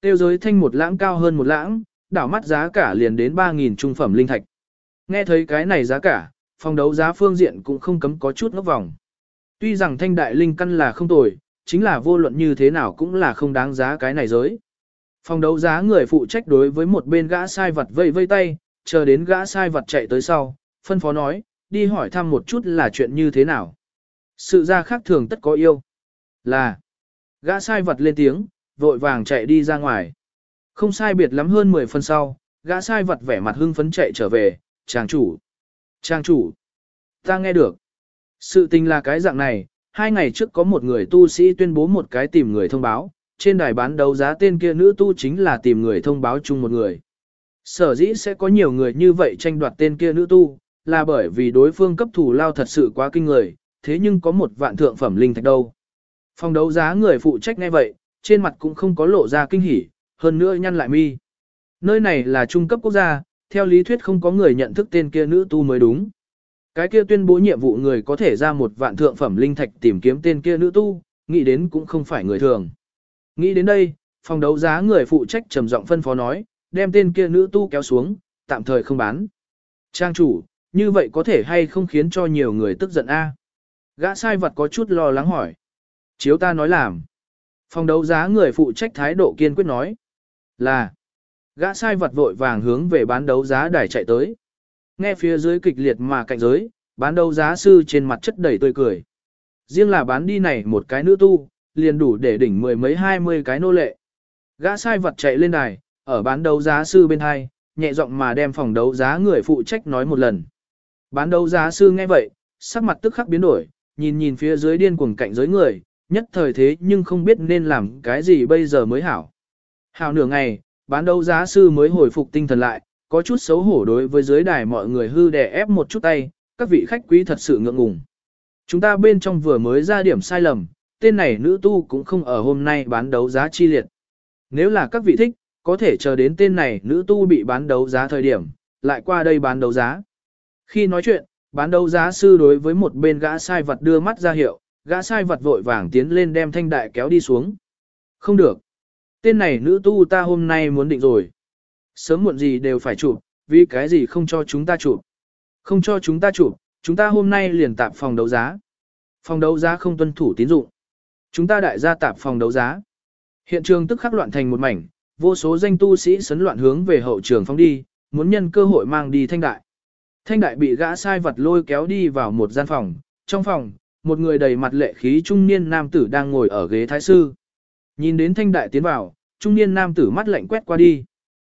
Tiêu giới thanh một lãng cao hơn một lãng, đảo mắt giá cả liền đến 3.000 trung phẩm linh thạch. Nghe thấy cái này giá cả, phòng đấu giá phương diện cũng không cấm có chút ngốc vòng. Tuy rằng thanh đại linh căn là không tồi, chính là vô luận như thế nào cũng là không đáng giá cái này giới. Phòng đấu giá người phụ trách đối với một bên gã sai vật vây vây tay, chờ đến gã sai vật chạy tới sau, phân phó nói, đi hỏi thăm một chút là chuyện như thế nào. Sự ra khác thường tất có yêu. Là, gã sai vật lên tiếng, vội vàng chạy đi ra ngoài. Không sai biệt lắm hơn 10 phân sau, gã sai vật vẻ mặt hưng phấn chạy trở về, chàng chủ. Chàng chủ, ta nghe được. Sự tình là cái dạng này, hai ngày trước có một người tu sĩ tuyên bố một cái tìm người thông báo, trên đài bán đấu giá tên kia nữ tu chính là tìm người thông báo chung một người. Sở dĩ sẽ có nhiều người như vậy tranh đoạt tên kia nữ tu, là bởi vì đối phương cấp thủ lao thật sự quá kinh người, thế nhưng có một vạn thượng phẩm linh thạch đâu. Phòng đấu giá người phụ trách ngay vậy, trên mặt cũng không có lộ ra kinh hỉ, hơn nữa nhăn lại mi. Nơi này là trung cấp quốc gia, theo lý thuyết không có người nhận thức tên kia nữ tu mới đúng. Cái kia tuyên bố nhiệm vụ người có thể ra một vạn thượng phẩm linh thạch tìm kiếm tên kia nữ tu, nghĩ đến cũng không phải người thường. Nghĩ đến đây, phòng đấu giá người phụ trách trầm giọng phân phó nói, đem tên kia nữ tu kéo xuống, tạm thời không bán. Trang chủ, như vậy có thể hay không khiến cho nhiều người tức giận a? Gã sai vật có chút lo lắng hỏi. Chiếu ta nói làm. Phòng đấu giá người phụ trách thái độ kiên quyết nói. Là. Gã sai vật vội vàng hướng về bán đấu giá đài chạy tới. Nghe phía dưới kịch liệt mà cạnh giới, bán đấu giá sư trên mặt chất đầy tươi cười. Riêng là bán đi này một cái nữ tu, liền đủ để đỉnh mười mấy hai mươi cái nô lệ. Gã sai vật chạy lên đài, ở bán đấu giá sư bên hai, nhẹ giọng mà đem phòng đấu giá người phụ trách nói một lần. Bán đấu giá sư nghe vậy, sắc mặt tức khắc biến đổi, nhìn nhìn phía dưới điên cuồng cạnh giới người, nhất thời thế nhưng không biết nên làm cái gì bây giờ mới hảo. Hảo nửa ngày, bán đấu giá sư mới hồi phục tinh thần lại, có chút xấu hổ đối với dưới đài mọi người hư đè ép một chút tay, các vị khách quý thật sự ngượng ngùng. Chúng ta bên trong vừa mới ra điểm sai lầm, tên này nữ tu cũng không ở hôm nay bán đấu giá chi liệt. Nếu là các vị thích, có thể chờ đến tên này nữ tu bị bán đấu giá thời điểm, lại qua đây bán đấu giá. Khi nói chuyện, bán đấu giá sư đối với một bên gã sai vật đưa mắt ra hiệu, gã sai vật vội vàng tiến lên đem thanh đại kéo đi xuống. Không được. Tên này nữ tu ta hôm nay muốn định rồi. Sớm muộn gì đều phải chụp, vì cái gì không cho chúng ta chụp. Không cho chúng ta chụp, chúng ta hôm nay liền tạm phòng đấu giá. Phòng đấu giá không tuân thủ tín dụng. Chúng ta đại gia tạp phòng đấu giá. Hiện trường tức khắc loạn thành một mảnh, vô số danh tu sĩ sấn loạn hướng về hậu trường phóng đi, muốn nhân cơ hội mang đi thanh đại. Thanh đại bị gã sai vật lôi kéo đi vào một gian phòng, trong phòng, một người đầy mặt lệ khí trung niên nam tử đang ngồi ở ghế thái sư. Nhìn đến thanh đại tiến vào, trung niên nam tử mắt lạnh quét qua đi.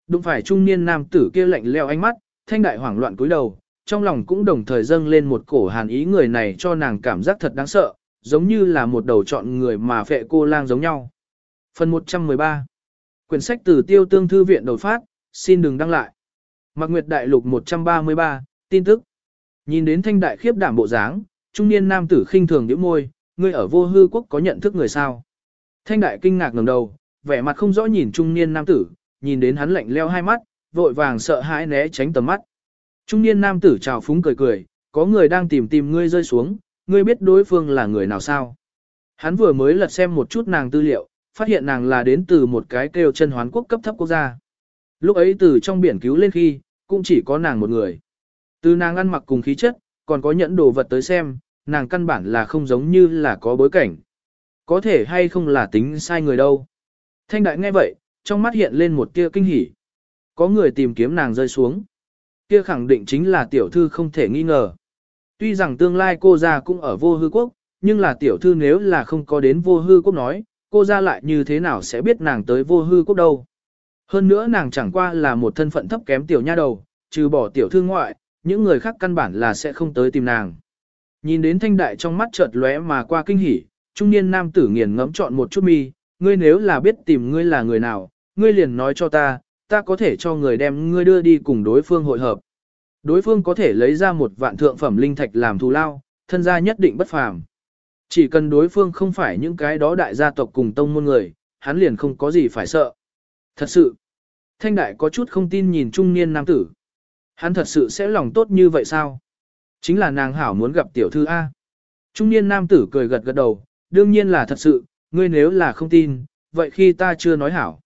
Đụng phải trung niên nam tử kia lạnh leo ánh mắt, thanh đại hoảng loạn cúi đầu, trong lòng cũng đồng thời dâng lên một cổ hàn ý người này cho nàng cảm giác thật đáng sợ, giống như là một đầu chọn người mà phệ cô lang giống nhau. Phần 113 Quyển sách từ tiêu tương thư viện đột phát, xin đừng đăng lại. Mạc Nguyệt Đại Lục 133, tin tức. Nhìn đến thanh đại khiếp đảm bộ dáng, trung niên nam tử khinh thường nhíu môi, ngươi ở vô hư quốc có nhận thức người sao? Thanh đại kinh ngạc ngẩng đầu, vẻ mặt không rõ nhìn trung niên nam tử, nhìn đến hắn lạnh leo hai mắt, vội vàng sợ hãi né tránh tầm mắt. Trung niên nam tử chào phúng cười cười, có người đang tìm tìm ngươi rơi xuống, ngươi biết đối phương là người nào sao? Hắn vừa mới lật xem một chút nàng tư liệu, phát hiện nàng là đến từ một cái kêu chân hoán quốc cấp thấp quốc gia. Lúc ấy từ trong biển cứu lên khi, cũng chỉ có nàng một người. Từ nàng ăn mặc cùng khí chất, còn có nhẫn đồ vật tới xem, nàng căn bản là không giống như là có bối cảnh. Có thể hay không là tính sai người đâu. Thanh đại nghe vậy, trong mắt hiện lên một tia kinh hỉ. Có người tìm kiếm nàng rơi xuống. Kia khẳng định chính là tiểu thư không thể nghi ngờ. Tuy rằng tương lai cô ra cũng ở vô hư quốc, nhưng là tiểu thư nếu là không có đến vô hư quốc nói, cô ra lại như thế nào sẽ biết nàng tới vô hư quốc đâu. Hơn nữa nàng chẳng qua là một thân phận thấp kém tiểu nha đầu, trừ bỏ tiểu thư ngoại, những người khác căn bản là sẽ không tới tìm nàng. Nhìn đến thanh đại trong mắt chợt lóe mà qua kinh hỉ, trung niên nam tử nghiền ngẫm chọn một chút mi, ngươi nếu là biết tìm ngươi là người nào, ngươi liền nói cho ta, ta có thể cho người đem ngươi đưa đi cùng đối phương hội hợp. Đối phương có thể lấy ra một vạn thượng phẩm linh thạch làm thù lao, thân gia nhất định bất phàm. Chỉ cần đối phương không phải những cái đó đại gia tộc cùng tông môn người, hắn liền không có gì phải sợ. Thật sự, thanh đại có chút không tin nhìn trung niên nam tử. Hắn thật sự sẽ lòng tốt như vậy sao? Chính là nàng hảo muốn gặp tiểu thư A. Trung niên nam tử cười gật gật đầu, đương nhiên là thật sự, ngươi nếu là không tin, vậy khi ta chưa nói hảo.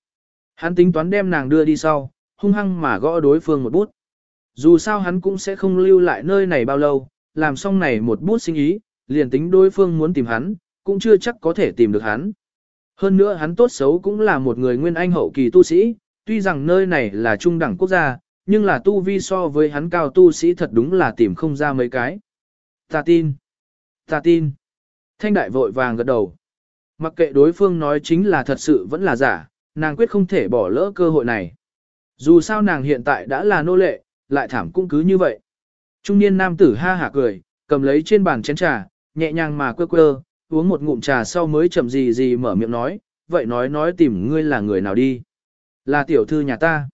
Hắn tính toán đem nàng đưa đi sau, hung hăng mà gõ đối phương một bút. Dù sao hắn cũng sẽ không lưu lại nơi này bao lâu, làm xong này một bút sinh ý, liền tính đối phương muốn tìm hắn, cũng chưa chắc có thể tìm được hắn. Hơn nữa hắn tốt xấu cũng là một người nguyên anh hậu kỳ tu sĩ, tuy rằng nơi này là trung đẳng quốc gia, nhưng là tu vi so với hắn cao tu sĩ thật đúng là tìm không ra mấy cái. Ta tin. Ta tin. Thanh đại vội vàng gật đầu. Mặc kệ đối phương nói chính là thật sự vẫn là giả, nàng quyết không thể bỏ lỡ cơ hội này. Dù sao nàng hiện tại đã là nô lệ, lại thảm cũng cứ như vậy. Trung niên nam tử ha hả cười, cầm lấy trên bàn chén trà, nhẹ nhàng mà quơ quơ, uống một ngụm trà sau mới chậm gì gì mở miệng nói, vậy nói nói tìm ngươi là người nào đi. Là tiểu thư nhà ta.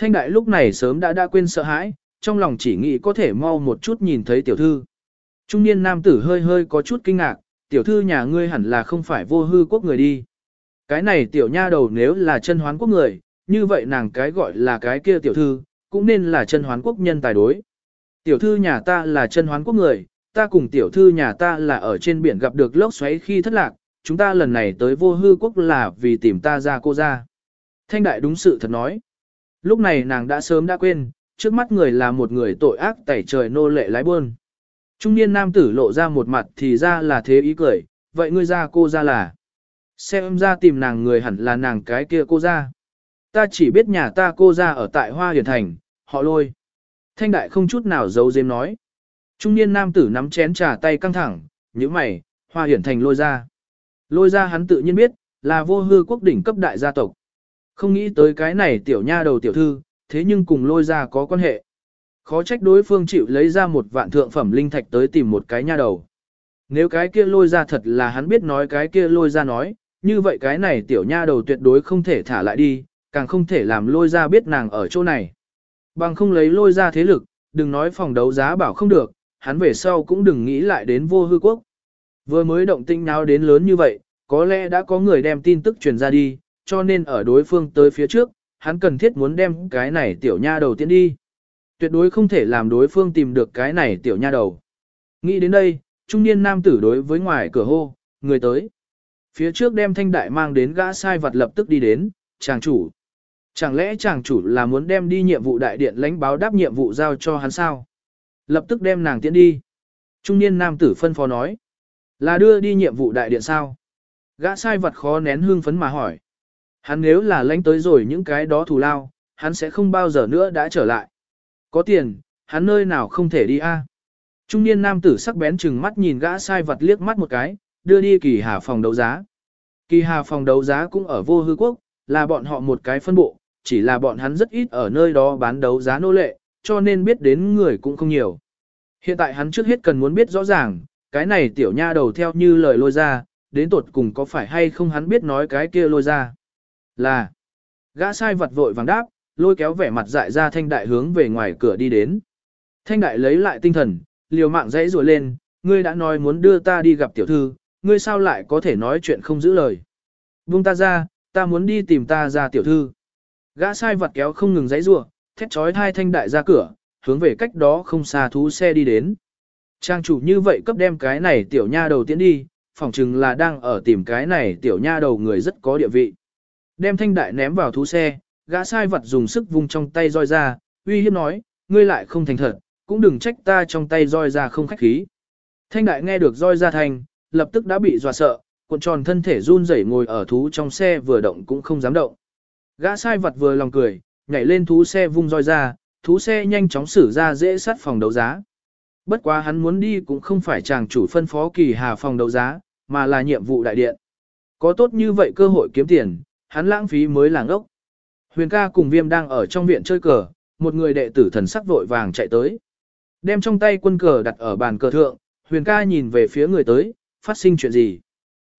Thanh đại lúc này sớm đã đã quên sợ hãi, trong lòng chỉ nghĩ có thể mau một chút nhìn thấy tiểu thư. Trung niên nam tử hơi hơi có chút kinh ngạc, tiểu thư nhà ngươi hẳn là không phải vô hư quốc người đi. Cái này tiểu nha đầu nếu là chân hoán quốc người, như vậy nàng cái gọi là cái kia tiểu thư, cũng nên là chân hoán quốc nhân tài đối. Tiểu thư nhà ta là chân hoán quốc người, ta cùng tiểu thư nhà ta là ở trên biển gặp được lốc xoáy khi thất lạc, chúng ta lần này tới vô hư quốc là vì tìm ta ra cô ra. Thanh đại đúng sự thật nói. Lúc này nàng đã sớm đã quên, trước mắt người là một người tội ác tẩy trời nô lệ lái buôn. Trung niên nam tử lộ ra một mặt thì ra là thế ý cười, vậy ngươi ra cô ra là. Xem ra tìm nàng người hẳn là nàng cái kia cô ra. Ta chỉ biết nhà ta cô ra ở tại Hoa Hiển Thành, họ lôi. Thanh đại không chút nào giấu giếm nói. Trung niên nam tử nắm chén trà tay căng thẳng, như mày, Hoa Hiển Thành lôi ra. Lôi ra hắn tự nhiên biết, là vô hư quốc đỉnh cấp đại gia tộc. Không nghĩ tới cái này tiểu nha đầu tiểu thư, thế nhưng cùng lôi ra có quan hệ. Khó trách đối phương chịu lấy ra một vạn thượng phẩm linh thạch tới tìm một cái nha đầu. Nếu cái kia lôi ra thật là hắn biết nói cái kia lôi ra nói, như vậy cái này tiểu nha đầu tuyệt đối không thể thả lại đi, càng không thể làm lôi ra biết nàng ở chỗ này. Bằng không lấy lôi ra thế lực, đừng nói phòng đấu giá bảo không được, hắn về sau cũng đừng nghĩ lại đến vô hư quốc. Vừa mới động tinh nào đến lớn như vậy, có lẽ đã có người đem tin tức truyền ra đi, cho nên ở đối phương tới phía trước, hắn cần thiết muốn đem cái này tiểu nha đầu tiến đi. Tuyệt đối không thể làm đối phương tìm được cái này tiểu nha đầu. Nghĩ đến đây, trung niên nam tử đối với ngoài cửa hô, người tới. Phía trước đem thanh đại mang đến gã sai vật lập tức đi đến, chàng chủ. Chẳng lẽ chàng chủ là muốn đem đi nhiệm vụ đại điện lãnh báo đáp nhiệm vụ giao cho hắn sao? Lập tức đem nàng tiễn đi. Trung niên nam tử phân phó nói. Là đưa đi nhiệm vụ đại điện sao? Gã sai vật khó nén hương phấn mà hỏi. Hắn nếu là lãnh tới rồi những cái đó thù lao, hắn sẽ không bao giờ nữa đã trở lại. Có tiền, hắn nơi nào không thể đi a? À? Trung niên nam tử sắc bén chừng mắt nhìn gã sai vật liếc mắt một cái, đưa đi kỳ hà phòng đấu giá. Kỳ hà phòng đấu giá cũng ở vô hư quốc, là bọn họ một cái phân bộ, chỉ là bọn hắn rất ít ở nơi đó bán đấu giá nô lệ, cho nên biết đến người cũng không nhiều. Hiện tại hắn trước hết cần muốn biết rõ ràng, cái này tiểu nha đầu theo như lời lôi ra, đến tột cùng có phải hay không hắn biết nói cái kia lôi ra. Là, gã sai vật vội vàng đáp, lôi kéo vẻ mặt dại ra thanh đại hướng về ngoài cửa đi đến. Thanh đại lấy lại tinh thần, liều mạng dãy rùa lên, ngươi đã nói muốn đưa ta đi gặp tiểu thư, ngươi sao lại có thể nói chuyện không giữ lời. Buông ta ra, ta muốn đi tìm ta ra tiểu thư. Gã sai vật kéo không ngừng dãy rùa, thét trói thai thanh đại ra cửa, hướng về cách đó không xa thú xe đi đến. Trang chủ như vậy cấp đem cái này tiểu nha đầu tiến đi, phỏng chừng là đang ở tìm cái này tiểu nha đầu người rất có địa vị. Đem thanh đại ném vào thú xe, gã sai vật dùng sức vung trong tay roi ra, uy hiếp nói, ngươi lại không thành thật, cũng đừng trách ta trong tay roi ra không khách khí. Thanh đại nghe được roi ra thành, lập tức đã bị dọa sợ, cuộn tròn thân thể run rẩy ngồi ở thú trong xe vừa động cũng không dám động. Gã sai vật vừa lòng cười, nhảy lên thú xe vung roi ra, thú xe nhanh chóng xử ra dễ sát phòng đấu giá. Bất quá hắn muốn đi cũng không phải chàng chủ phân phó kỳ hà phòng đấu giá, mà là nhiệm vụ đại điện. Có tốt như vậy cơ hội kiếm tiền, hắn lãng phí mới làng ốc. Huyền ca cùng viêm đang ở trong viện chơi cờ, một người đệ tử thần sắc vội vàng chạy tới. Đem trong tay quân cờ đặt ở bàn cờ thượng, huyền ca nhìn về phía người tới, phát sinh chuyện gì.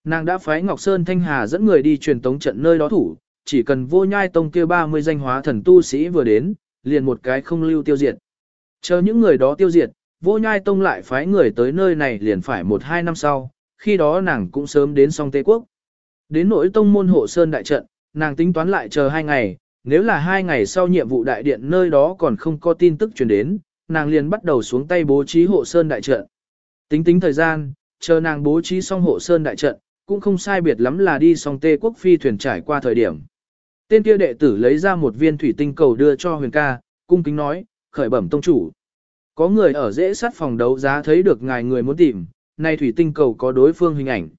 Nàng đã phái Ngọc Sơn Thanh Hà dẫn người đi truyền tống trận nơi đó thủ, chỉ cần vô nhai tông kia 30 danh hóa thần tu sĩ vừa đến, liền một cái không lưu tiêu diệt. Chờ những người đó tiêu diệt, vô nhai tông lại phái người tới nơi này liền phải một hai năm sau, khi đó nàng cũng sớm đến song Tây Quốc. Đến nỗi tông môn hộ sơn đại trận, nàng tính toán lại chờ hai ngày, nếu là hai ngày sau nhiệm vụ đại điện nơi đó còn không có tin tức truyền đến, nàng liền bắt đầu xuống tay bố trí hộ sơn đại trận. Tính tính thời gian, chờ nàng bố trí xong hộ sơn đại trận, cũng không sai biệt lắm là đi xong tê quốc phi thuyền trải qua thời điểm. Tên kia đệ tử lấy ra một viên thủy tinh cầu đưa cho huyền ca, cung kính nói, khởi bẩm tông chủ. Có người ở dễ sát phòng đấu giá thấy được ngài người muốn tìm, nay thủy tinh cầu có đối phương hình ảnh.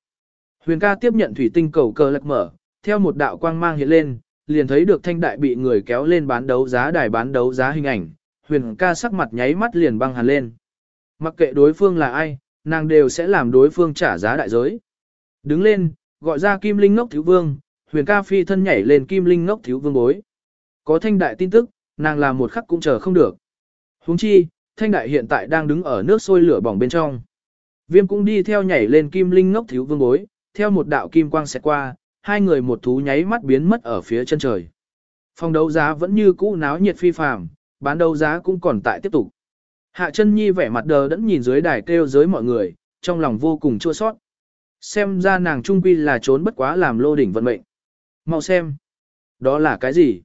Huyền ca tiếp nhận thủy tinh cầu cờ lạc mở, theo một đạo quang mang hiện lên, liền thấy được thanh đại bị người kéo lên bán đấu giá đài bán đấu giá hình ảnh. Huyền ca sắc mặt nháy mắt liền băng hàn lên. Mặc kệ đối phương là ai, nàng đều sẽ làm đối phương trả giá đại giới. Đứng lên, gọi ra Kim Linh Ngốc Thiếu Vương, huyền ca phi thân nhảy lên Kim Linh Ngốc Thiếu Vương bối. Có thanh đại tin tức, nàng làm một khắc cũng chờ không được. Huống chi, thanh đại hiện tại đang đứng ở nước sôi lửa bỏng bên trong. Viêm cũng đi theo nhảy lên Kim Linh Ngốc Thiếu Vương bối, theo một đạo kim quang xẹt qua, hai người một thú nháy mắt biến mất ở phía chân trời. Phòng đấu giá vẫn như cũ náo nhiệt phi phàm, bán đấu giá cũng còn tại tiếp tục. Hạ chân nhi vẻ mặt đờ đẫn nhìn dưới đài kêu giới mọi người, trong lòng vô cùng chua sót. Xem ra nàng trung quy là trốn bất quá làm lô đỉnh vận mệnh. Mau xem. Đó là cái gì?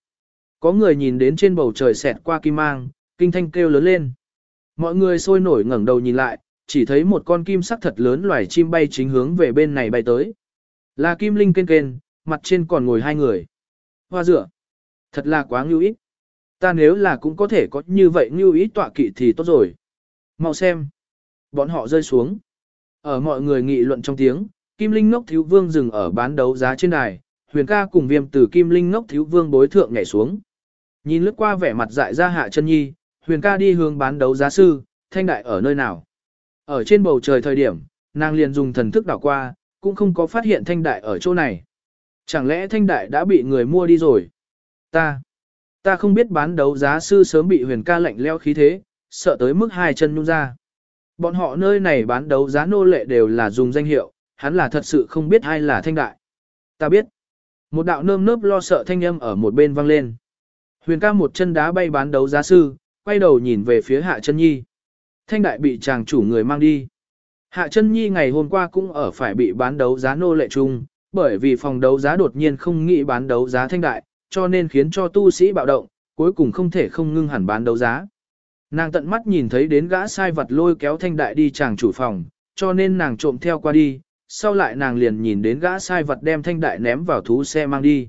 Có người nhìn đến trên bầu trời xẹt qua kim mang, kinh thanh kêu lớn lên. Mọi người sôi nổi ngẩng đầu nhìn lại, chỉ thấy một con kim sắc thật lớn loài chim bay chính hướng về bên này bay tới. Là kim linh kên kên, mặt trên còn ngồi hai người. Hoa dựa. Thật là quá ngưu ít. Ta nếu là cũng có thể có như vậy ngưu ít tọa kỵ thì tốt rồi. Mau xem. Bọn họ rơi xuống. Ở mọi người nghị luận trong tiếng, Kim Linh Ngốc Thiếu Vương dừng ở bán đấu giá trên đài, Huyền ca cùng Viêm từ Kim Linh Ngốc Thiếu Vương bối thượng nhảy xuống. Nhìn lướt qua vẻ mặt dại ra hạ chân nhi, Huyền ca đi hướng bán đấu giá sư, thanh đại ở nơi nào? Ở trên bầu trời thời điểm, nàng liền dùng thần thức đảo qua, cũng không có phát hiện thanh đại ở chỗ này. Chẳng lẽ thanh đại đã bị người mua đi rồi? Ta, ta không biết bán đấu giá sư sớm bị huyền ca lạnh leo khí thế, sợ tới mức hai chân nhung ra. Bọn họ nơi này bán đấu giá nô lệ đều là dùng danh hiệu, hắn là thật sự không biết ai là thanh đại. Ta biết. Một đạo nơm nớp lo sợ thanh âm ở một bên vang lên. Huyền ca một chân đá bay bán đấu giá sư, quay đầu nhìn về phía hạ chân nhi. Thanh đại bị chàng chủ người mang đi. Hạ chân nhi ngày hôm qua cũng ở phải bị bán đấu giá nô lệ chung, bởi vì phòng đấu giá đột nhiên không nghĩ bán đấu giá thanh đại, cho nên khiến cho tu sĩ bạo động, cuối cùng không thể không ngưng hẳn bán đấu giá. Nàng tận mắt nhìn thấy đến gã sai vật lôi kéo thanh đại đi chàng chủ phòng, cho nên nàng trộm theo qua đi, sau lại nàng liền nhìn đến gã sai vật đem thanh đại ném vào thú xe mang đi.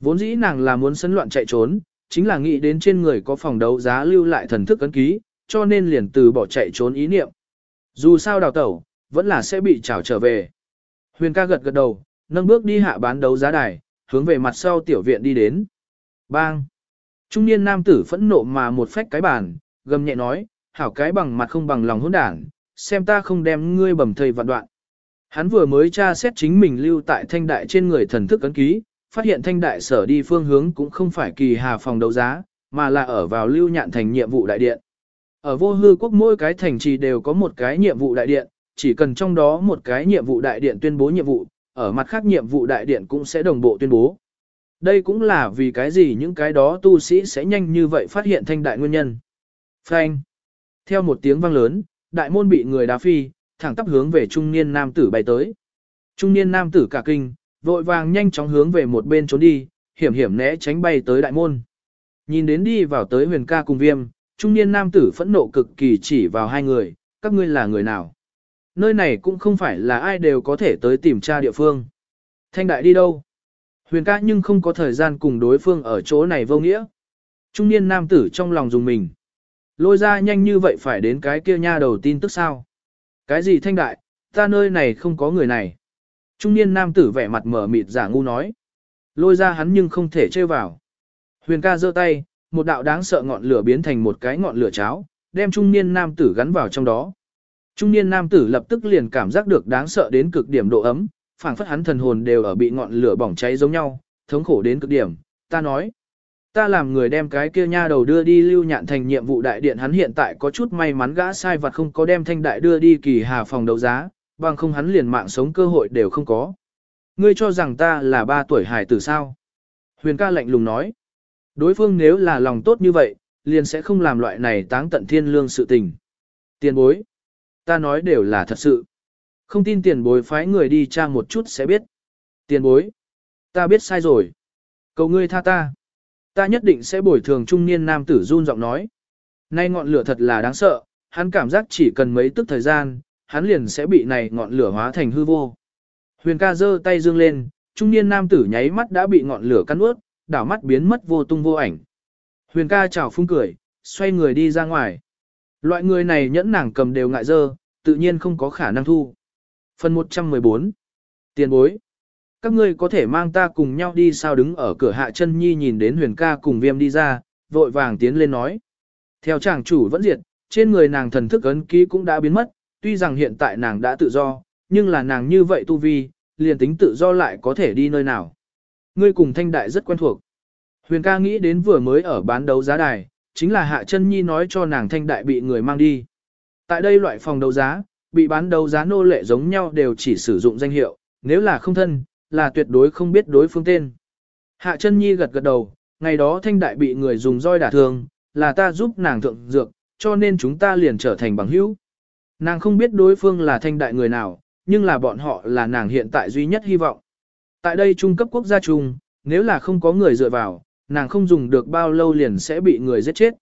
Vốn dĩ nàng là muốn sấn loạn chạy trốn, chính là nghĩ đến trên người có phòng đấu giá lưu lại thần thức ấn ký, cho nên liền từ bỏ chạy trốn ý niệm. Dù sao đào tẩu, vẫn là sẽ bị trảo trở về. Huyền ca gật gật đầu, nâng bước đi hạ bán đấu giá đài, hướng về mặt sau tiểu viện đi đến. Bang! Trung niên nam tử phẫn nộ mà một phách cái bàn, gầm nhẹ nói, hảo cái bằng mặt không bằng lòng hỗn đảng, xem ta không đem ngươi bầm thầy vạn đoạn. Hắn vừa mới tra xét chính mình lưu tại thanh đại trên người thần thức ấn ký, phát hiện thanh đại sở đi phương hướng cũng không phải kỳ hà phòng đấu giá, mà là ở vào lưu nhạn thành nhiệm vụ đại điện. Ở vô hư quốc mỗi cái thành trì đều có một cái nhiệm vụ đại điện, chỉ cần trong đó một cái nhiệm vụ đại điện tuyên bố nhiệm vụ, ở mặt khác nhiệm vụ đại điện cũng sẽ đồng bộ tuyên bố. Đây cũng là vì cái gì những cái đó tu sĩ sẽ nhanh như vậy phát hiện thanh đại nguyên nhân. Phanh. Theo một tiếng vang lớn, đại môn bị người đá phi, thẳng tắp hướng về trung niên nam tử bay tới. Trung niên nam tử cả kinh, vội vàng nhanh chóng hướng về một bên trốn đi, hiểm hiểm né tránh bay tới đại môn. Nhìn đến đi vào tới huyền ca cùng viêm, trung niên nam tử phẫn nộ cực kỳ chỉ vào hai người, các ngươi là người nào. Nơi này cũng không phải là ai đều có thể tới tìm tra địa phương. Thanh đại đi đâu? Huyền ca nhưng không có thời gian cùng đối phương ở chỗ này vô nghĩa. Trung niên nam tử trong lòng dùng mình. Lôi ra nhanh như vậy phải đến cái kia nha đầu tin tức sao? Cái gì thanh đại, ta nơi này không có người này. Trung niên nam tử vẻ mặt mở mịt giả ngu nói. Lôi ra hắn nhưng không thể chơi vào. Huyền ca giơ tay, một đạo đáng sợ ngọn lửa biến thành một cái ngọn lửa cháo, đem trung niên nam tử gắn vào trong đó. Trung niên nam tử lập tức liền cảm giác được đáng sợ đến cực điểm độ ấm, phảng phất hắn thần hồn đều ở bị ngọn lửa bỏng cháy giống nhau, thống khổ đến cực điểm. Ta nói, ta làm người đem cái kia nha đầu đưa đi lưu nhạn thành nhiệm vụ đại điện hắn hiện tại có chút may mắn gã sai vật không có đem thanh đại đưa đi kỳ hà phòng đấu giá, bằng không hắn liền mạng sống cơ hội đều không có. Ngươi cho rằng ta là ba tuổi hải tử sao? Huyền ca lạnh lùng nói. Đối phương nếu là lòng tốt như vậy, liền sẽ không làm loại này táng tận thiên lương sự tình. Tiền bối. Ta nói đều là thật sự. Không tin tiền bối phái người đi tra một chút sẽ biết. Tiền bối. Ta biết sai rồi. Cầu ngươi tha ta. Ta nhất định sẽ bồi thường trung niên nam tử run giọng nói. Nay ngọn lửa thật là đáng sợ, hắn cảm giác chỉ cần mấy tức thời gian, hắn liền sẽ bị này ngọn lửa hóa thành hư vô. Huyền ca giơ tay dương lên, trung niên nam tử nháy mắt đã bị ngọn lửa cắn ướt, đảo mắt biến mất vô tung vô ảnh. Huyền ca chào phung cười, xoay người đi ra ngoài. Loại người này nhẫn nàng cầm đều ngại dơ, tự nhiên không có khả năng thu. Phần 114 Tiền bối Các ngươi có thể mang ta cùng nhau đi sao đứng ở cửa hạ chân nhi nhìn đến huyền ca cùng viêm đi ra, vội vàng tiến lên nói. Theo chàng chủ vẫn diệt, trên người nàng thần thức ấn ký cũng đã biến mất, tuy rằng hiện tại nàng đã tự do, nhưng là nàng như vậy tu vi, liền tính tự do lại có thể đi nơi nào. Ngươi cùng thanh đại rất quen thuộc. Huyền ca nghĩ đến vừa mới ở bán đấu giá đài, chính là hạ chân nhi nói cho nàng thanh đại bị người mang đi. Tại đây loại phòng đấu giá, bị bán đấu giá nô lệ giống nhau đều chỉ sử dụng danh hiệu, nếu là không thân, là tuyệt đối không biết đối phương tên. Hạ chân nhi gật gật đầu, ngày đó thanh đại bị người dùng roi đả thương, là ta giúp nàng thượng dược, cho nên chúng ta liền trở thành bằng hữu. Nàng không biết đối phương là thanh đại người nào, nhưng là bọn họ là nàng hiện tại duy nhất hy vọng. Tại đây trung cấp quốc gia chung, nếu là không có người dựa vào, nàng không dùng được bao lâu liền sẽ bị người giết chết.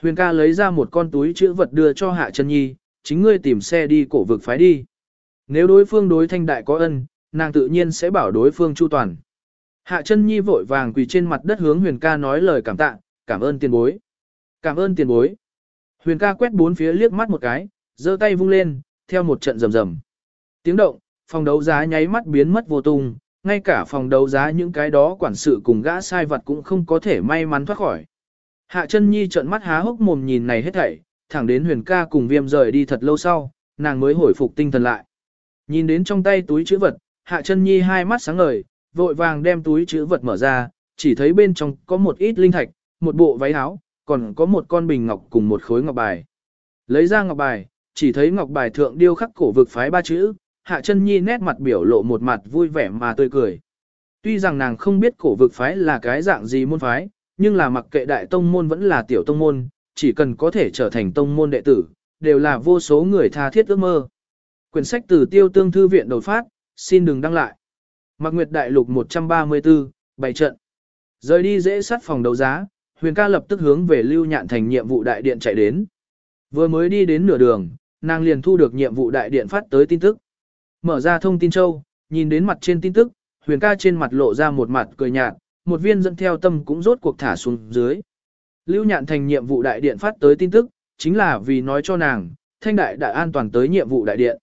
Huyền ca lấy ra một con túi chữ vật đưa cho Hạ chân Nhi, chính ngươi tìm xe đi cổ vực phái đi. Nếu đối phương đối thanh đại có ân, nàng tự nhiên sẽ bảo đối phương chu toàn. Hạ chân Nhi vội vàng quỳ trên mặt đất hướng Huyền ca nói lời cảm tạ, cảm ơn tiền bối. Cảm ơn tiền bối. Huyền ca quét bốn phía liếc mắt một cái, giơ tay vung lên, theo một trận rầm rầm. Tiếng động, phòng đấu giá nháy mắt biến mất vô tung, ngay cả phòng đấu giá những cái đó quản sự cùng gã sai vật cũng không có thể may mắn thoát khỏi. Hạ chân nhi trợn mắt há hốc mồm nhìn này hết thảy, thẳng đến huyền ca cùng viêm rời đi thật lâu sau, nàng mới hồi phục tinh thần lại. Nhìn đến trong tay túi chữ vật, hạ chân nhi hai mắt sáng ngời, vội vàng đem túi chữ vật mở ra, chỉ thấy bên trong có một ít linh thạch, một bộ váy áo, còn có một con bình ngọc cùng một khối ngọc bài. Lấy ra ngọc bài, chỉ thấy ngọc bài thượng điêu khắc cổ vực phái ba chữ, hạ chân nhi nét mặt biểu lộ một mặt vui vẻ mà tươi cười. Tuy rằng nàng không biết cổ vực phái là cái dạng gì môn phái, nhưng là mặc kệ đại tông môn vẫn là tiểu tông môn, chỉ cần có thể trở thành tông môn đệ tử, đều là vô số người tha thiết ước mơ. Quyển sách từ tiêu tương thư viện đột phát, xin đừng đăng lại. Mạc Nguyệt Đại Lục 134, bảy trận. Rời đi dễ sát phòng đấu giá, Huyền ca lập tức hướng về Lưu Nhạn Thành nhiệm vụ đại điện chạy đến. Vừa mới đi đến nửa đường, nàng liền thu được nhiệm vụ đại điện phát tới tin tức. Mở ra thông tin châu, nhìn đến mặt trên tin tức, Huyền ca trên mặt lộ ra một mặt cười nhạt, một viên dẫn theo tâm cũng rốt cuộc thả xuống dưới. Lưu Nhạn Thành nhiệm vụ đại điện phát tới tin tức, chính là vì nói cho nàng, thanh đại đã an toàn tới nhiệm vụ đại điện.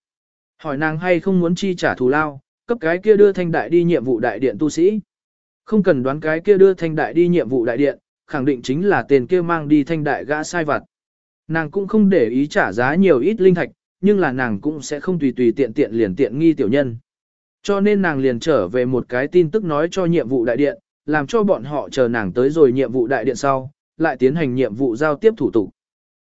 Hỏi nàng hay không muốn chi trả thù lao, cấp cái kia đưa thanh đại đi nhiệm vụ đại điện tu sĩ. Không cần đoán cái kia đưa thanh đại đi nhiệm vụ đại điện, khẳng định chính là tiền kia mang đi thanh đại gã sai vặt. Nàng cũng không để ý trả giá nhiều ít linh thạch, nhưng là nàng cũng sẽ không tùy tùy tiện tiện liền tiện nghi tiểu nhân. Cho nên nàng liền trở về một cái tin tức nói cho nhiệm vụ đại điện, làm cho bọn họ chờ nàng tới rồi nhiệm vụ đại điện sau, lại tiến hành nhiệm vụ giao tiếp thủ tục.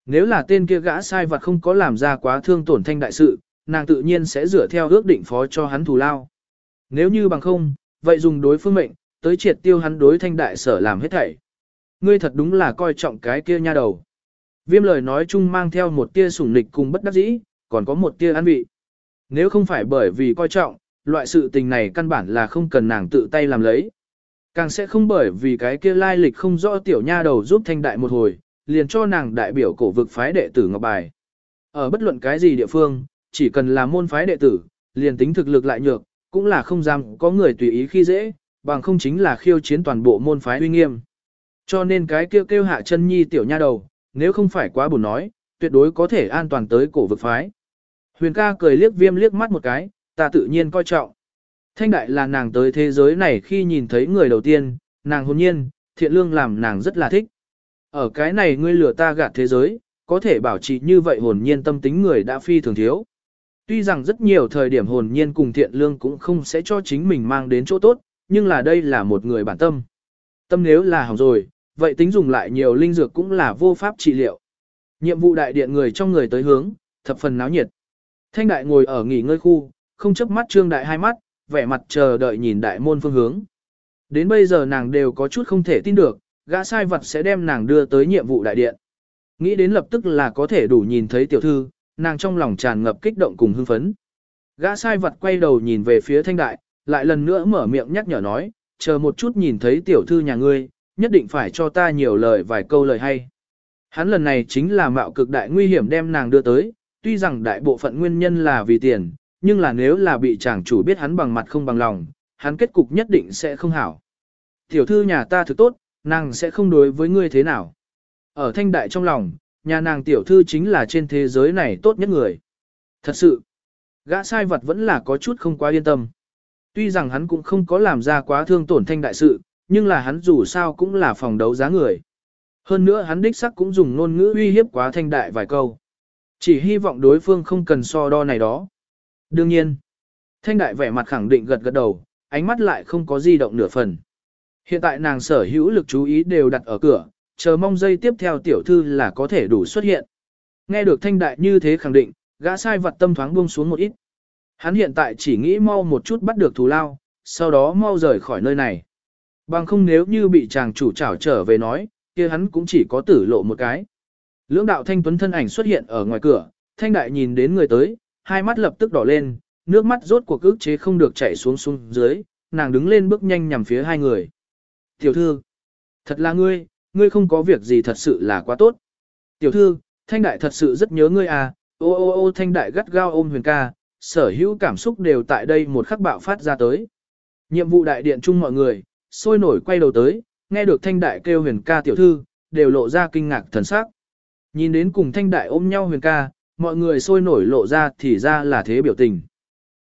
Nếu là tên kia gã sai vật không có làm ra quá thương tổn thanh đại sự, nàng tự nhiên sẽ dựa theo ước định phó cho hắn thù lao. Nếu như bằng không, vậy dùng đối phương mệnh, tới triệt tiêu hắn đối thanh đại sở làm hết thảy. Ngươi thật đúng là coi trọng cái kia nha đầu. Viêm lời nói chung mang theo một tia sủng nịch cùng bất đắc dĩ, còn có một tia ăn vị. Nếu không phải bởi vì coi trọng, loại sự tình này căn bản là không cần nàng tự tay làm lấy. Càng sẽ không bởi vì cái kia lai lịch không rõ tiểu nha đầu giúp thanh đại một hồi, liền cho nàng đại biểu cổ vực phái đệ tử Ngọc Bài. Ở bất luận cái gì địa phương, chỉ cần là môn phái đệ tử, liền tính thực lực lại nhược, cũng là không dám có người tùy ý khi dễ, bằng không chính là khiêu chiến toàn bộ môn phái uy nghiêm. Cho nên cái kêu kêu hạ chân nhi tiểu nha đầu, nếu không phải quá buồn nói, tuyệt đối có thể an toàn tới cổ vực phái. Huyền ca cười liếc viêm liếc mắt một cái, ta tự nhiên coi trọng. Thanh đại là nàng tới thế giới này khi nhìn thấy người đầu tiên, nàng hồn nhiên, thiện lương làm nàng rất là thích. Ở cái này ngươi lừa ta gạt thế giới, có thể bảo trì như vậy hồn nhiên tâm tính người đã phi thường thiếu. Tuy rằng rất nhiều thời điểm hồn nhiên cùng thiện lương cũng không sẽ cho chính mình mang đến chỗ tốt, nhưng là đây là một người bản tâm. Tâm nếu là hỏng rồi, vậy tính dùng lại nhiều linh dược cũng là vô pháp trị liệu. Nhiệm vụ đại điện người trong người tới hướng, thập phần náo nhiệt. Thanh đại ngồi ở nghỉ ngơi khu, không chấp mắt trương đại hai mắt, vẻ mặt chờ đợi nhìn đại môn phương hướng. Đến bây giờ nàng đều có chút không thể tin được, gã sai vật sẽ đem nàng đưa tới nhiệm vụ đại điện. Nghĩ đến lập tức là có thể đủ nhìn thấy tiểu thư, nàng trong lòng tràn ngập kích động cùng hưng phấn. Gã sai vật quay đầu nhìn về phía thanh đại, lại lần nữa mở miệng nhắc nhở nói, chờ một chút nhìn thấy tiểu thư nhà ngươi, nhất định phải cho ta nhiều lời vài câu lời hay. Hắn lần này chính là mạo cực đại nguy hiểm đem nàng đưa tới, tuy rằng đại bộ phận nguyên nhân là vì tiền, nhưng là nếu là bị chàng chủ biết hắn bằng mặt không bằng lòng, hắn kết cục nhất định sẽ không hảo. Tiểu thư nhà ta thực tốt, nàng sẽ không đối với ngươi thế nào. Ở thanh đại trong lòng, nhà nàng tiểu thư chính là trên thế giới này tốt nhất người. Thật sự, gã sai vật vẫn là có chút không quá yên tâm. Tuy rằng hắn cũng không có làm ra quá thương tổn thanh đại sự, nhưng là hắn dù sao cũng là phòng đấu giá người. Hơn nữa hắn đích sắc cũng dùng ngôn ngữ uy hiếp quá thanh đại vài câu. Chỉ hy vọng đối phương không cần so đo này đó. Đương nhiên, thanh đại vẻ mặt khẳng định gật gật đầu, ánh mắt lại không có di động nửa phần. Hiện tại nàng sở hữu lực chú ý đều đặt ở cửa, chờ mong dây tiếp theo tiểu thư là có thể đủ xuất hiện. Nghe được thanh đại như thế khẳng định, gã sai vật tâm thoáng buông xuống một ít. Hắn hiện tại chỉ nghĩ mau một chút bắt được thù lao, sau đó mau rời khỏi nơi này. Bằng không nếu như bị chàng chủ trảo trở về nói, kia hắn cũng chỉ có tử lộ một cái. Lưỡng đạo thanh tuấn thân ảnh xuất hiện ở ngoài cửa, thanh đại nhìn đến người tới, hai mắt lập tức đỏ lên, nước mắt rốt cuộc ức chế không được chảy xuống xuống dưới, nàng đứng lên bước nhanh nhằm phía hai người. Tiểu thư, thật là ngươi, ngươi không có việc gì thật sự là quá tốt. Tiểu thư, thanh đại thật sự rất nhớ ngươi à, ô ô ô thanh đại gắt gao ôm huyền ca, sở hữu cảm xúc đều tại đây một khắc bạo phát ra tới. Nhiệm vụ đại điện chung mọi người, sôi nổi quay đầu tới, nghe được thanh đại kêu huyền ca tiểu thư, đều lộ ra kinh ngạc thần sắc. Nhìn đến cùng thanh đại ôm nhau huyền ca, mọi người sôi nổi lộ ra thì ra là thế biểu tình.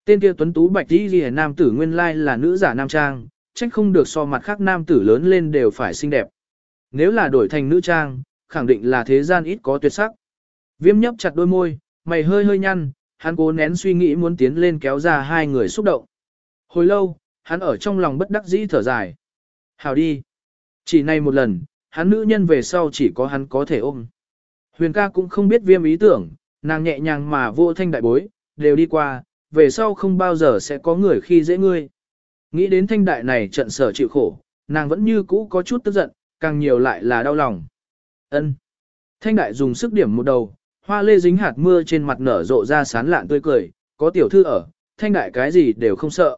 Tên kia tuấn tú bạch tí ghi nam tử nguyên lai là nữ giả nam trang, trách không được so mặt khác nam tử lớn lên đều phải xinh đẹp. Nếu là đổi thành nữ trang, khẳng định là thế gian ít có tuyệt sắc. Viêm nhấp chặt đôi môi, mày hơi hơi nhăn, hắn cố nén suy nghĩ muốn tiến lên kéo ra hai người xúc động. Hồi lâu, hắn ở trong lòng bất đắc dĩ thở dài. Hào đi. Chỉ này một lần, hắn nữ nhân về sau chỉ có hắn có thể ôm. Huyền ca cũng không biết viêm ý tưởng, nàng nhẹ nhàng mà vô thanh đại bối, đều đi qua, về sau không bao giờ sẽ có người khi dễ ngươi. Nghĩ đến thanh đại này trận sở chịu khổ, nàng vẫn như cũ có chút tức giận, càng nhiều lại là đau lòng. Ân. Thanh đại dùng sức điểm một đầu, hoa lê dính hạt mưa trên mặt nở rộ ra sán lạn tươi cười, có tiểu thư ở, thanh đại cái gì đều không sợ.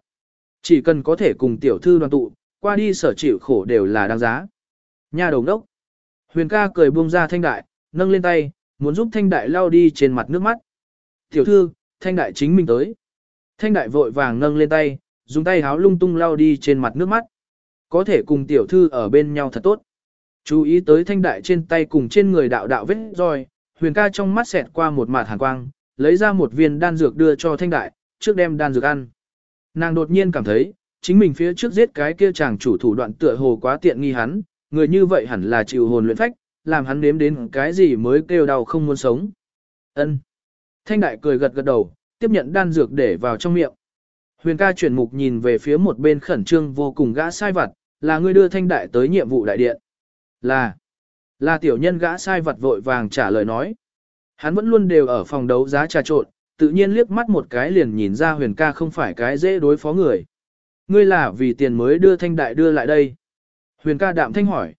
Chỉ cần có thể cùng tiểu thư đoàn tụ, qua đi sở chịu khổ đều là đáng giá. Nhà đồng đốc. Huyền ca cười buông ra thanh đại, nâng lên tay, muốn giúp thanh đại lao đi trên mặt nước mắt. Tiểu thư, thanh đại chính mình tới. Thanh đại vội vàng nâng lên tay, dùng tay háo lung tung lao đi trên mặt nước mắt. Có thể cùng tiểu thư ở bên nhau thật tốt. Chú ý tới thanh đại trên tay cùng trên người đạo đạo vết rồi huyền ca trong mắt xẹt qua một mạt hàn quang, lấy ra một viên đan dược đưa cho thanh đại, trước đem đan dược ăn. Nàng đột nhiên cảm thấy, chính mình phía trước giết cái kia chàng chủ thủ đoạn tựa hồ quá tiện nghi hắn, người như vậy hẳn là chịu hồn luyện phách, làm hắn nếm đến cái gì mới kêu đau không muốn sống. Ân. Thanh đại cười gật gật đầu, tiếp nhận đan dược để vào trong miệng. Huyền ca chuyển mục nhìn về phía một bên khẩn trương vô cùng gã sai vật, là người đưa thanh đại tới nhiệm vụ đại điện. Là, là tiểu nhân gã sai vật vội vàng trả lời nói. Hắn vẫn luôn đều ở phòng đấu giá trà trộn, tự nhiên liếc mắt một cái liền nhìn ra huyền ca không phải cái dễ đối phó người. Ngươi là vì tiền mới đưa thanh đại đưa lại đây. Huyền ca đạm thanh hỏi.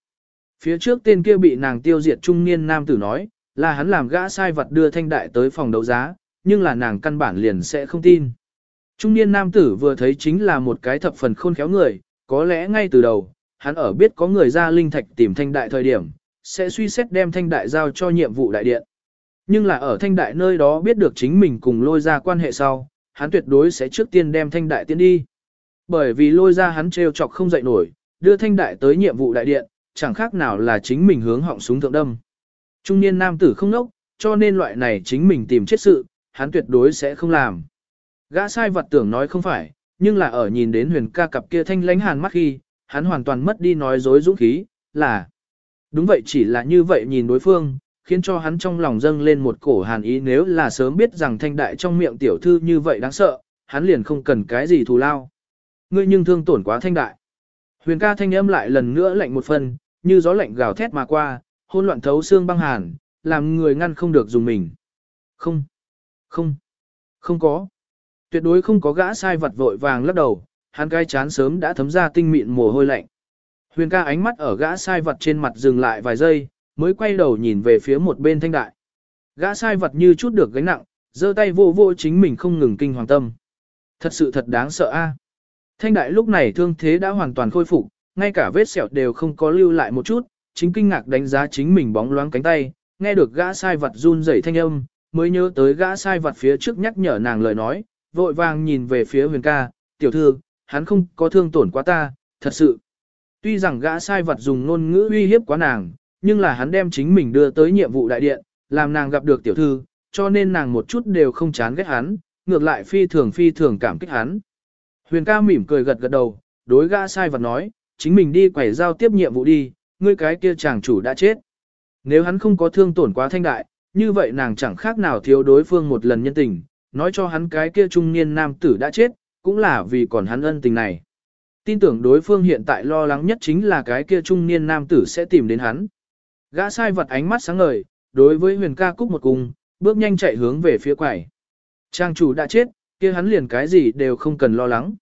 Phía trước tên kia bị nàng tiêu diệt trung niên nam tử nói, là hắn làm gã sai vật đưa thanh đại tới phòng đấu giá, nhưng là nàng căn bản liền sẽ không tin. Trung niên nam tử vừa thấy chính là một cái thập phần khôn khéo người, có lẽ ngay từ đầu, hắn ở biết có người ra linh thạch tìm thanh đại thời điểm, sẽ suy xét đem thanh đại giao cho nhiệm vụ đại điện. Nhưng là ở thanh đại nơi đó biết được chính mình cùng lôi ra quan hệ sau, hắn tuyệt đối sẽ trước tiên đem thanh đại tiến đi. Bởi vì lôi ra hắn trêu chọc không dậy nổi, đưa thanh đại tới nhiệm vụ đại điện, chẳng khác nào là chính mình hướng họng súng thượng đâm. Trung niên nam tử không nốc, cho nên loại này chính mình tìm chết sự, hắn tuyệt đối sẽ không làm. Gã sai vật tưởng nói không phải, nhưng là ở nhìn đến huyền ca cặp kia thanh lánh hàn mắt khi, hắn hoàn toàn mất đi nói dối dũng khí, là đúng vậy chỉ là như vậy nhìn đối phương, khiến cho hắn trong lòng dâng lên một cổ hàn ý nếu là sớm biết rằng thanh đại trong miệng tiểu thư như vậy đáng sợ, hắn liền không cần cái gì thù lao. Ngươi nhưng thương tổn quá thanh đại. Huyền ca thanh âm lại lần nữa lạnh một phần, như gió lạnh gào thét mà qua, hôn loạn thấu xương băng hàn, làm người ngăn không được dùng mình. Không, không, không có. Tuyệt đối không có gã sai vật vội vàng lắc đầu, hắn cái chán sớm đã thấm ra tinh mịn mồ hôi lạnh. Huyền ca ánh mắt ở gã sai vật trên mặt dừng lại vài giây, mới quay đầu nhìn về phía một bên thanh đại. Gã sai vật như chút được gánh nặng, giơ tay vô vô chính mình không ngừng kinh hoàng tâm. Thật sự thật đáng sợ a. Thanh đại lúc này thương thế đã hoàn toàn khôi phục, ngay cả vết sẹo đều không có lưu lại một chút, chính kinh ngạc đánh giá chính mình bóng loáng cánh tay, nghe được gã sai vật run rẩy thanh âm, mới nhớ tới gã sai vật phía trước nhắc nhở nàng lời nói, vội vàng nhìn về phía huyền ca, tiểu thư, hắn không có thương tổn quá ta, thật sự. Tuy rằng gã sai vật dùng ngôn ngữ uy hiếp quá nàng, nhưng là hắn đem chính mình đưa tới nhiệm vụ đại điện, làm nàng gặp được tiểu thư, cho nên nàng một chút đều không chán ghét hắn, ngược lại phi thường phi thường cảm kích hắn. Huyền ca mỉm cười gật gật đầu, đối gã sai vật nói, chính mình đi quẩy giao tiếp nhiệm vụ đi, ngươi cái kia chàng chủ đã chết. Nếu hắn không có thương tổn quá thanh đại, như vậy nàng chẳng khác nào thiếu đối phương một lần nhân tình, nói cho hắn cái kia trung niên nam tử đã chết, cũng là vì còn hắn ân tình này. Tin tưởng đối phương hiện tại lo lắng nhất chính là cái kia trung niên nam tử sẽ tìm đến hắn. Gã sai vật ánh mắt sáng ngời, đối với huyền ca cúc một cung, bước nhanh chạy hướng về phía quầy. Trang chủ đã chết, kia hắn liền cái gì đều không cần lo lắng.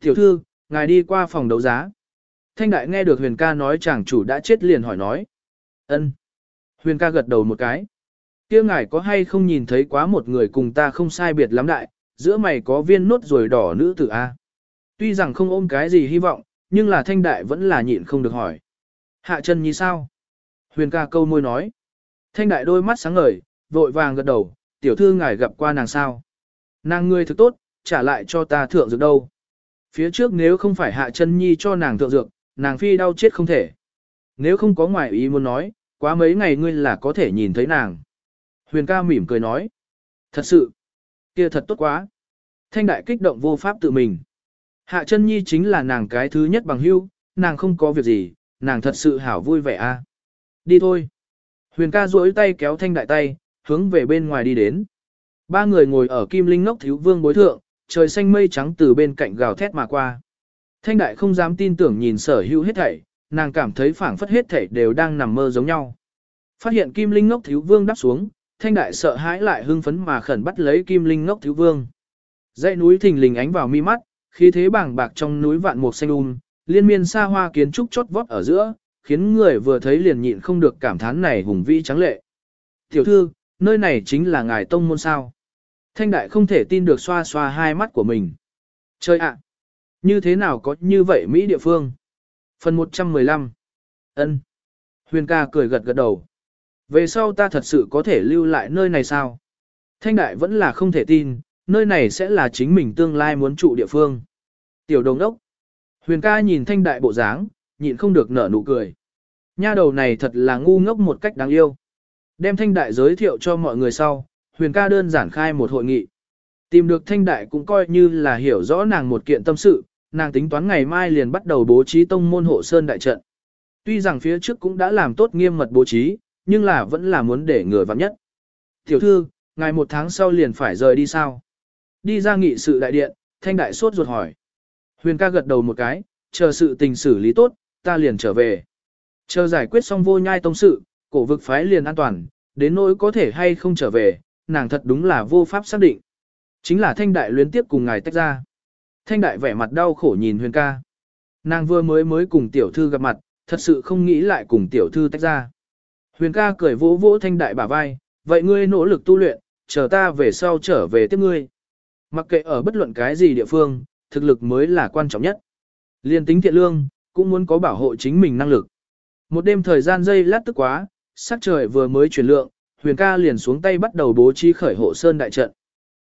Tiểu thư, ngài đi qua phòng đấu giá. Thanh đại nghe được huyền ca nói chàng chủ đã chết liền hỏi nói. ân. Huyền ca gật đầu một cái. Kia ngài có hay không nhìn thấy quá một người cùng ta không sai biệt lắm đại, giữa mày có viên nốt rồi đỏ nữ tử A. Tuy rằng không ôm cái gì hy vọng, nhưng là thanh đại vẫn là nhịn không được hỏi. Hạ chân như sao? Huyền ca câu môi nói. Thanh đại đôi mắt sáng ngời, vội vàng gật đầu, tiểu thư ngài gặp qua nàng sao? Nàng ngươi thực tốt, trả lại cho ta thượng dược đâu. Phía trước nếu không phải hạ chân nhi cho nàng thượng dược, nàng phi đau chết không thể. Nếu không có ngoại ý muốn nói, quá mấy ngày ngươi là có thể nhìn thấy nàng. Huyền ca mỉm cười nói. Thật sự, kia thật tốt quá. Thanh đại kích động vô pháp tự mình. Hạ chân nhi chính là nàng cái thứ nhất bằng hưu, nàng không có việc gì, nàng thật sự hảo vui vẻ a. Đi thôi. Huyền ca duỗi tay kéo thanh đại tay, hướng về bên ngoài đi đến. Ba người ngồi ở kim linh ngốc thiếu vương bối thượng, trời xanh mây trắng từ bên cạnh gào thét mà qua. Thanh đại không dám tin tưởng nhìn sở hữu hết thảy, nàng cảm thấy phảng phất hết thảy đều đang nằm mơ giống nhau. Phát hiện kim linh ngốc thiếu vương đáp xuống, thanh đại sợ hãi lại hưng phấn mà khẩn bắt lấy kim linh ngốc thiếu vương. Dãy núi thình lình ánh vào mi mắt, khí thế bàng bạc trong núi vạn mục xanh um, liên miên xa hoa kiến trúc chót vót ở giữa, khiến người vừa thấy liền nhịn không được cảm thán này hùng vĩ trắng lệ. Tiểu thư, nơi này chính là ngài tông môn sao. Thanh đại không thể tin được xoa xoa hai mắt của mình. Chơi ạ! Như thế nào có như vậy Mỹ địa phương? Phần 115 ân Huyền ca cười gật gật đầu. Về sau ta thật sự có thể lưu lại nơi này sao? Thanh đại vẫn là không thể tin, nơi này sẽ là chính mình tương lai muốn trụ địa phương. Tiểu đồng đốc. Huyền ca nhìn thanh đại bộ dáng, nhịn không được nở nụ cười. Nha đầu này thật là ngu ngốc một cách đáng yêu. Đem thanh đại giới thiệu cho mọi người sau, huyền ca đơn giản khai một hội nghị. Tìm được thanh đại cũng coi như là hiểu rõ nàng một kiện tâm sự, nàng tính toán ngày mai liền bắt đầu bố trí tông môn hộ sơn đại trận. Tuy rằng phía trước cũng đã làm tốt nghiêm mật bố trí, nhưng là vẫn là muốn để người vắng nhất. Tiểu thư, ngày một tháng sau liền phải rời đi sao? Đi ra nghị sự đại điện, thanh đại sốt ruột hỏi. Huyền ca gật đầu một cái, chờ sự tình xử lý tốt, ta liền trở về. Chờ giải quyết xong vô nhai tông sự, cổ vực phái liền an toàn, đến nỗi có thể hay không trở về, nàng thật đúng là vô pháp xác định. Chính là thanh đại luyến tiếp cùng ngài tách ra. Thanh đại vẻ mặt đau khổ nhìn huyền ca. Nàng vừa mới mới cùng tiểu thư gặp mặt, thật sự không nghĩ lại cùng tiểu thư tách ra. Huyền ca cười vỗ vỗ thanh đại bả vai, vậy ngươi nỗ lực tu luyện, chờ ta về sau trở về tiếp ngươi. Mặc kệ ở bất luận cái gì địa phương, thực lực mới là quan trọng nhất. Liên tính thiện lương, cũng muốn có bảo hộ chính mình năng lực. Một đêm thời gian dây lát tức quá, sắc trời vừa mới chuyển lượng, huyền ca liền xuống tay bắt đầu bố trí khởi hộ sơn đại trận.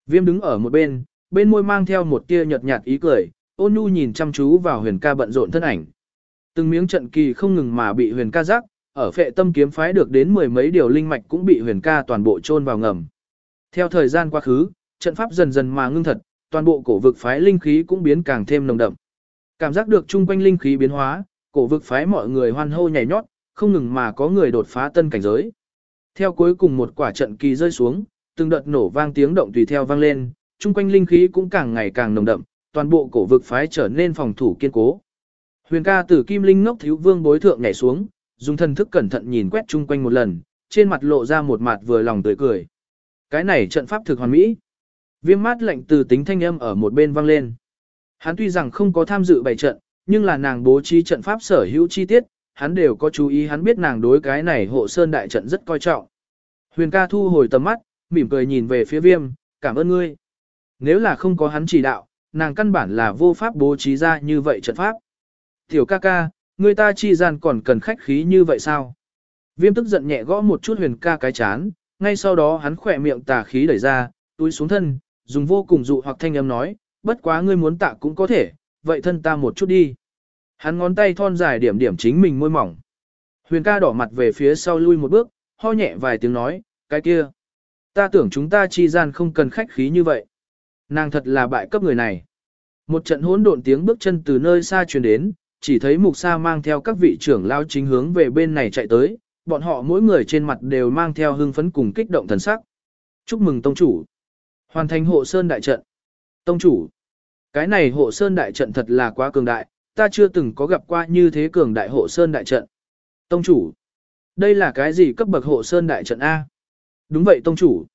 Viêm đứng ở một bên, bên môi mang theo một tia nhợt nhạt ý cười, ôn nhu nhìn chăm chú vào huyền ca bận rộn thân ảnh. Từng miếng trận kỳ không ngừng mà bị huyền ca rắc, ở phệ tâm kiếm phái được đến mười mấy điều linh mạch cũng bị huyền ca toàn bộ chôn vào ngầm. Theo thời gian quá khứ, trận pháp dần dần mà ngưng thật, toàn bộ cổ vực phái linh khí cũng biến càng thêm nồng đậm. Cảm giác được chung quanh linh khí biến hóa, cổ vực phái mọi người hoan hô nhảy nhót, không ngừng mà có người đột phá tân cảnh giới. Theo cuối cùng một quả trận kỳ rơi xuống, từng đợt nổ vang tiếng động tùy theo vang lên, chung quanh linh khí cũng càng ngày càng nồng đậm, toàn bộ cổ vực phái trở nên phòng thủ kiên cố. Huyền ca từ kim linh ngốc thiếu vương bối thượng nhảy xuống, dùng thần thức cẩn thận nhìn quét chung quanh một lần, trên mặt lộ ra một mặt vừa lòng tươi cười. Cái này trận pháp thực hoàn mỹ. Viêm mát lạnh từ tính thanh âm ở một bên vang lên. Hắn tuy rằng không có tham dự bày trận, nhưng là nàng bố trí trận pháp sở hữu chi tiết, hắn đều có chú ý hắn biết nàng đối cái này hộ sơn đại trận rất coi trọng. Huyền ca thu hồi tầm mắt, mỉm cười nhìn về phía viêm, cảm ơn ngươi. Nếu là không có hắn chỉ đạo, nàng căn bản là vô pháp bố trí ra như vậy trận pháp. Tiểu ca ca, người ta chi gian còn cần khách khí như vậy sao? Viêm tức giận nhẹ gõ một chút huyền ca cái chán, ngay sau đó hắn khỏe miệng tà khí đẩy ra, túi xuống thân, dùng vô cùng dụ hoặc thanh âm nói, bất quá ngươi muốn tạ cũng có thể, vậy thân ta một chút đi. Hắn ngón tay thon dài điểm điểm chính mình môi mỏng. Huyền ca đỏ mặt về phía sau lui một bước, ho nhẹ vài tiếng nói, cái kia. Ta tưởng chúng ta chi gian không cần khách khí như vậy. Nàng thật là bại cấp người này. Một trận hỗn độn tiếng bước chân từ nơi xa truyền đến, chỉ thấy mục sa mang theo các vị trưởng lao chính hướng về bên này chạy tới, bọn họ mỗi người trên mặt đều mang theo hưng phấn cùng kích động thần sắc. Chúc mừng tông chủ. Hoàn thành hộ sơn đại trận. Tông chủ. Cái này hộ sơn đại trận thật là quá cường đại, ta chưa từng có gặp qua như thế cường đại hộ sơn đại trận. Tông chủ. Đây là cái gì cấp bậc hộ sơn đại trận A? Đúng vậy tông chủ.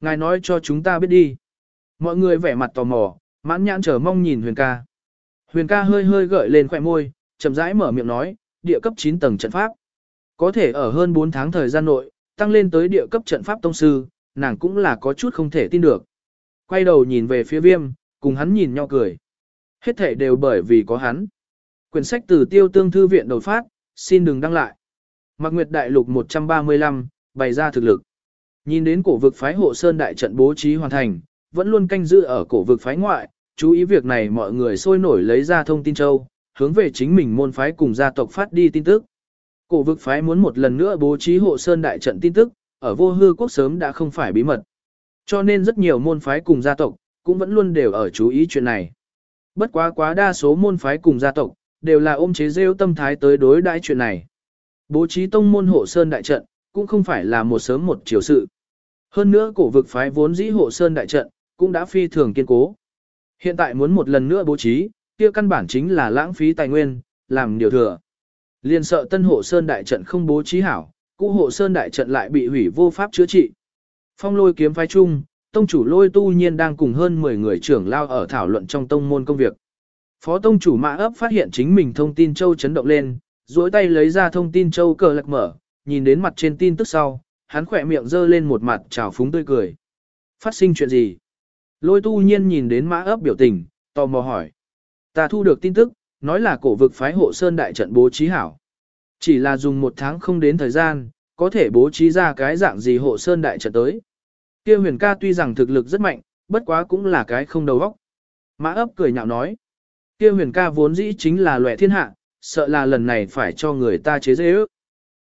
Ngài nói cho chúng ta biết đi. Mọi người vẻ mặt tò mò, mãn nhãn chờ mong nhìn huyền ca. Huyền ca hơi hơi gợi lên khỏe môi, chậm rãi mở miệng nói, địa cấp 9 tầng trận pháp. Có thể ở hơn 4 tháng thời gian nội, tăng lên tới địa cấp trận pháp tông sư, nàng cũng là có chút không thể tin được. Quay đầu nhìn về phía viêm, cùng hắn nhìn nhau cười. Hết thể đều bởi vì có hắn. Quyển sách từ tiêu tương thư viện đột phát, xin đừng đăng lại. Mạc Nguyệt Đại Lục 135, bày ra thực lực. Nhìn đến cổ vực phái hộ sơn đại trận bố trí hoàn thành, vẫn luôn canh giữ ở cổ vực phái ngoại, chú ý việc này mọi người sôi nổi lấy ra thông tin châu, hướng về chính mình môn phái cùng gia tộc phát đi tin tức. Cổ vực phái muốn một lần nữa bố trí hộ sơn đại trận tin tức, ở vô hư quốc sớm đã không phải bí mật. Cho nên rất nhiều môn phái cùng gia tộc, cũng vẫn luôn đều ở chú ý chuyện này. Bất quá quá đa số môn phái cùng gia tộc, đều là ôm chế rêu tâm thái tới đối đãi chuyện này. Bố trí tông môn hộ sơn đại trận, cũng không phải là một sớm một chiều sự. Hơn nữa cổ vực phái vốn dĩ hộ sơn đại trận, cũng đã phi thường kiên cố. Hiện tại muốn một lần nữa bố trí, kia căn bản chính là lãng phí tài nguyên, làm điều thừa. Liên sợ tân hộ sơn đại trận không bố trí hảo, cũ hộ sơn đại trận lại bị hủy vô pháp chữa trị. Phong lôi kiếm phái chung, tông chủ lôi tu nhiên đang cùng hơn 10 người trưởng lao ở thảo luận trong tông môn công việc. Phó tông chủ mã ấp phát hiện chính mình thông tin châu chấn động lên, duỗi tay lấy ra thông tin châu cờ lạc mở, nhìn đến mặt trên tin tức sau, hắn khỏe miệng giơ lên một mặt trào phúng tươi cười. Phát sinh chuyện gì? Lôi tu nhiên nhìn đến mã ấp biểu tình, tò mò hỏi. Ta thu được tin tức, nói là cổ vực phái hộ sơn đại trận bố trí hảo. Chỉ là dùng một tháng không đến thời gian, có thể bố trí ra cái dạng gì hộ sơn đại trận tới. Kia huyền ca tuy rằng thực lực rất mạnh, bất quá cũng là cái không đầu óc. Mã ấp cười nhạo nói. Kia huyền ca vốn dĩ chính là loại thiên hạ, sợ là lần này phải cho người ta chế dễ ước.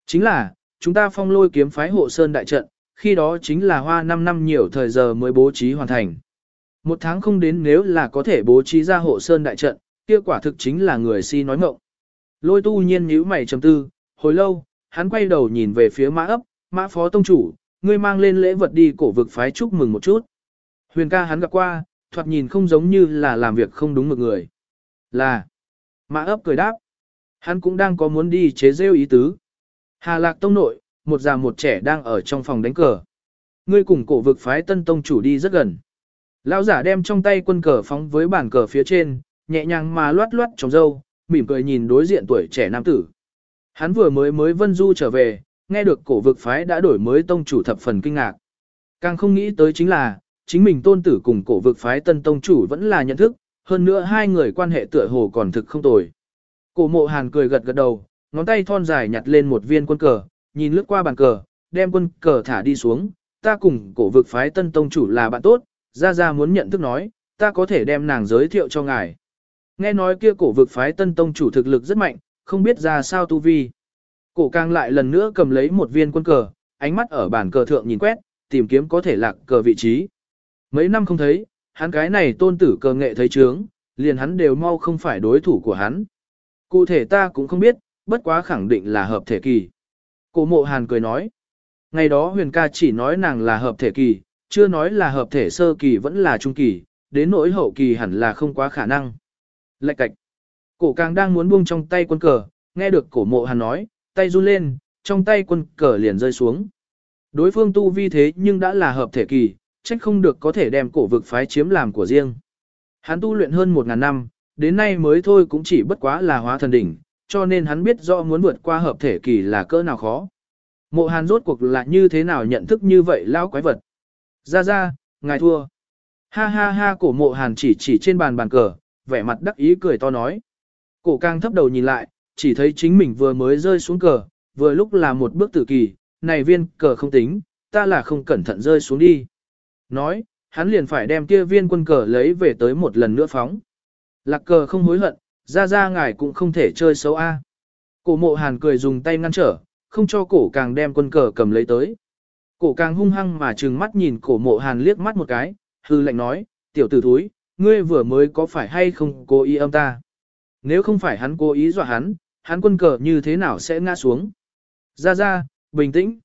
Chính là, chúng ta phong lôi kiếm phái hộ sơn đại trận, khi đó chính là hoa 5 năm nhiều thời giờ mới bố trí hoàn thành. Một tháng không đến nếu là có thể bố trí ra hộ sơn đại trận, kia quả thực chính là người si nói ngộng. Lôi tu nhiên nhíu mày trầm tư, hồi lâu, hắn quay đầu nhìn về phía mã ấp, mã phó tông chủ, ngươi mang lên lễ vật đi cổ vực phái chúc mừng một chút. Huyền ca hắn gặp qua, thoạt nhìn không giống như là làm việc không đúng một người. Là, mã ấp cười đáp, hắn cũng đang có muốn đi chế rêu ý tứ. Hà lạc tông nội, một già một trẻ đang ở trong phòng đánh cờ. Ngươi cùng cổ vực phái tân tông chủ đi rất gần. Lão giả đem trong tay quân cờ phóng với bàn cờ phía trên, nhẹ nhàng mà loát loát trong râu, mỉm cười nhìn đối diện tuổi trẻ nam tử. Hắn vừa mới mới vân du trở về, nghe được cổ vực phái đã đổi mới tông chủ thập phần kinh ngạc. Càng không nghĩ tới chính là, chính mình tôn tử cùng cổ vực phái tân tông chủ vẫn là nhận thức, hơn nữa hai người quan hệ tựa hồ còn thực không tồi. Cổ mộ hàn cười gật gật đầu, ngón tay thon dài nhặt lên một viên quân cờ, nhìn lướt qua bàn cờ, đem quân cờ thả đi xuống, ta cùng cổ vực phái tân tông chủ là bạn tốt, Gia Gia muốn nhận thức nói, ta có thể đem nàng giới thiệu cho ngài. Nghe nói kia cổ vực phái tân tông chủ thực lực rất mạnh, không biết ra sao tu vi. Cổ càng lại lần nữa cầm lấy một viên quân cờ, ánh mắt ở bàn cờ thượng nhìn quét, tìm kiếm có thể lạc cờ vị trí. Mấy năm không thấy, hắn cái này tôn tử cờ nghệ thấy trướng, liền hắn đều mau không phải đối thủ của hắn. Cụ thể ta cũng không biết, bất quá khẳng định là hợp thể kỳ. Cổ mộ hàn cười nói. Ngày đó huyền ca chỉ nói nàng là hợp thể kỳ, chưa nói là hợp thể sơ kỳ vẫn là trung kỳ, đến nỗi hậu kỳ hẳn là không quá khả năng. Lạch cạch. Cổ càng đang muốn buông trong tay quân cờ, nghe được cổ mộ hàn nói, tay run lên, trong tay quân cờ liền rơi xuống. Đối phương tu vi thế nhưng đã là hợp thể kỳ, trách không được có thể đem cổ vực phái chiếm làm của riêng. Hắn tu luyện hơn một ngàn năm, đến nay mới thôi cũng chỉ bất quá là hóa thần đỉnh, cho nên hắn biết rõ muốn vượt qua hợp thể kỳ là cỡ nào khó. Mộ hàn rốt cuộc là như thế nào nhận thức như vậy lao quái vật. Ra ra, ngài thua. Ha ha ha cổ mộ hàn chỉ chỉ trên bàn bàn cờ, vẻ mặt đắc ý cười to nói. Cổ càng thấp đầu nhìn lại, chỉ thấy chính mình vừa mới rơi xuống cờ, vừa lúc là một bước tử kỳ, này viên cờ không tính, ta là không cẩn thận rơi xuống đi. Nói, hắn liền phải đem kia viên quân cờ lấy về tới một lần nữa phóng. Lạc cờ không hối hận, ra ra ngài cũng không thể chơi xấu a. Cổ mộ hàn cười dùng tay ngăn trở, không cho cổ càng đem quân cờ cầm lấy tới. Cổ càng hung hăng mà trừng mắt nhìn cổ mộ hàn liếc mắt một cái, hư lệnh nói, tiểu tử thúi, ngươi vừa mới có phải hay không cố ý âm ta. Nếu không phải hắn cố ý dọa hắn, hắn quân cờ như thế nào sẽ ngã xuống. Ra ra, bình tĩnh.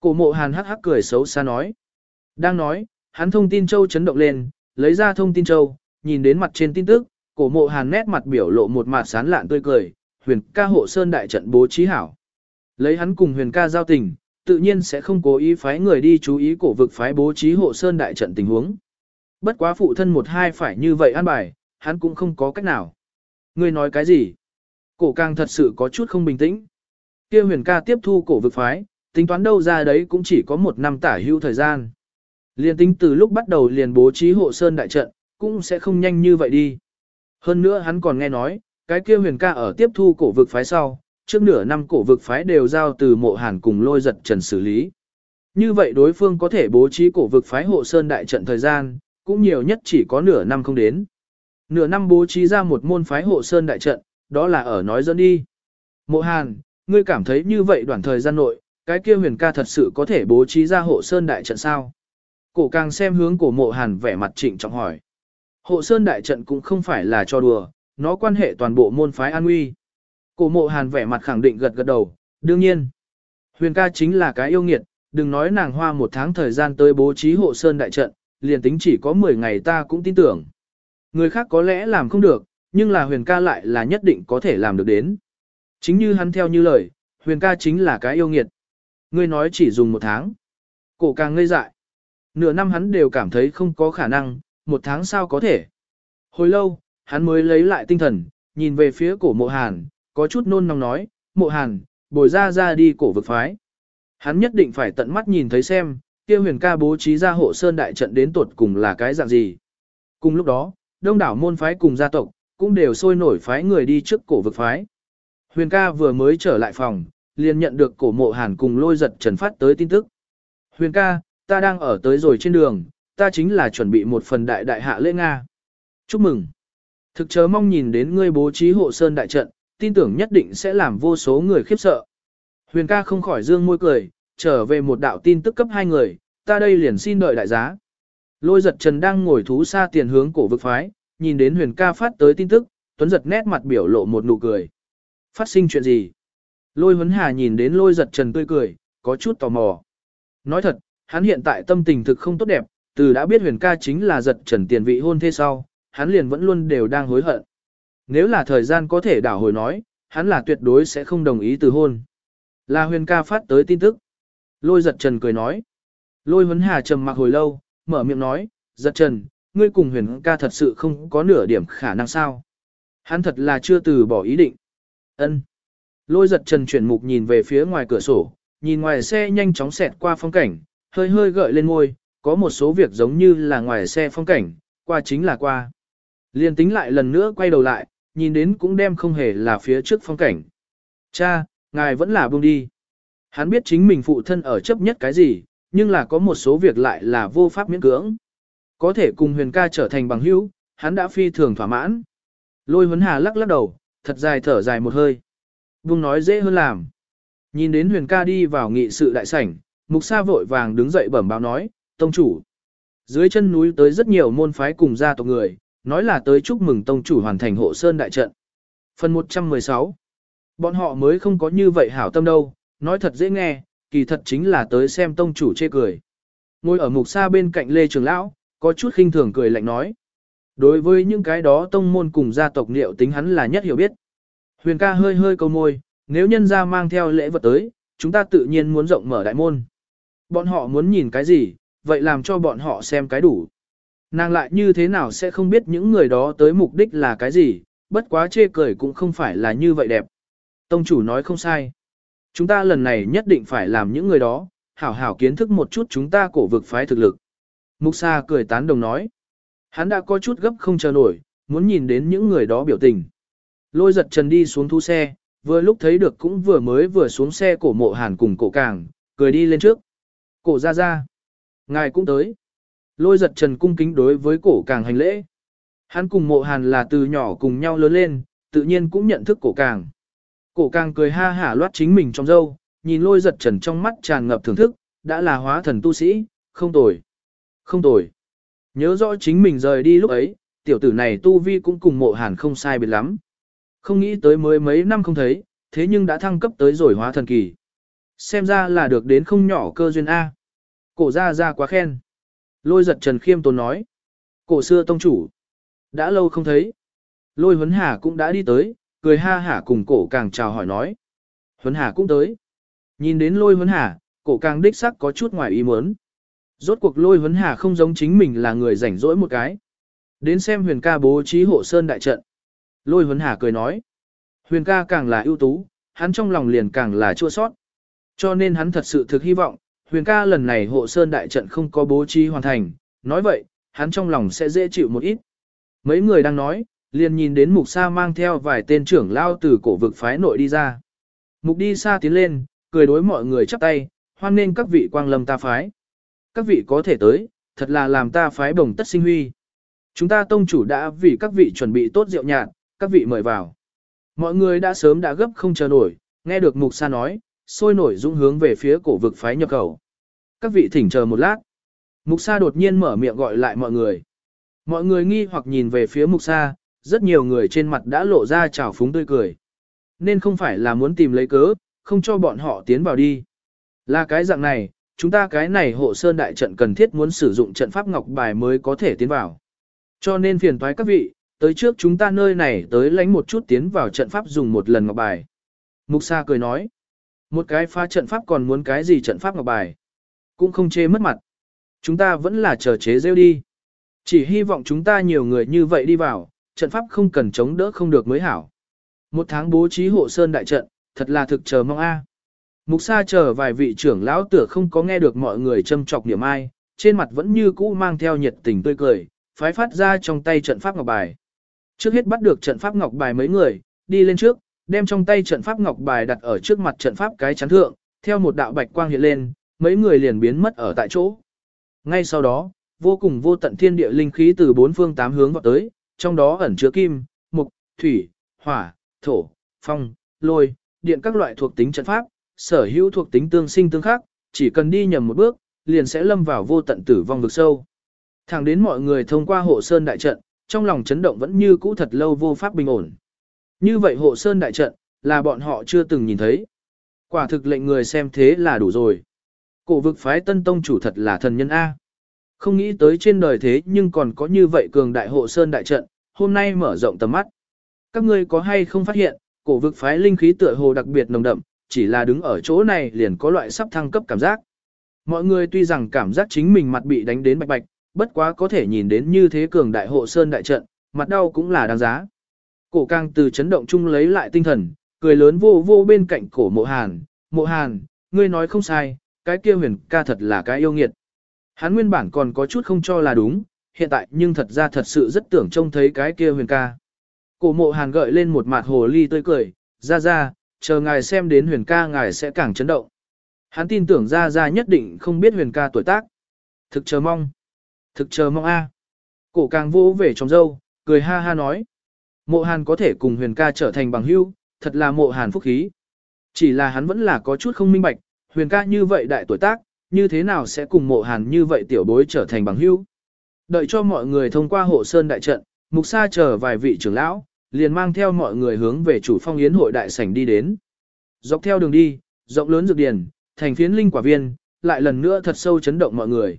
Cổ mộ hàn hắc hắc cười xấu xa nói. Đang nói, hắn thông tin châu chấn động lên, lấy ra thông tin châu, nhìn đến mặt trên tin tức, cổ mộ hàn nét mặt biểu lộ một mặt sán lạn tươi cười, huyền ca hộ sơn đại trận bố trí hảo. Lấy hắn cùng huyền ca giao tình, tự nhiên sẽ không cố ý phái người đi chú ý cổ vực phái bố trí hộ sơn đại trận tình huống. Bất quá phụ thân một hai phải như vậy an bài, hắn cũng không có cách nào. Ngươi nói cái gì? Cổ càng thật sự có chút không bình tĩnh. Kia huyền ca tiếp thu cổ vực phái, tính toán đâu ra đấy cũng chỉ có một năm tả hưu thời gian. Liên tính từ lúc bắt đầu liền bố trí hộ sơn đại trận, cũng sẽ không nhanh như vậy đi. Hơn nữa hắn còn nghe nói, cái kia huyền ca ở tiếp thu cổ vực phái sau, trước nửa năm cổ vực phái đều giao từ mộ hàn cùng lôi giật trần xử lý. Như vậy đối phương có thể bố trí cổ vực phái hộ sơn đại trận thời gian, cũng nhiều nhất chỉ có nửa năm không đến. Nửa năm bố trí ra một môn phái hộ sơn đại trận, đó là ở nói dẫn đi. Mộ hàn, ngươi cảm thấy như vậy đoạn thời gian nội, cái kia huyền ca thật sự có thể bố trí ra hộ sơn đại trận sao? Cổ càng xem hướng cổ mộ hàn vẻ mặt trịnh trọng hỏi. Hộ sơn đại trận cũng không phải là cho đùa, nó quan hệ toàn bộ môn phái an nguy. Cổ mộ hàn vẻ mặt khẳng định gật gật đầu, đương nhiên. Huyền ca chính là cái yêu nghiệt, đừng nói nàng hoa một tháng thời gian tới bố trí hộ sơn đại trận, liền tính chỉ có 10 ngày ta cũng tin tưởng. Người khác có lẽ làm không được, nhưng là huyền ca lại là nhất định có thể làm được đến. Chính như hắn theo như lời, huyền ca chính là cái yêu nghiệt. Ngươi nói chỉ dùng một tháng. Cổ càng ngây dại. Nửa năm hắn đều cảm thấy không có khả năng, một tháng sao có thể. Hồi lâu, hắn mới lấy lại tinh thần, nhìn về phía cổ mộ hàn, có chút nôn nóng nói, mộ hàn, bồi ra ra đi cổ vực phái. Hắn nhất định phải tận mắt nhìn thấy xem, kia huyền ca bố trí ra hộ sơn đại trận đến tuột cùng là cái dạng gì. Cùng lúc đó, đông đảo môn phái cùng gia tộc, cũng đều sôi nổi phái người đi trước cổ vực phái. Huyền ca vừa mới trở lại phòng, liền nhận được cổ mộ hàn cùng lôi giật trần phát tới tin tức. Huyền ca, ta đang ở tới rồi trên đường, ta chính là chuẩn bị một phần đại đại hạ lễ Nga. Chúc mừng. Thực chớ mong nhìn đến ngươi bố trí hộ sơn đại trận, tin tưởng nhất định sẽ làm vô số người khiếp sợ. Huyền ca không khỏi dương môi cười, trở về một đạo tin tức cấp hai người, ta đây liền xin đợi đại giá. Lôi giật trần đang ngồi thú xa tiền hướng cổ vực phái, nhìn đến huyền ca phát tới tin tức, tuấn giật nét mặt biểu lộ một nụ cười. Phát sinh chuyện gì? Lôi huấn hà nhìn đến lôi giật trần tươi cười, có chút tò mò. Nói thật, hắn hiện tại tâm tình thực không tốt đẹp, từ đã biết huyền ca chính là giật trần tiền vị hôn thế sau, hắn liền vẫn luôn đều đang hối hận. Nếu là thời gian có thể đảo hồi nói, hắn là tuyệt đối sẽ không đồng ý từ hôn. Là huyền ca phát tới tin tức. Lôi giật trần cười nói. Lôi huấn hà trầm mặc hồi lâu, mở miệng nói, giật trần, ngươi cùng huyền ca thật sự không có nửa điểm khả năng sao. Hắn thật là chưa từ bỏ ý định. ân Lôi giật trần chuyển mục nhìn về phía ngoài cửa sổ, nhìn ngoài xe nhanh chóng xẹt qua phong cảnh, hơi hơi gợi lên ngôi, có một số việc giống như là ngoài xe phong cảnh, qua chính là qua. Liên tính lại lần nữa quay đầu lại, nhìn đến cũng đem không hề là phía trước phong cảnh. Cha, ngài vẫn là buông đi. Hắn biết chính mình phụ thân ở chấp nhất cái gì, nhưng là có một số việc lại là vô pháp miễn cưỡng. Có thể cùng huyền ca trở thành bằng hữu, hắn đã phi thường thỏa mãn. Lôi huấn hà lắc lắc đầu, thật dài thở dài một hơi. Buông nói dễ hơn làm. Nhìn đến huyền ca đi vào nghị sự đại sảnh, mục sa vội vàng đứng dậy bẩm báo nói, tông chủ. Dưới chân núi tới rất nhiều môn phái cùng gia tộc người, nói là tới chúc mừng tông chủ hoàn thành hộ sơn đại trận. Phần 116 Bọn họ mới không có như vậy hảo tâm đâu, nói thật dễ nghe, kỳ thật chính là tới xem tông chủ chê cười. Ngồi ở mục xa bên cạnh Lê Trường Lão, có chút khinh thường cười lạnh nói. Đối với những cái đó tông môn cùng gia tộc liệu tính hắn là nhất hiểu biết. Huyền ca hơi hơi câu môi, nếu nhân gia mang theo lễ vật tới, chúng ta tự nhiên muốn rộng mở đại môn. Bọn họ muốn nhìn cái gì, vậy làm cho bọn họ xem cái đủ. Nàng lại như thế nào sẽ không biết những người đó tới mục đích là cái gì, bất quá chê cười cũng không phải là như vậy đẹp. Tông chủ nói không sai. Chúng ta lần này nhất định phải làm những người đó, hảo hảo kiến thức một chút chúng ta cổ vực phái thực lực. Mục Sa cười tán đồng nói. Hắn đã có chút gấp không chờ nổi, muốn nhìn đến những người đó biểu tình. Lôi giật trần đi xuống thu xe, vừa lúc thấy được cũng vừa mới vừa xuống xe cổ mộ hàn cùng cổ càng, cười đi lên trước. Cổ ra ra. Ngài cũng tới. Lôi giật trần cung kính đối với cổ càng hành lễ. Hắn cùng mộ hàn là từ nhỏ cùng nhau lớn lên, tự nhiên cũng nhận thức cổ càng. Cổ càng cười ha hả loát chính mình trong dâu, nhìn lôi giật trần trong mắt tràn ngập thưởng thức, đã là hóa thần tu sĩ, không tồi. Không tồi. Nhớ rõ chính mình rời đi lúc ấy, tiểu tử này tu vi cũng cùng mộ hàn không sai biệt lắm. Không nghĩ tới mới mấy năm không thấy, thế nhưng đã thăng cấp tới rồi hóa thần kỳ. Xem ra là được đến không nhỏ cơ duyên A. Cổ ra ra quá khen. Lôi giật trần khiêm tốn nói. Cổ xưa tông chủ. Đã lâu không thấy. Lôi huấn hà cũng đã đi tới, cười ha hả cùng cổ càng chào hỏi nói. Huấn hà cũng tới. Nhìn đến lôi huấn hà, cổ càng đích sắc có chút ngoài ý muốn. Rốt cuộc lôi huấn hà không giống chính mình là người rảnh rỗi một cái. Đến xem huyền ca bố trí hộ sơn đại trận. Lôi huấn hà cười nói. Huyền ca càng là ưu tú, hắn trong lòng liền càng là chua sót. Cho nên hắn thật sự thực hy vọng, huyền ca lần này hộ sơn đại trận không có bố trí hoàn thành. Nói vậy, hắn trong lòng sẽ dễ chịu một ít. Mấy người đang nói, liền nhìn đến mục sa mang theo vài tên trưởng lao từ cổ vực phái nội đi ra. Mục đi xa tiến lên, cười đối mọi người chắp tay, hoan nên các vị quang lâm ta phái. Các vị có thể tới, thật là làm ta phái bồng tất sinh huy. Chúng ta tông chủ đã vì các vị chuẩn bị tốt rượu nhạt, các vị mời vào. Mọi người đã sớm đã gấp không chờ nổi, nghe được mục sa nói, sôi nổi dũng hướng về phía cổ vực phái nhập khẩu. Các vị thỉnh chờ một lát. Mục sa đột nhiên mở miệng gọi lại mọi người. Mọi người nghi hoặc nhìn về phía mục sa, rất nhiều người trên mặt đã lộ ra trào phúng tươi cười. Nên không phải là muốn tìm lấy cớ, không cho bọn họ tiến vào đi. Là cái dạng này, chúng ta cái này hộ sơn đại trận cần thiết muốn sử dụng trận pháp ngọc bài mới có thể tiến vào. Cho nên phiền thoái các vị, tới trước chúng ta nơi này tới lánh một chút tiến vào trận pháp dùng một lần ngọc bài. Mục Sa cười nói, một cái phá trận pháp còn muốn cái gì trận pháp ngọc bài. Cũng không chê mất mặt. Chúng ta vẫn là chờ chế rêu đi. Chỉ hy vọng chúng ta nhiều người như vậy đi vào, trận pháp không cần chống đỡ không được mới hảo. Một tháng bố trí hộ sơn đại trận, thật là thực chờ mong a. Mục Sa chờ vài vị trưởng lão tựa không có nghe được mọi người châm chọc niệm ai, trên mặt vẫn như cũ mang theo nhiệt tình tươi cười, phái phát ra trong tay trận pháp ngọc bài. Trước hết bắt được trận pháp ngọc bài mấy người, đi lên trước, đem trong tay trận pháp ngọc bài đặt ở trước mặt trận pháp cái chắn thượng, theo một đạo bạch quang hiện lên, mấy người liền biến mất ở tại chỗ. Ngay sau đó, vô cùng vô tận thiên địa linh khí từ bốn phương tám hướng vào tới, trong đó ẩn chứa kim, mục, thủy, hỏa, thổ, phong, lôi, điện các loại thuộc tính trận pháp, sở hữu thuộc tính tương sinh tương khắc, chỉ cần đi nhầm một bước, liền sẽ lâm vào vô tận tử vong vực sâu. Thẳng đến mọi người thông qua hộ sơn đại trận, trong lòng chấn động vẫn như cũ thật lâu vô pháp bình ổn. Như vậy hộ sơn đại trận, là bọn họ chưa từng nhìn thấy. Quả thực lệnh người xem thế là đủ rồi. Cổ vực phái tân tông chủ thật là thần nhân A. Không nghĩ tới trên đời thế nhưng còn có như vậy cường đại hộ sơn đại trận, hôm nay mở rộng tầm mắt. Các ngươi có hay không phát hiện, cổ vực phái linh khí tựa hồ đặc biệt nồng đậm, chỉ là đứng ở chỗ này liền có loại sắp thăng cấp cảm giác. Mọi người tuy rằng cảm giác chính mình mặt bị đánh đến bạch bạch, bất quá có thể nhìn đến như thế cường đại hộ sơn đại trận, mặt đau cũng là đáng giá. Cổ càng từ chấn động chung lấy lại tinh thần, cười lớn vô vô bên cạnh cổ mộ hàn, mộ hàn, ngươi nói không sai, cái kia huyền ca thật là cái yêu nghiệt. Hắn nguyên bản còn có chút không cho là đúng, hiện tại nhưng thật ra thật sự rất tưởng trông thấy cái kia huyền ca. Cổ mộ hàn gợi lên một mặt hồ ly tươi cười, ra ra, chờ ngài xem đến huyền ca ngài sẽ càng chấn động. Hắn tin tưởng ra ra nhất định không biết huyền ca tuổi tác. Thực chờ mong. Thực chờ mong a. Cổ càng vô về trong dâu, cười ha ha nói. Mộ hàn có thể cùng huyền ca trở thành bằng hữu, thật là mộ hàn phúc khí. Chỉ là hắn vẫn là có chút không minh bạch, huyền ca như vậy đại tuổi tác, như thế nào sẽ cùng mộ hàn như vậy tiểu bối trở thành bằng hữu. Đợi cho mọi người thông qua hộ sơn đại trận, mục sa chờ vài vị trưởng lão, liền mang theo mọi người hướng về chủ phong yến hội đại sảnh đi đến. Dọc theo đường đi, rộng lớn dược điển, thành phiến linh quả viên, lại lần nữa thật sâu chấn động mọi người.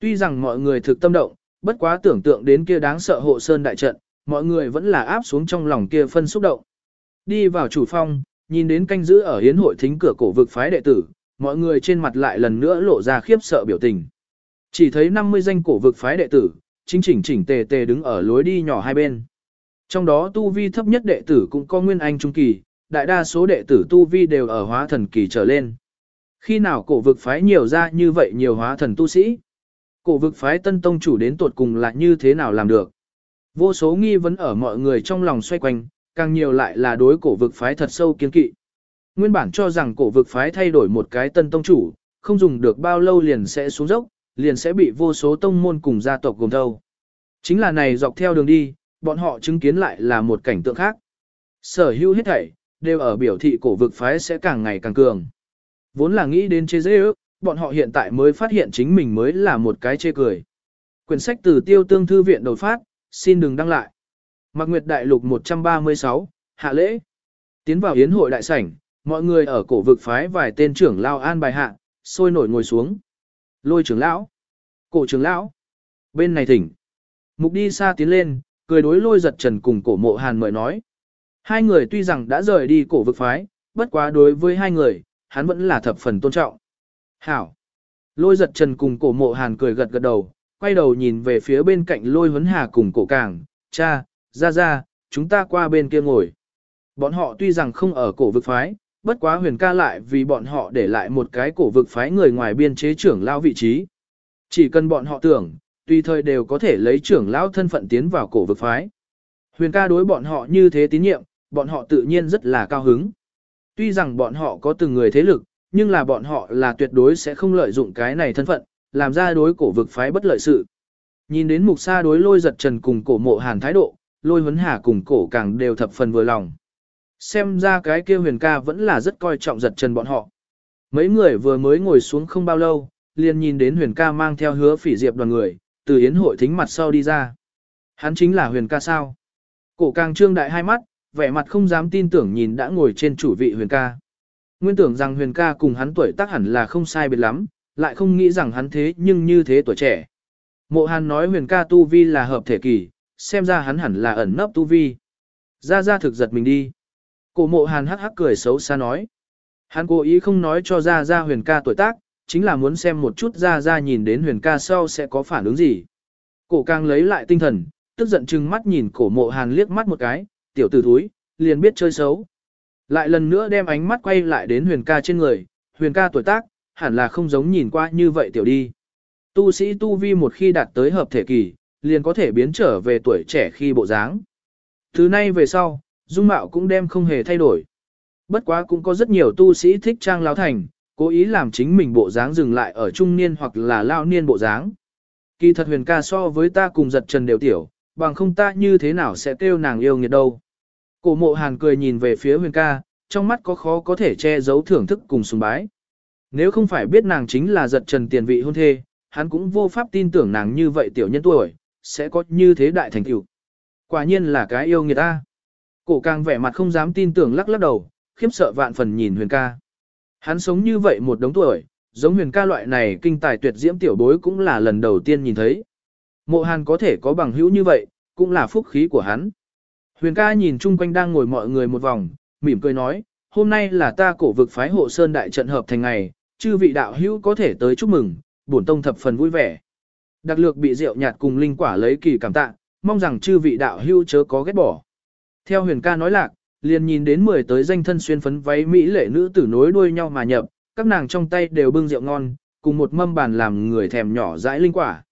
Tuy rằng mọi người thực tâm động, bất quá tưởng tượng đến kia đáng sợ hộ sơn đại trận, mọi người vẫn là áp xuống trong lòng kia phân xúc động. Đi vào chủ phong, nhìn đến canh giữ ở hiến hội thính cửa cổ vực phái đệ tử, mọi người trên mặt lại lần nữa lộ ra khiếp sợ biểu tình. Chỉ thấy 50 danh cổ vực phái đệ tử, chính chỉnh chỉnh tề tề đứng ở lối đi nhỏ hai bên. Trong đó tu vi thấp nhất đệ tử cũng có nguyên anh trung kỳ, đại đa số đệ tử tu vi đều ở hóa thần kỳ trở lên. Khi nào cổ vực phái nhiều ra như vậy nhiều hóa thần tu sĩ? Cổ vực phái tân tông chủ đến tuột cùng là như thế nào làm được? Vô số nghi vấn ở mọi người trong lòng xoay quanh, càng nhiều lại là đối cổ vực phái thật sâu kiên kỵ. Nguyên bản cho rằng cổ vực phái thay đổi một cái tân tông chủ, không dùng được bao lâu liền sẽ xuống dốc, liền sẽ bị vô số tông môn cùng gia tộc gồm thâu. Chính là này dọc theo đường đi, bọn họ chứng kiến lại là một cảnh tượng khác. Sở hữu hết thảy, đều ở biểu thị cổ vực phái sẽ càng ngày càng cường. Vốn là nghĩ đến chế dễ ước, bọn họ hiện tại mới phát hiện chính mình mới là một cái chê cười. Quyển sách từ tiêu tương thư viện đột phát, xin đừng đăng lại. Mạc Nguyệt Đại Lục 136, Hạ Lễ. Tiến vào yến hội đại sảnh, mọi người ở cổ vực phái vài tên trưởng lao an bài hạ, sôi nổi ngồi xuống. Lôi trưởng lão, cổ trưởng lão, bên này thỉnh. Mục đi xa tiến lên, cười đối lôi giật trần cùng cổ mộ hàn mời nói. Hai người tuy rằng đã rời đi cổ vực phái, bất quá đối với hai người, hắn vẫn là thập phần tôn trọng. Hảo. Lôi giật trần cùng cổ mộ hàn cười gật gật đầu, quay đầu nhìn về phía bên cạnh lôi huấn hà cùng cổ càng, cha, ra ra, chúng ta qua bên kia ngồi. Bọn họ tuy rằng không ở cổ vực phái, bất quá huyền ca lại vì bọn họ để lại một cái cổ vực phái người ngoài biên chế trưởng lao vị trí. Chỉ cần bọn họ tưởng, tùy thời đều có thể lấy trưởng lão thân phận tiến vào cổ vực phái. Huyền ca đối bọn họ như thế tín nhiệm, bọn họ tự nhiên rất là cao hứng. Tuy rằng bọn họ có từng người thế lực, nhưng là bọn họ là tuyệt đối sẽ không lợi dụng cái này thân phận, làm ra đối cổ vực phái bất lợi sự. Nhìn đến mục sa đối lôi giật trần cùng cổ mộ hàn thái độ, lôi huấn hà cùng cổ càng đều thập phần vừa lòng. Xem ra cái kia huyền ca vẫn là rất coi trọng giật trần bọn họ. Mấy người vừa mới ngồi xuống không bao lâu, liền nhìn đến huyền ca mang theo hứa phỉ diệp đoàn người, từ yến hội thính mặt sau đi ra. Hắn chính là huyền ca sao. Cổ càng trương đại hai mắt, vẻ mặt không dám tin tưởng nhìn đã ngồi trên chủ vị huyền ca. Nguyên tưởng rằng huyền ca cùng hắn tuổi tác hẳn là không sai biệt lắm, lại không nghĩ rằng hắn thế nhưng như thế tuổi trẻ. Mộ hàn nói huyền ca tu vi là hợp thể kỳ, xem ra hắn hẳn là ẩn nấp tu vi. Ra ra thực giật mình đi. Cổ mộ hàn hắc hắc cười xấu xa nói. Hắn cố ý không nói cho ra ra huyền ca tuổi tác, chính là muốn xem một chút ra ra nhìn đến huyền ca sau sẽ có phản ứng gì. Cổ càng lấy lại tinh thần, tức giận chừng mắt nhìn cổ mộ hàn liếc mắt một cái, tiểu tử thúi, liền biết chơi xấu. Lại lần nữa đem ánh mắt quay lại đến huyền ca trên người, huyền ca tuổi tác, hẳn là không giống nhìn qua như vậy tiểu đi. Tu sĩ tu vi một khi đạt tới hợp thể kỳ, liền có thể biến trở về tuổi trẻ khi bộ dáng. Thứ nay về sau, dung mạo cũng đem không hề thay đổi. Bất quá cũng có rất nhiều tu sĩ thích trang lão thành, cố ý làm chính mình bộ dáng dừng lại ở trung niên hoặc là lao niên bộ dáng. Kỳ thật huyền ca so với ta cùng giật trần đều tiểu, bằng không ta như thế nào sẽ kêu nàng yêu nghiệt đâu. Cổ mộ hàn cười nhìn về phía huyền ca, trong mắt có khó có thể che giấu thưởng thức cùng sùng bái. Nếu không phải biết nàng chính là giật trần tiền vị hôn thê, hắn cũng vô pháp tin tưởng nàng như vậy tiểu nhân tuổi, sẽ có như thế đại thành tựu. Quả nhiên là cái yêu người ta. Cổ càng vẻ mặt không dám tin tưởng lắc lắc đầu, khiếp sợ vạn phần nhìn huyền ca. Hắn sống như vậy một đống tuổi, giống huyền ca loại này kinh tài tuyệt diễm tiểu bối cũng là lần đầu tiên nhìn thấy. Mộ hàn có thể có bằng hữu như vậy, cũng là phúc khí của hắn. Huyền ca nhìn chung quanh đang ngồi mọi người một vòng, mỉm cười nói, hôm nay là ta cổ vực phái hộ sơn đại trận hợp thành ngày, chư vị đạo hữu có thể tới chúc mừng, bổn tông thập phần vui vẻ. Đặc lược bị rượu nhạt cùng linh quả lấy kỳ cảm tạ, mong rằng chư vị đạo hữu chớ có ghét bỏ. Theo huyền ca nói lạc, liền nhìn đến 10 tới danh thân xuyên phấn váy mỹ lệ nữ tử nối đuôi nhau mà nhập, các nàng trong tay đều bưng rượu ngon, cùng một mâm bàn làm người thèm nhỏ dãi linh quả.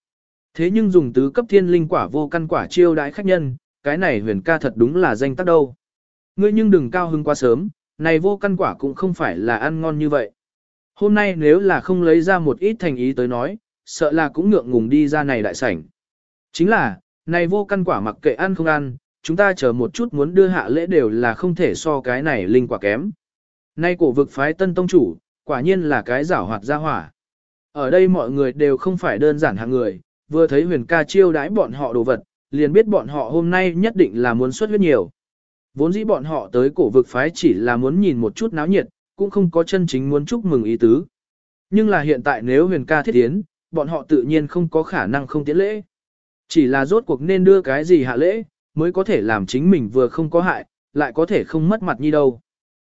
Thế nhưng dùng tứ cấp thiên linh quả vô căn quả chiêu đãi khách nhân, cái này huyền ca thật đúng là danh tác đâu. Ngươi nhưng đừng cao hưng quá sớm, này vô căn quả cũng không phải là ăn ngon như vậy. Hôm nay nếu là không lấy ra một ít thành ý tới nói, sợ là cũng ngượng ngùng đi ra này đại sảnh. Chính là, này vô căn quả mặc kệ ăn không ăn, chúng ta chờ một chút muốn đưa hạ lễ đều là không thể so cái này linh quả kém. Nay cổ vực phái tân tông chủ, quả nhiên là cái giảo hoạt gia hỏa. Ở đây mọi người đều không phải đơn giản hạng người, vừa thấy huyền ca chiêu đãi bọn họ đồ vật, liền biết bọn họ hôm nay nhất định là muốn xuất huyết nhiều. Vốn dĩ bọn họ tới cổ vực phái chỉ là muốn nhìn một chút náo nhiệt, cũng không có chân chính muốn chúc mừng ý tứ. Nhưng là hiện tại nếu huyền ca thiết tiến, bọn họ tự nhiên không có khả năng không tiến lễ. Chỉ là rốt cuộc nên đưa cái gì hạ lễ, mới có thể làm chính mình vừa không có hại, lại có thể không mất mặt như đâu.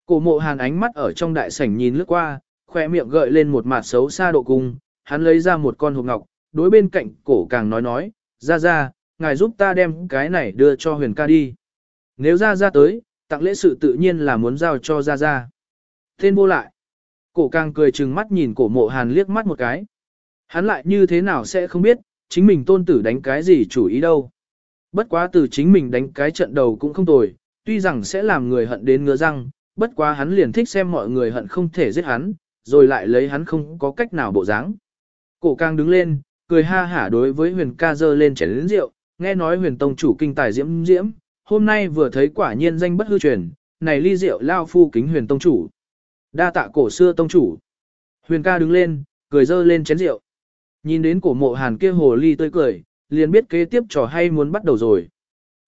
Cổ mộ hàn ánh mắt ở trong đại sảnh nhìn lướt qua, khoe miệng gợi lên một mặt xấu xa độ cung, hắn lấy ra một con hộp ngọc, đối bên cạnh cổ càng nói nói, ra ra, ngài giúp ta đem cái này đưa cho huyền ca đi. Nếu ra ra tới, tặng lễ sự tự nhiên là muốn giao cho ra ra. Tên vô lại. Cổ càng cười chừng mắt nhìn cổ mộ hàn liếc mắt một cái. Hắn lại như thế nào sẽ không biết, chính mình tôn tử đánh cái gì chủ ý đâu. Bất quá từ chính mình đánh cái trận đầu cũng không tồi, tuy rằng sẽ làm người hận đến ngứa răng, bất quá hắn liền thích xem mọi người hận không thể giết hắn, rồi lại lấy hắn không có cách nào bộ dáng. Cổ càng đứng lên, cười ha hả đối với huyền ca dơ lên chén lĩnh rượu, nghe nói huyền tông chủ kinh tài diễm diễm, hôm nay vừa thấy quả nhiên danh bất hư truyền, này ly rượu lao phu kính huyền tông chủ. Đa tạ cổ xưa tông chủ. Huyền ca đứng lên, cười dơ lên chén rượu. Nhìn đến cổ mộ hàn kia hồ ly tươi cười, liền biết kế tiếp trò hay muốn bắt đầu rồi.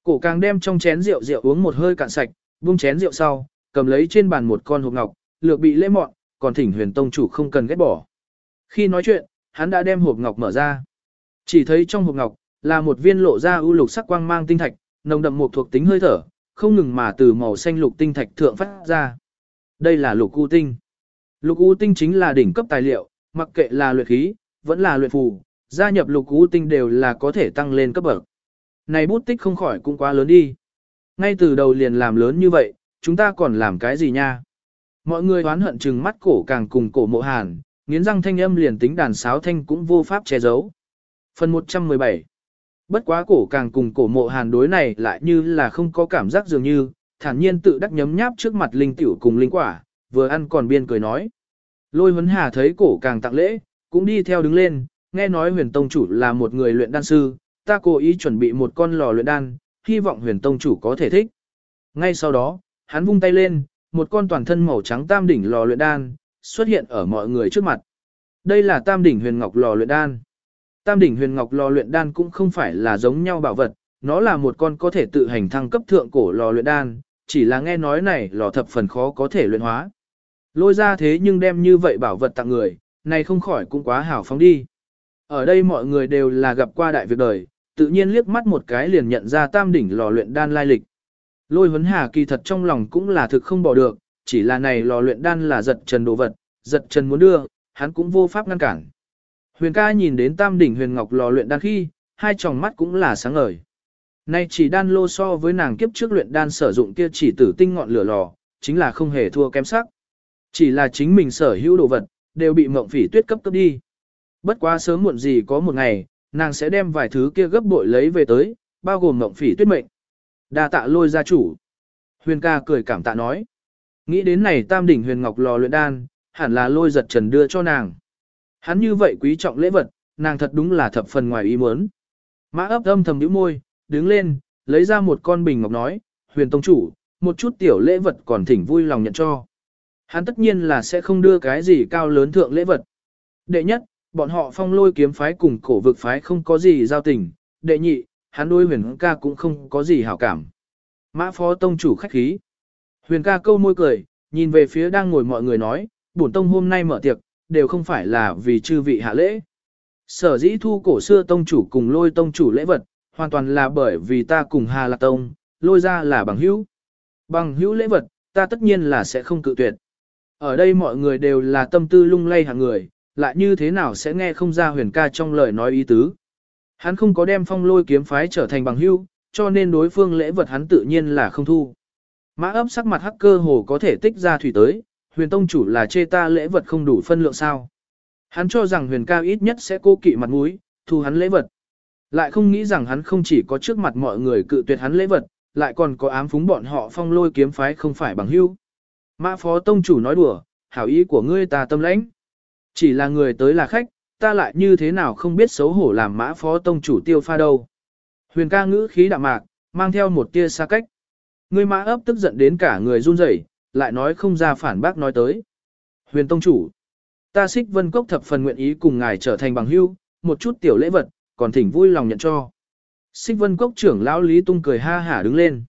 Cổ càng đem trong chén rượu rượu uống một hơi cạn sạch, buông chén rượu sau, cầm lấy trên bàn một con hộp ngọc, lược bị lễ mọn, còn thỉnh huyền tông chủ không cần ghét bỏ. Khi nói chuyện, hắn đã đem hộp ngọc mở ra. Chỉ thấy trong hộp ngọc, là một viên lộ ra ưu lục sắc quang mang tinh thạch, nồng đậm một thuộc tính hơi thở, không ngừng mà từ màu xanh lục tinh thạch thượng phát ra. Đây là lục u tinh. Lục u tinh chính là đỉnh cấp tài liệu, mặc kệ là luyện khí, vẫn là luyện phù, gia nhập lục u tinh đều là có thể tăng lên cấp bậc. Này bút tích không khỏi cũng quá lớn đi. Ngay từ đầu liền làm lớn như vậy, chúng ta còn làm cái gì nha? Mọi người oán hận chừng mắt cổ càng cùng cổ mộ hàn, nghiến răng thanh âm liền tính đàn sáo thanh cũng vô pháp che giấu. Phần 117 Bất quá cổ càng cùng cổ mộ hàn đối này lại như là không có cảm giác dường như, thản nhiên tự đắc nhấm nháp trước mặt linh tiểu cùng linh quả, vừa ăn còn biên cười nói. Lôi huấn hà thấy cổ càng tặng lễ, cũng đi theo đứng lên, nghe nói huyền tông chủ là một người luyện đan sư, ta cố ý chuẩn bị một con lò luyện đan, hy vọng huyền tông chủ có thể thích. Ngay sau đó, hắn vung tay lên, một con toàn thân màu trắng tam đỉnh lò luyện đan, xuất hiện ở mọi người trước mặt. Đây là tam đỉnh huyền ngọc lò luyện đan. Tam đỉnh huyền ngọc lò luyện đan cũng không phải là giống nhau bảo vật, nó là một con có thể tự hành thăng cấp thượng cổ lò luyện đan, chỉ là nghe nói này lò thập phần khó có thể luyện hóa. Lôi ra thế nhưng đem như vậy bảo vật tặng người, này không khỏi cũng quá hảo phóng đi. Ở đây mọi người đều là gặp qua đại việc đời, tự nhiên liếc mắt một cái liền nhận ra tam đỉnh lò luyện đan lai lịch. Lôi huấn hà kỳ thật trong lòng cũng là thực không bỏ được, chỉ là này lò luyện đan là giật trần đồ vật, giật trần muốn đưa, hắn cũng vô pháp ngăn cản. Huyền ca nhìn đến tam đỉnh huyền ngọc lò luyện đan khi, hai tròng mắt cũng là sáng ngời. Nay chỉ đan lô so với nàng kiếp trước luyện đan sử dụng kia chỉ tử tinh ngọn lửa lò, chính là không hề thua kém sắc. Chỉ là chính mình sở hữu đồ vật, đều bị mộng phỉ tuyết cấp cấp đi. Bất quá sớm muộn gì có một ngày, nàng sẽ đem vài thứ kia gấp bội lấy về tới, bao gồm mộng phỉ tuyết mệnh. Đa tạ lôi gia chủ. Huyền ca cười cảm tạ nói. Nghĩ đến này tam đỉnh huyền ngọc lò luyện đan, hẳn là lôi giật trần đưa cho nàng. Hắn như vậy quý trọng lễ vật, nàng thật đúng là thập phần ngoài ý muốn. Mã ấp âm thầm nhíu môi, đứng lên, lấy ra một con bình ngọc nói, huyền tông chủ, một chút tiểu lễ vật còn thỉnh vui lòng nhận cho. Hắn tất nhiên là sẽ không đưa cái gì cao lớn thượng lễ vật. Đệ nhất, bọn họ phong lôi kiếm phái cùng cổ vực phái không có gì giao tình. Đệ nhị, hắn đôi huyền ca cũng không có gì hảo cảm. Mã phó tông chủ khách khí. Huyền ca câu môi cười, nhìn về phía đang ngồi mọi người nói, bổn tông hôm nay mở tiệc, đều không phải là vì chư vị hạ lễ. Sở dĩ thu cổ xưa tông chủ cùng lôi tông chủ lễ vật, hoàn toàn là bởi vì ta cùng Hà Lạc Tông, lôi ra là bằng hữu. Bằng hữu lễ vật, ta tất nhiên là sẽ không cự tuyệt. Ở đây mọi người đều là tâm tư lung lay hàng người, lại như thế nào sẽ nghe không ra huyền ca trong lời nói ý tứ. Hắn không có đem phong lôi kiếm phái trở thành bằng hữu, cho nên đối phương lễ vật hắn tự nhiên là không thu. Mã ấp sắc mặt hắc cơ hồ có thể tích ra thủy tới, huyền tông chủ là chê ta lễ vật không đủ phân lượng sao. Hắn cho rằng huyền ca ít nhất sẽ cố kỵ mặt mũi, thu hắn lễ vật. Lại không nghĩ rằng hắn không chỉ có trước mặt mọi người cự tuyệt hắn lễ vật, lại còn có ám phúng bọn họ phong lôi kiếm phái không phải bằng hữu. Mã phó tông chủ nói đùa, hảo ý của ngươi ta tâm lãnh. Chỉ là người tới là khách, ta lại như thế nào không biết xấu hổ làm mã phó tông chủ tiêu pha đâu. Huyền ca ngữ khí đạm mạc, mang theo một tia xa cách. Ngươi mã ấp tức giận đến cả người run rẩy, lại nói không ra phản bác nói tới. Huyền tông chủ, ta xích vân cốc thập phần nguyện ý cùng ngài trở thành bằng hữu, một chút tiểu lễ vật, còn thỉnh vui lòng nhận cho. Xích vân cốc trưởng lão Lý Tung cười ha hả đứng lên.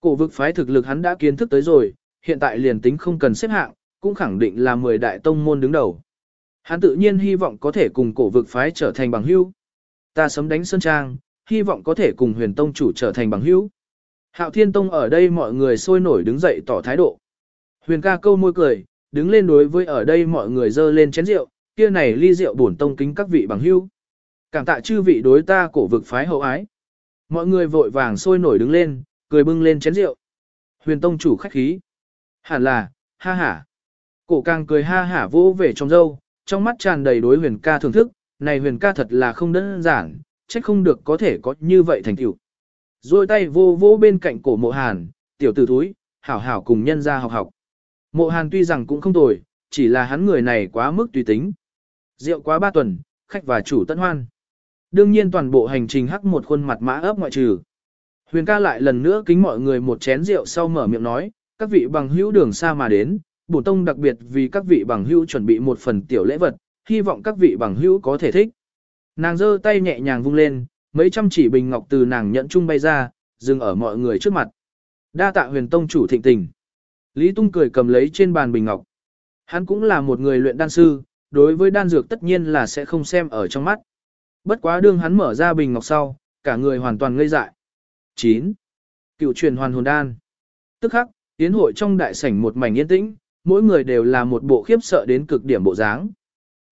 Cổ vực phái thực lực hắn đã kiến thức tới rồi, hiện tại liền tính không cần xếp hạng, cũng khẳng định là 10 đại tông môn đứng đầu. Hắn tự nhiên hy vọng có thể cùng cổ vực phái trở thành bằng hữu. Ta sấm đánh sơn trang, hy vọng có thể cùng huyền tông chủ trở thành bằng hữu. Hạo thiên tông ở đây mọi người sôi nổi đứng dậy tỏ thái độ. Huyền ca câu môi cười, đứng lên đối với ở đây mọi người dơ lên chén rượu, kia này ly rượu bổn tông kính các vị bằng hữu. Cảm tạ chư vị đối ta cổ vực phái hậu ái. Mọi người vội vàng sôi nổi đứng lên, cười bưng lên chén rượu. Huyền tông chủ khách khí. Hẳn là, ha ha. Cổ càng cười ha hả vỗ về trong dâu, trong mắt tràn đầy đối huyền ca thưởng thức, này huyền ca thật là không đơn giản, trách không được có thể có như vậy thành tựu. Rồi tay vô vô bên cạnh cổ mộ hàn, tiểu tử thúi, hảo hảo cùng nhân ra học học. Mộ hàn tuy rằng cũng không tồi, chỉ là hắn người này quá mức tùy tính. Rượu quá ba tuần, khách và chủ tận hoan. Đương nhiên toàn bộ hành trình hắc một khuôn mặt mã ấp ngoại trừ. Huyền ca lại lần nữa kính mọi người một chén rượu sau mở miệng nói, các vị bằng hữu đường xa mà đến, bổ tông đặc biệt vì các vị bằng hữu chuẩn bị một phần tiểu lễ vật, hy vọng các vị bằng hữu có thể thích. Nàng giơ tay nhẹ nhàng vung lên, mấy trăm chỉ bình ngọc từ nàng nhận chung bay ra, dừng ở mọi người trước mặt. Đa tạ huyền tông chủ thịnh tình. Lý Tung cười cầm lấy trên bàn bình ngọc. Hắn cũng là một người luyện đan sư, đối với đan dược tất nhiên là sẽ không xem ở trong mắt. Bất quá đương hắn mở ra bình ngọc sau, cả người hoàn toàn ngây dại. 9. Cựu truyền hoàn hồn đan. Tức khắc, tiến hội trong đại sảnh một mảnh yên tĩnh, mỗi người đều là một bộ khiếp sợ đến cực điểm bộ dáng.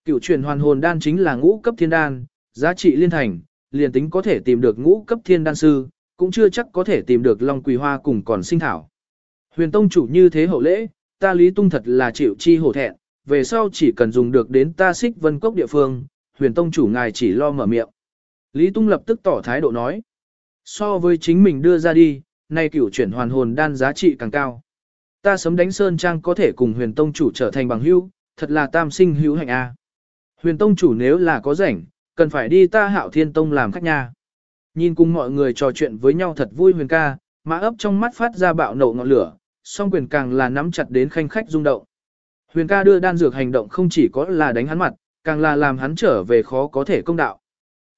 Cựu truyền hoàn hồn đan chính là ngũ cấp thiên đan, giá trị liên thành, liền tính có thể tìm được ngũ cấp thiên đan sư, cũng chưa chắc có thể tìm được long quỳ hoa cùng còn sinh thảo. Huyền tông chủ như thế hậu lễ, ta lý tung thật là chịu chi hổ thẹn, về sau chỉ cần dùng được đến ta xích vân cốc địa phương, huyền tông chủ ngài chỉ lo mở miệng. Lý tung lập tức tỏ thái độ nói. So với chính mình đưa ra đi, nay cửu chuyển hoàn hồn đan giá trị càng cao. Ta sớm đánh sơn trang có thể cùng huyền tông chủ trở thành bằng hữu, thật là tam sinh hữu hạnh a. Huyền tông chủ nếu là có rảnh, cần phải đi ta hạo thiên tông làm khách nha. Nhìn cùng mọi người trò chuyện với nhau thật vui huyền ca, mã ấp trong mắt phát ra bạo nổ ngọn lửa, song quyền càng là nắm chặt đến khanh khách rung động. Huyền ca đưa đan dược hành động không chỉ có là đánh hắn mặt, càng là làm hắn trở về khó có thể công đạo.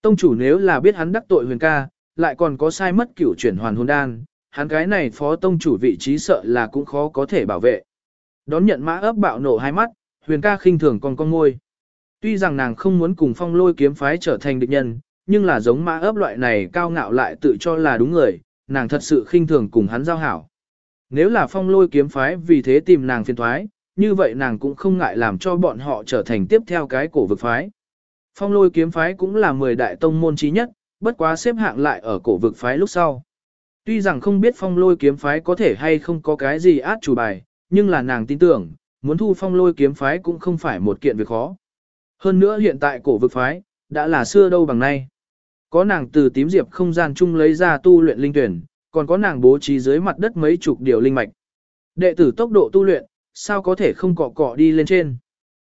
Tông chủ nếu là biết hắn đắc tội huyền ca, lại còn có sai mất cửu chuyển hoàn hồn đan, hắn cái này phó tông chủ vị trí sợ là cũng khó có thể bảo vệ. Đón nhận mã ấp bạo nổ hai mắt, huyền ca khinh thường con con ngôi. Tuy rằng nàng không muốn cùng phong lôi kiếm phái trở thành địch nhân, nhưng là giống mã ấp loại này cao ngạo lại tự cho là đúng người, nàng thật sự khinh thường cùng hắn giao hảo. Nếu là phong lôi kiếm phái vì thế tìm nàng phiền thoái, như vậy nàng cũng không ngại làm cho bọn họ trở thành tiếp theo cái cổ vực phái. Phong lôi kiếm phái cũng là 10 đại tông môn trí nhất, bất quá xếp hạng lại ở cổ vực phái lúc sau. Tuy rằng không biết phong lôi kiếm phái có thể hay không có cái gì át chủ bài, nhưng là nàng tin tưởng, muốn thu phong lôi kiếm phái cũng không phải một kiện việc khó. Hơn nữa hiện tại cổ vực phái, đã là xưa đâu bằng nay. Có nàng từ tím diệp không gian chung lấy ra tu luyện linh tuyển, còn có nàng bố trí dưới mặt đất mấy chục điều linh mạch. Đệ tử tốc độ tu luyện, sao có thể không cọ cọ đi lên trên.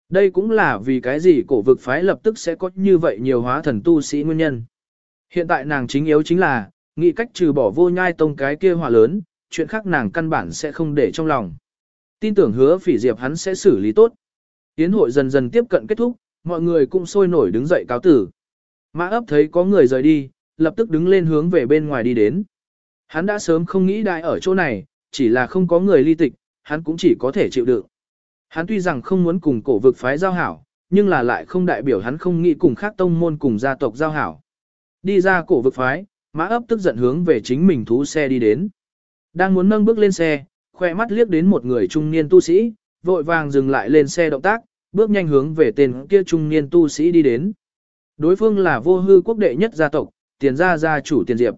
Đây cũng là vì cái gì cổ vực phái lập tức sẽ có như vậy nhiều hóa thần tu sĩ nguyên nhân. Hiện tại nàng chính yếu chính là, nghĩ cách trừ bỏ vô nhai tông cái kia hỏa lớn, chuyện khác nàng căn bản sẽ không để trong lòng. Tin tưởng hứa phỉ diệp hắn sẽ xử lý tốt. Tiến hội dần dần tiếp cận kết thúc, mọi người cũng sôi nổi đứng dậy cáo tử. Mã ấp thấy có người rời đi, lập tức đứng lên hướng về bên ngoài đi đến. Hắn đã sớm không nghĩ đại ở chỗ này, chỉ là không có người ly tịch, hắn cũng chỉ có thể chịu đựng. Hắn tuy rằng không muốn cùng cổ vực phái giao hảo, nhưng là lại không đại biểu hắn không nghĩ cùng khác tông môn cùng gia tộc giao hảo. Đi ra cổ vực phái, mã ấp tức giận hướng về chính mình thú xe đi đến. Đang muốn nâng bước lên xe, khoe mắt liếc đến một người trung niên tu sĩ, vội vàng dừng lại lên xe động tác, bước nhanh hướng về tên kia trung niên tu sĩ đi đến. Đối phương là vô hư quốc đệ nhất gia tộc, tiền gia gia chủ tiền diệp.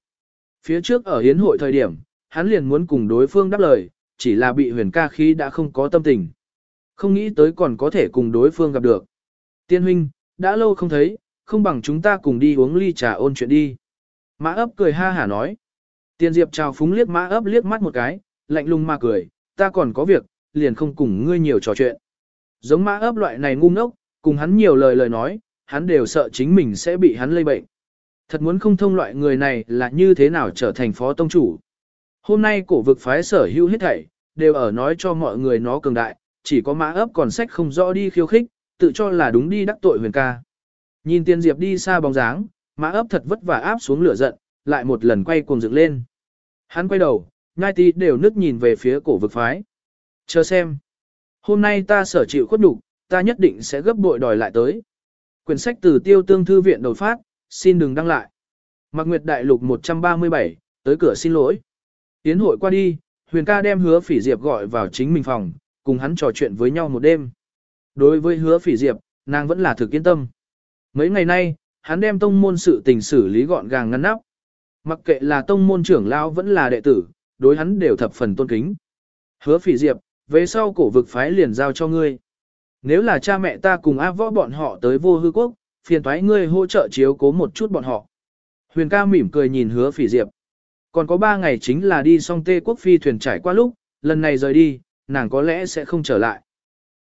Phía trước ở hiến hội thời điểm, hắn liền muốn cùng đối phương đáp lời, chỉ là bị huyền ca khí đã không có tâm tình. Không nghĩ tới còn có thể cùng đối phương gặp được. Tiên huynh, đã lâu không thấy, không bằng chúng ta cùng đi uống ly trà ôn chuyện đi. Mã ấp cười ha hả nói. Tiên diệp chào phúng liếc mã ấp liếc mắt một cái, lạnh lùng mà cười, ta còn có việc, liền không cùng ngươi nhiều trò chuyện. Giống mã ấp loại này ngu ngốc, cùng hắn nhiều lời lời nói, hắn đều sợ chính mình sẽ bị hắn lây bệnh. Thật muốn không thông loại người này là như thế nào trở thành phó tông chủ. Hôm nay cổ vực phái sở hữu hết thảy, đều ở nói cho mọi người nó cường đại, chỉ có mã ấp còn sách không rõ đi khiêu khích, tự cho là đúng đi đắc tội huyền ca. Nhìn tiên diệp đi xa bóng dáng, mã ấp thật vất vả áp xuống lửa giận, lại một lần quay cuồng dựng lên. Hắn quay đầu, ngai tí đều nước nhìn về phía cổ vực phái. Chờ xem. Hôm nay ta sở chịu khuất nhục, ta nhất định sẽ gấp bội đòi lại tới. Quyển sách từ tiêu tương thư viện đột phát, xin đừng đăng lại. Mạc Nguyệt Đại Lục 137, tới cửa xin lỗi. Tiến hội qua đi, Huyền ca đem hứa phỉ diệp gọi vào chính mình phòng, cùng hắn trò chuyện với nhau một đêm. Đối với hứa phỉ diệp, nàng vẫn là thực yên tâm. Mấy ngày nay, hắn đem tông môn sự tình xử lý gọn gàng ngăn nắp. Mặc kệ là tông môn trưởng lao vẫn là đệ tử, đối hắn đều thập phần tôn kính. Hứa phỉ diệp, về sau cổ vực phái liền giao cho ngươi. Nếu là cha mẹ ta cùng áp võ bọn họ tới vô hư quốc, phiền thoái ngươi hỗ trợ chiếu cố một chút bọn họ. Huyền ca mỉm cười nhìn hứa phỉ diệp. Còn có ba ngày chính là đi xong tê quốc phi thuyền trải qua lúc, lần này rời đi, nàng có lẽ sẽ không trở lại.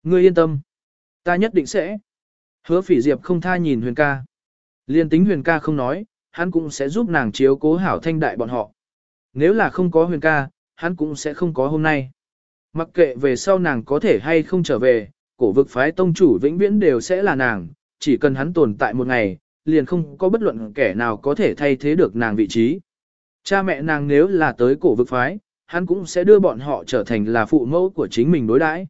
Ngươi yên tâm. Ta nhất định sẽ. Hứa phỉ diệp không tha nhìn huyền ca. Liên tính huyền ca không nói, hắn cũng sẽ giúp nàng chiếu cố hảo thanh đại bọn họ. Nếu là không có huyền ca, hắn cũng sẽ không có hôm nay. Mặc kệ về sau nàng có thể hay không trở về, cổ vực phái tông chủ vĩnh viễn đều sẽ là nàng, chỉ cần hắn tồn tại một ngày, liền không có bất luận kẻ nào có thể thay thế được nàng vị trí. Cha mẹ nàng nếu là tới cổ vực phái, hắn cũng sẽ đưa bọn họ trở thành là phụ mẫu của chính mình đối đãi.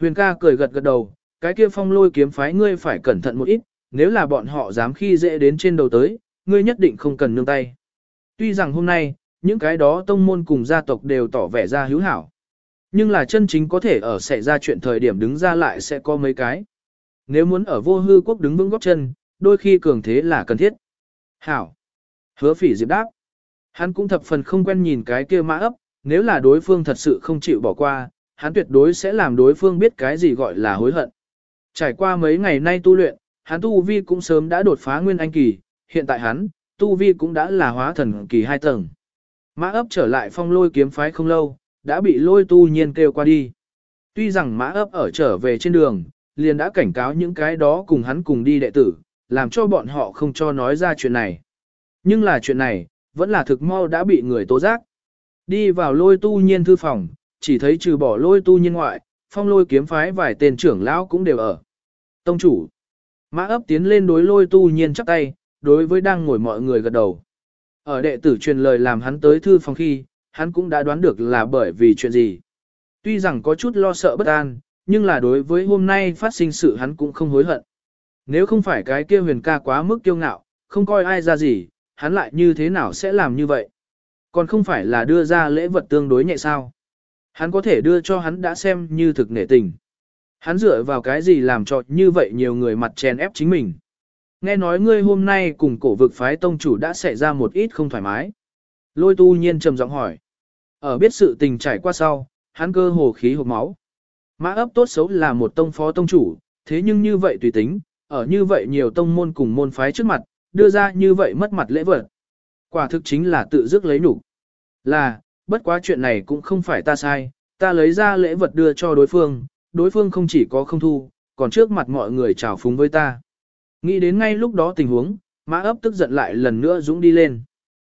Huyền ca cười gật gật đầu, cái kia phong lôi kiếm phái ngươi phải cẩn thận một ít, nếu là bọn họ dám khi dễ đến trên đầu tới, ngươi nhất định không cần nương tay. Tuy rằng hôm nay, những cái đó tông môn cùng gia tộc đều tỏ vẻ ra hữu hảo. Nhưng là chân chính có thể ở xảy ra chuyện thời điểm đứng ra lại sẽ có mấy cái. Nếu muốn ở vô hư quốc đứng vững góc chân, đôi khi cường thế là cần thiết. Hảo. Hứa phỉ diệp đáp. Hắn cũng thập phần không quen nhìn cái kia mã ấp, nếu là đối phương thật sự không chịu bỏ qua, hắn tuyệt đối sẽ làm đối phương biết cái gì gọi là hối hận. Trải qua mấy ngày nay tu luyện, hắn tu vi cũng sớm đã đột phá nguyên anh kỳ, hiện tại hắn, tu vi cũng đã là hóa thần kỳ hai tầng. Mã ấp trở lại phong lôi kiếm phái không lâu, đã bị lôi tu nhiên kêu qua đi. Tuy rằng mã ấp ở trở về trên đường, liền đã cảnh cáo những cái đó cùng hắn cùng đi đệ tử, làm cho bọn họ không cho nói ra chuyện này. Nhưng là chuyện này, vẫn là thực mau đã bị người tố giác. Đi vào lôi tu nhiên thư phòng, chỉ thấy trừ bỏ lôi tu nhiên ngoại, phong lôi kiếm phái vài tên trưởng lão cũng đều ở. Tông chủ, mã ấp tiến lên đối lôi tu nhiên chắp tay, đối với đang ngồi mọi người gật đầu. Ở đệ tử truyền lời làm hắn tới thư phòng khi, hắn cũng đã đoán được là bởi vì chuyện gì. Tuy rằng có chút lo sợ bất an, nhưng là đối với hôm nay phát sinh sự hắn cũng không hối hận. Nếu không phải cái kia huyền ca quá mức kiêu ngạo, không coi ai ra gì, hắn lại như thế nào sẽ làm như vậy? Còn không phải là đưa ra lễ vật tương đối nhẹ sao? Hắn có thể đưa cho hắn đã xem như thực nể tình. Hắn dựa vào cái gì làm cho như vậy nhiều người mặt chèn ép chính mình. Nghe nói ngươi hôm nay cùng cổ vực phái tông chủ đã xảy ra một ít không thoải mái. Lôi tu nhiên trầm giọng hỏi. Ở biết sự tình trải qua sau, hắn cơ hồ khí hộp máu. Mã ấp tốt xấu là một tông phó tông chủ, thế nhưng như vậy tùy tính, ở như vậy nhiều tông môn cùng môn phái trước mặt, đưa ra như vậy mất mặt lễ vật. Quả thực chính là tự dứt lấy nhục. Là, bất quá chuyện này cũng không phải ta sai, ta lấy ra lễ vật đưa cho đối phương, đối phương không chỉ có không thu, còn trước mặt mọi người chào phúng với ta. Nghĩ đến ngay lúc đó tình huống, mã ấp tức giận lại lần nữa dũng đi lên.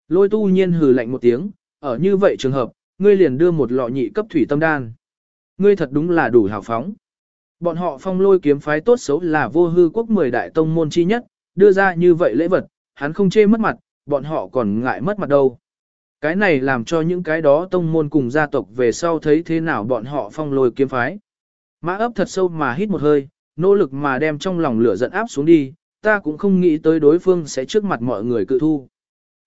Lôi tu nhiên hừ lạnh một tiếng, ở như vậy trường hợp, ngươi liền đưa một lọ nhị cấp thủy tâm đan. Ngươi thật đúng là đủ hào phóng. Bọn họ phong lôi kiếm phái tốt xấu là vô hư quốc 10 đại tông môn chi nhất, đưa ra như vậy lễ vật, hắn không chê mất mặt, bọn họ còn ngại mất mặt đâu. Cái này làm cho những cái đó tông môn cùng gia tộc về sau thấy thế nào bọn họ phong lôi kiếm phái. Mã ấp thật sâu mà hít một hơi, nỗ lực mà đem trong lòng lửa giận áp xuống đi, ta cũng không nghĩ tới đối phương sẽ trước mặt mọi người cự thu.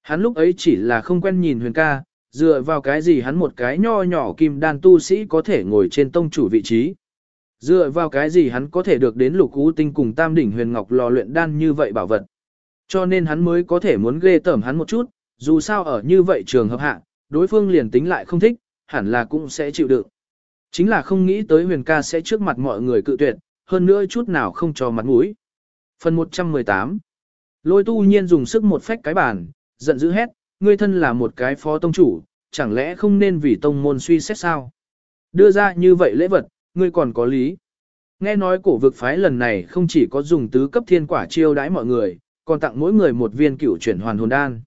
Hắn lúc ấy chỉ là không quen nhìn huyền ca, dựa vào cái gì hắn một cái nho nhỏ kim đan tu sĩ có thể ngồi trên tông chủ vị trí. Dựa vào cái gì hắn có thể được đến lục ú tinh cùng tam đỉnh huyền ngọc lò luyện đan như vậy bảo vật. Cho nên hắn mới có thể muốn ghê tởm hắn một chút, dù sao ở như vậy trường hợp hạ, đối phương liền tính lại không thích, hẳn là cũng sẽ chịu đựng. Chính là không nghĩ tới huyền ca sẽ trước mặt mọi người cự tuyệt, hơn nữa chút nào không cho mặt mũi. Phần 118 Lôi tu nhiên dùng sức một phách cái bàn, giận dữ hét, ngươi thân là một cái phó tông chủ, chẳng lẽ không nên vì tông môn suy xét sao? Đưa ra như vậy lễ vật, ngươi còn có lý. Nghe nói cổ vực phái lần này không chỉ có dùng tứ cấp thiên quả chiêu đãi mọi người, còn tặng mỗi người một viên cửu chuyển hoàn hồn đan.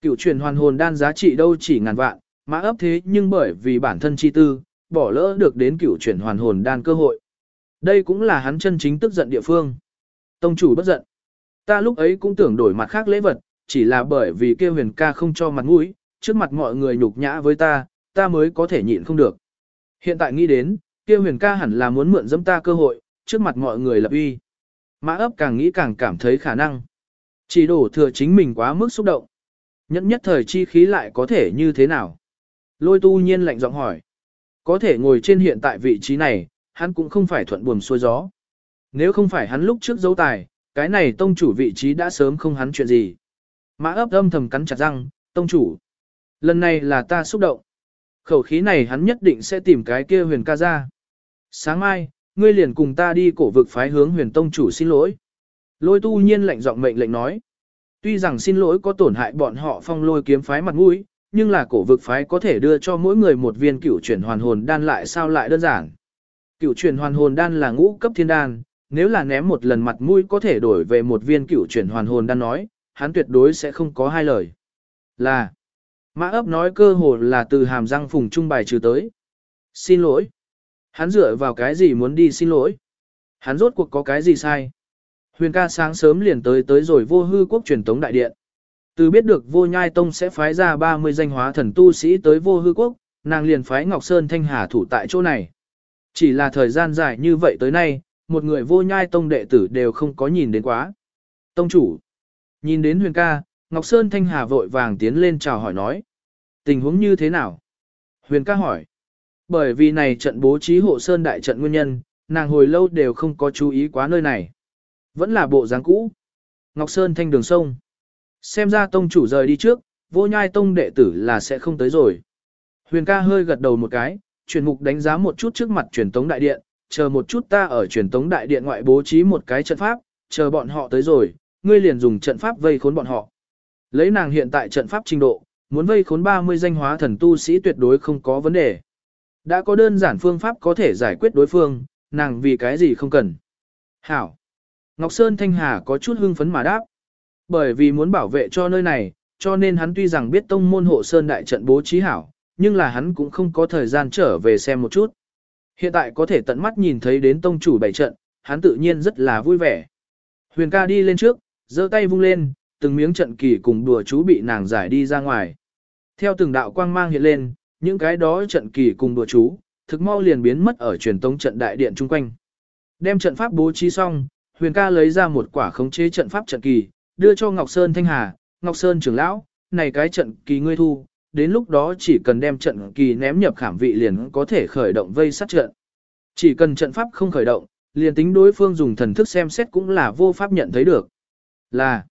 Cửu chuyển hoàn hồn đan giá trị đâu chỉ ngàn vạn, mã ấp thế nhưng bởi vì bản thân chi tư, bỏ lỡ được đến cửu chuyển hoàn hồn đan cơ hội. Đây cũng là hắn chân chính tức giận địa phương. Tông chủ bất giận. Ta lúc ấy cũng tưởng đổi mặt khác lễ vật, chỉ là bởi vì kêu huyền ca không cho mặt mũi, trước mặt mọi người nhục nhã với ta, ta mới có thể nhịn không được. Hiện tại nghĩ đến, Kia huyền ca hẳn là muốn mượn dẫm ta cơ hội, trước mặt mọi người lập uy. Mã ấp càng nghĩ càng cảm thấy khả năng. Chỉ đổ thừa chính mình quá mức xúc động. Nhẫn nhất thời chi khí lại có thể như thế nào? Lôi tu nhiên lạnh giọng hỏi. Có thể ngồi trên hiện tại vị trí này, hắn cũng không phải thuận buồm xuôi gió. Nếu không phải hắn lúc trước dấu tài, cái này tông chủ vị trí đã sớm không hắn chuyện gì. Mã ấp âm thầm cắn chặt răng, tông chủ. Lần này là ta xúc động. Khẩu khí này hắn nhất định sẽ tìm cái kia huyền ca ra. Sáng mai, ngươi liền cùng ta đi cổ vực phái hướng huyền tông chủ xin lỗi. Lôi tu nhiên lạnh giọng mệnh lệnh nói. Tuy rằng xin lỗi có tổn hại bọn họ phong lôi kiếm phái mặt mũi, nhưng là cổ vực phái có thể đưa cho mỗi người một viên cửu chuyển hoàn hồn đan lại sao lại đơn giản. Cửu chuyển hoàn hồn đan là ngũ cấp thiên đan, nếu là ném một lần mặt mũi có thể đổi về một viên cửu chuyển hoàn hồn đan nói, hắn tuyệt đối sẽ không có hai lời. Là, Mã ấp nói cơ hồ là từ hàm răng phùng trung bài trừ tới. Xin lỗi. Hắn dựa vào cái gì muốn đi xin lỗi? Hắn rốt cuộc có cái gì sai? Huyền ca sáng sớm liền tới tới rồi vô hư quốc truyền tống đại điện. Từ biết được vô nhai tông sẽ phái ra 30 danh hóa thần tu sĩ tới vô hư quốc, nàng liền phái Ngọc Sơn Thanh Hà thủ tại chỗ này. Chỉ là thời gian dài như vậy tới nay, một người vô nhai tông đệ tử đều không có nhìn đến quá. Tông chủ, nhìn đến huyền ca, Ngọc Sơn Thanh Hà vội vàng tiến lên chào hỏi nói. Tình huống như thế nào? Huyền ca hỏi. Bởi vì này trận bố trí hộ sơn đại trận nguyên nhân, nàng hồi lâu đều không có chú ý quá nơi này. Vẫn là bộ dáng cũ. Ngọc Sơn thanh đường sông. Xem ra tông chủ rời đi trước, vô nhai tông đệ tử là sẽ không tới rồi. Huyền ca hơi gật đầu một cái, truyền mục đánh giá một chút trước mặt truyền tống đại điện, chờ một chút ta ở truyền tống đại điện ngoại bố trí một cái trận pháp, chờ bọn họ tới rồi, ngươi liền dùng trận pháp vây khốn bọn họ. Lấy nàng hiện tại trận pháp trình độ, muốn vây khốn 30 danh hóa thần tu sĩ tuyệt đối không có vấn đề. Đã có đơn giản phương pháp có thể giải quyết đối phương, nàng vì cái gì không cần. Hảo. Ngọc Sơn Thanh Hà có chút hưng phấn mà đáp. Bởi vì muốn bảo vệ cho nơi này, cho nên hắn tuy rằng biết tông môn hộ Sơn đại trận bố trí hảo, nhưng là hắn cũng không có thời gian trở về xem một chút. Hiện tại có thể tận mắt nhìn thấy đến tông chủ bảy trận, hắn tự nhiên rất là vui vẻ. Huyền ca đi lên trước, giơ tay vung lên, từng miếng trận kỳ cùng đùa chú bị nàng giải đi ra ngoài. Theo từng đạo quang mang hiện lên, những cái đó trận kỳ cùng đùa chú, thực mau liền biến mất ở truyền tống trận đại điện chung quanh. Đem trận pháp bố trí xong, Huyền ca lấy ra một quả khống chế trận pháp trận kỳ, đưa cho Ngọc Sơn Thanh Hà, Ngọc Sơn trưởng lão, này cái trận kỳ ngươi thu, đến lúc đó chỉ cần đem trận kỳ ném nhập khảm vị liền có thể khởi động vây sát trận. Chỉ cần trận pháp không khởi động, liền tính đối phương dùng thần thức xem xét cũng là vô pháp nhận thấy được. Là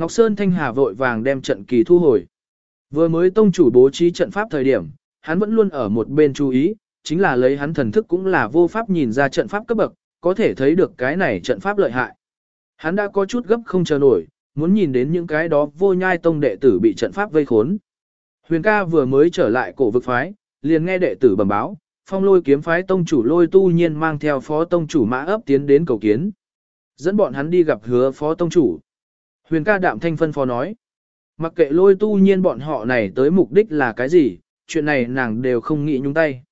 Ngọc Sơn Thanh Hà vội vàng đem trận kỳ thu hồi. Vừa mới tông chủ bố trí trận pháp thời điểm, hắn vẫn luôn ở một bên chú ý, chính là lấy hắn thần thức cũng là vô pháp nhìn ra trận pháp cấp bậc, có thể thấy được cái này trận pháp lợi hại. Hắn đã có chút gấp không chờ nổi, muốn nhìn đến những cái đó vô nhai tông đệ tử bị trận pháp vây khốn. Huyền ca vừa mới trở lại cổ vực phái, liền nghe đệ tử bẩm báo, phong lôi kiếm phái tông chủ lôi tu nhiên mang theo phó tông chủ mã ấp tiến đến cầu kiến. Dẫn bọn hắn đi gặp hứa phó tông chủ. Huyền ca đạm thanh phân phó nói. Mặc kệ lôi tu nhiên bọn họ này tới mục đích là cái gì, chuyện này nàng đều không nghĩ nhúng tay.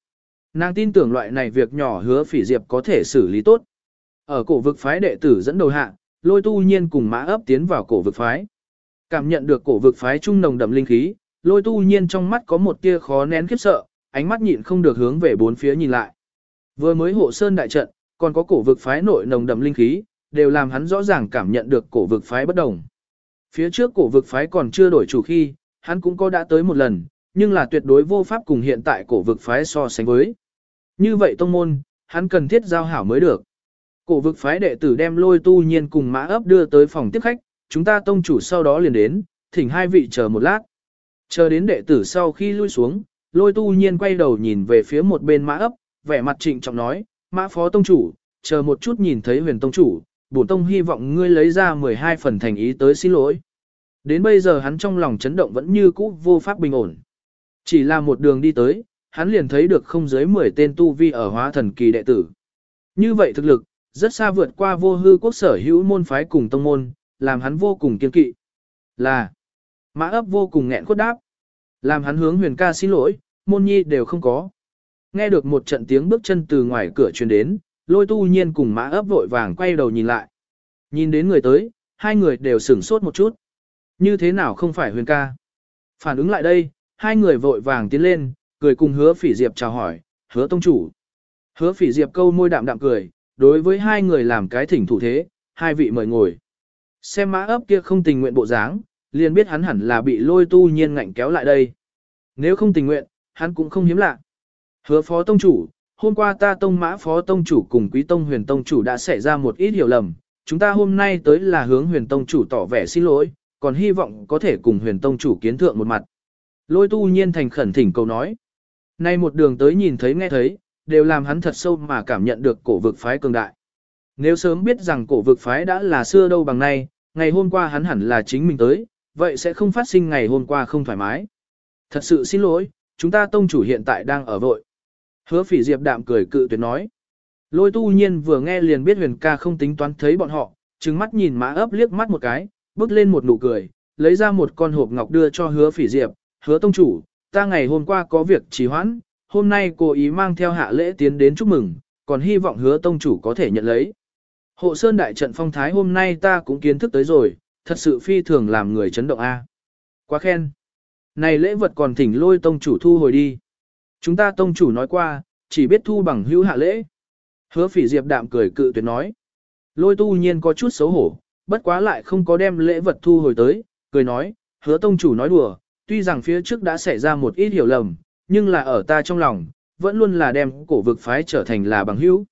Nàng tin tưởng loại này việc nhỏ hứa phỉ diệp có thể xử lý tốt. Ở cổ vực phái đệ tử dẫn đầu hạ, lôi tu nhiên cùng mã ấp tiến vào cổ vực phái. Cảm nhận được cổ vực phái trung nồng đậm linh khí, lôi tu nhiên trong mắt có một tia khó nén khiếp sợ, ánh mắt nhịn không được hướng về bốn phía nhìn lại. Vừa mới hộ sơn đại trận, còn có cổ vực phái nội nồng đậm linh khí, đều làm hắn rõ ràng cảm nhận được cổ vực phái bất đồng. Phía trước cổ vực phái còn chưa đổi chủ khi, hắn cũng có đã tới một lần, nhưng là tuyệt đối vô pháp cùng hiện tại cổ vực phái so sánh với. Như vậy tông môn, hắn cần thiết giao hảo mới được. Cổ vực phái đệ tử đem lôi tu nhiên cùng mã ấp đưa tới phòng tiếp khách, chúng ta tông chủ sau đó liền đến, thỉnh hai vị chờ một lát. Chờ đến đệ tử sau khi lui xuống, lôi tu nhiên quay đầu nhìn về phía một bên mã ấp, vẻ mặt trịnh trọng nói, mã phó tông chủ, chờ một chút nhìn thấy huyền tông chủ, bổn tông hy vọng ngươi lấy ra 12 phần thành ý tới xin lỗi. Đến bây giờ hắn trong lòng chấn động vẫn như cũ vô pháp bình ổn. Chỉ là một đường đi tới, hắn liền thấy được không dưới 10 tên tu vi ở hóa thần kỳ đệ tử. Như vậy thực lực, rất xa vượt qua vô hư quốc sở hữu môn phái cùng tông môn, làm hắn vô cùng kiên kỵ. Là, mã ấp vô cùng nghẹn khuất đáp. Làm hắn hướng huyền ca xin lỗi, môn nhi đều không có. Nghe được một trận tiếng bước chân từ ngoài cửa truyền đến, lôi tu nhiên cùng mã ấp vội vàng quay đầu nhìn lại. Nhìn đến người tới, hai người đều sửng sốt một chút. Như thế nào không phải huyền ca? Phản ứng lại đây, hai người vội vàng tiến lên, cười cùng hứa phỉ diệp chào hỏi, hứa tông chủ. Hứa phỉ diệp câu môi đạm đạm cười, đối với hai người làm cái thỉnh thủ thế, hai vị mời ngồi. Xem mã ấp kia không tình nguyện bộ dáng, liền biết hắn hẳn là bị lôi tu nhiên ngạnh kéo lại đây. Nếu không tình nguyện, hắn cũng không hiếm lạ. Hứa phó tông chủ, hôm qua ta tông mã phó tông chủ cùng quý tông huyền tông chủ đã xảy ra một ít hiểu lầm. Chúng ta hôm nay tới là hướng huyền tông chủ tỏ vẻ xin lỗi, còn hy vọng có thể cùng huyền tông chủ kiến thượng một mặt. Lôi tu nhiên thành khẩn thỉnh cầu nói. Nay một đường tới nhìn thấy nghe thấy, đều làm hắn thật sâu mà cảm nhận được cổ vực phái cường đại. Nếu sớm biết rằng cổ vực phái đã là xưa đâu bằng nay, ngày hôm qua hắn hẳn là chính mình tới, vậy sẽ không phát sinh ngày hôm qua không thoải mái. Thật sự xin lỗi, chúng ta tông chủ hiện tại đang ở vội. Hứa phỉ diệp đạm cười cự tuyệt nói. Lôi tu nhiên vừa nghe liền biết huyền ca không tính toán thấy bọn họ, trừng mắt nhìn mã ấp liếc mắt một cái, bước lên một nụ cười, lấy ra một con hộp ngọc đưa cho hứa phỉ diệp, hứa tông chủ, ta ngày hôm qua có việc trì hoãn, hôm nay cố ý mang theo hạ lễ tiến đến chúc mừng, còn hy vọng hứa tông chủ có thể nhận lấy. Hộ sơn đại trận phong thái hôm nay ta cũng kiến thức tới rồi, thật sự phi thường làm người chấn động A. Quá khen. Này lễ vật còn thỉnh lôi tông chủ thu hồi đi. Chúng ta tông chủ nói qua, chỉ biết thu bằng hữu hạ lễ. Hứa phỉ diệp đạm cười cự tuyệt nói. Lôi tu nhiên có chút xấu hổ, bất quá lại không có đem lễ vật thu hồi tới, cười nói, hứa tông chủ nói đùa, tuy rằng phía trước đã xảy ra một ít hiểu lầm, nhưng là ở ta trong lòng, vẫn luôn là đem cổ vực phái trở thành là bằng hữu.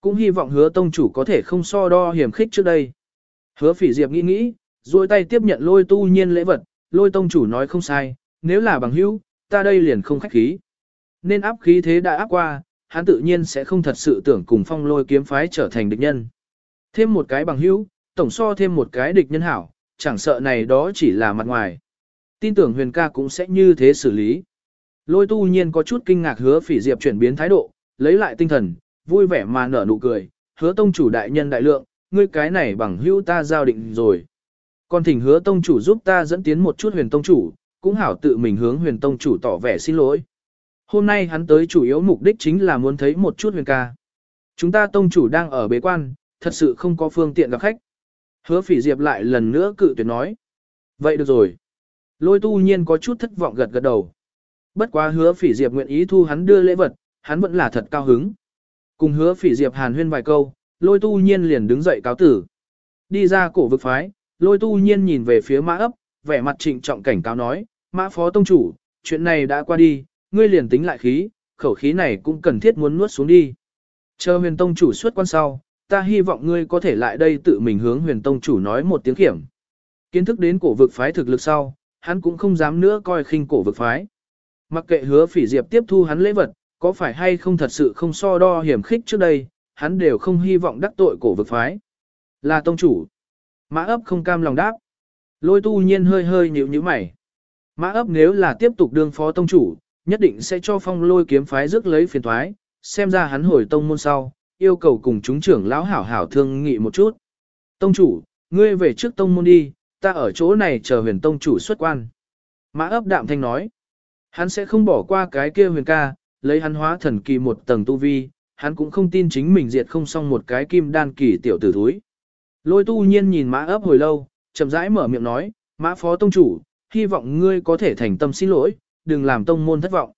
Cũng hy vọng hứa tông chủ có thể không so đo hiểm khích trước đây. Hứa phỉ diệp nghĩ nghĩ, duỗi tay tiếp nhận lôi tu nhiên lễ vật, lôi tông chủ nói không sai, nếu là bằng hữu, ta đây liền không khách khí. Nên áp khí thế đã áp qua, hắn tự nhiên sẽ không thật sự tưởng cùng phong lôi kiếm phái trở thành địch nhân. Thêm một cái bằng hữu, tổng so thêm một cái địch nhân hảo, chẳng sợ này đó chỉ là mặt ngoài. Tin tưởng huyền ca cũng sẽ như thế xử lý. Lôi tu nhiên có chút kinh ngạc hứa phỉ diệp chuyển biến thái độ, lấy lại tinh thần, vui vẻ mà nở nụ cười, hứa tông chủ đại nhân đại lượng, ngươi cái này bằng hữu ta giao định rồi. Còn thỉnh hứa tông chủ giúp ta dẫn tiến một chút huyền tông chủ, cũng hảo tự mình hướng huyền tông chủ tỏ vẻ xin lỗi. Hôm nay hắn tới chủ yếu mục đích chính là muốn thấy một chút huyền ca. Chúng ta tông chủ đang ở bế quan, thật sự không có phương tiện gặp khách. Hứa phỉ diệp lại lần nữa cự tuyệt nói. Vậy được rồi. Lôi tu nhiên có chút thất vọng gật gật đầu. Bất quá hứa phỉ diệp nguyện ý thu hắn đưa lễ vật, hắn vẫn là thật cao hứng. Cùng hứa phỉ diệp hàn huyên vài câu, lôi tu nhiên liền đứng dậy cáo tử. Đi ra cổ vực phái, lôi tu nhiên nhìn về phía mã ấp, vẻ mặt trịnh trọng cảnh cáo nói, mã phó tông chủ, chuyện này đã qua đi, ngươi liền tính lại khí, khẩu khí này cũng cần thiết muốn nuốt xuống đi. Chờ huyền tông chủ xuất quan sau, ta hy vọng ngươi có thể lại đây tự mình hướng huyền tông chủ nói một tiếng kiểm. Kiến thức đến cổ vực phái thực lực sau, hắn cũng không dám nữa coi khinh cổ vực phái. Mặc kệ hứa phỉ diệp tiếp thu hắn lễ vật, có phải hay không thật sự không so đo hiểm khích trước đây, hắn đều không hy vọng đắc tội cổ vực phái. Là tông chủ. Mã ấp không cam lòng đáp. Lôi tu nhiên hơi hơi nhíu nhíu mày. Mã ấp nếu là tiếp tục đương phó tông chủ, nhất định sẽ cho phong lôi kiếm phái rước lấy phiền thoái, xem ra hắn hồi tông môn sau, yêu cầu cùng chúng trưởng lão hảo hảo thương nghị một chút. Tông chủ, ngươi về trước tông môn đi, ta ở chỗ này chờ huyền tông chủ xuất quan. Mã ấp đạm thanh nói, hắn sẽ không bỏ qua cái kia huyền ca, lấy hắn hóa thần kỳ một tầng tu vi, hắn cũng không tin chính mình diệt không xong một cái kim đan kỳ tiểu tử thúi. Lôi tu nhiên nhìn mã ấp hồi lâu, chậm rãi mở miệng nói, mã phó tông chủ, hy vọng ngươi có thể thành tâm xin lỗi, đừng làm tông môn thất vọng.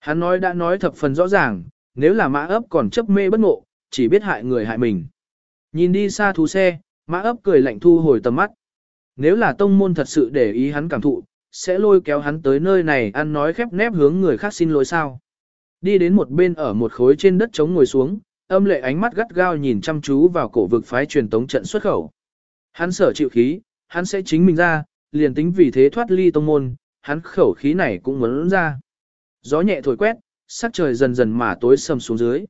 Hắn nói đã nói thập phần rõ ràng, nếu là mã ấp còn chấp mê bất ngộ, chỉ biết hại người hại mình. Nhìn đi xa thú xe, mã ấp cười lạnh thu hồi tầm mắt. Nếu là tông môn thật sự để ý hắn cảm thụ, sẽ lôi kéo hắn tới nơi này ăn nói khép nép hướng người khác xin lỗi sao. Đi đến một bên ở một khối trên đất trống ngồi xuống, âm lệ ánh mắt gắt gao nhìn chăm chú vào cổ vực phái truyền tống trận xuất khẩu. Hắn sở chịu khí, hắn sẽ chính mình ra, liền tính vì thế thoát ly tông môn, hắn khẩu khí này cũng muốn ra. Gió nhẹ thổi quét, sắc trời dần dần mà tối sầm xuống dưới.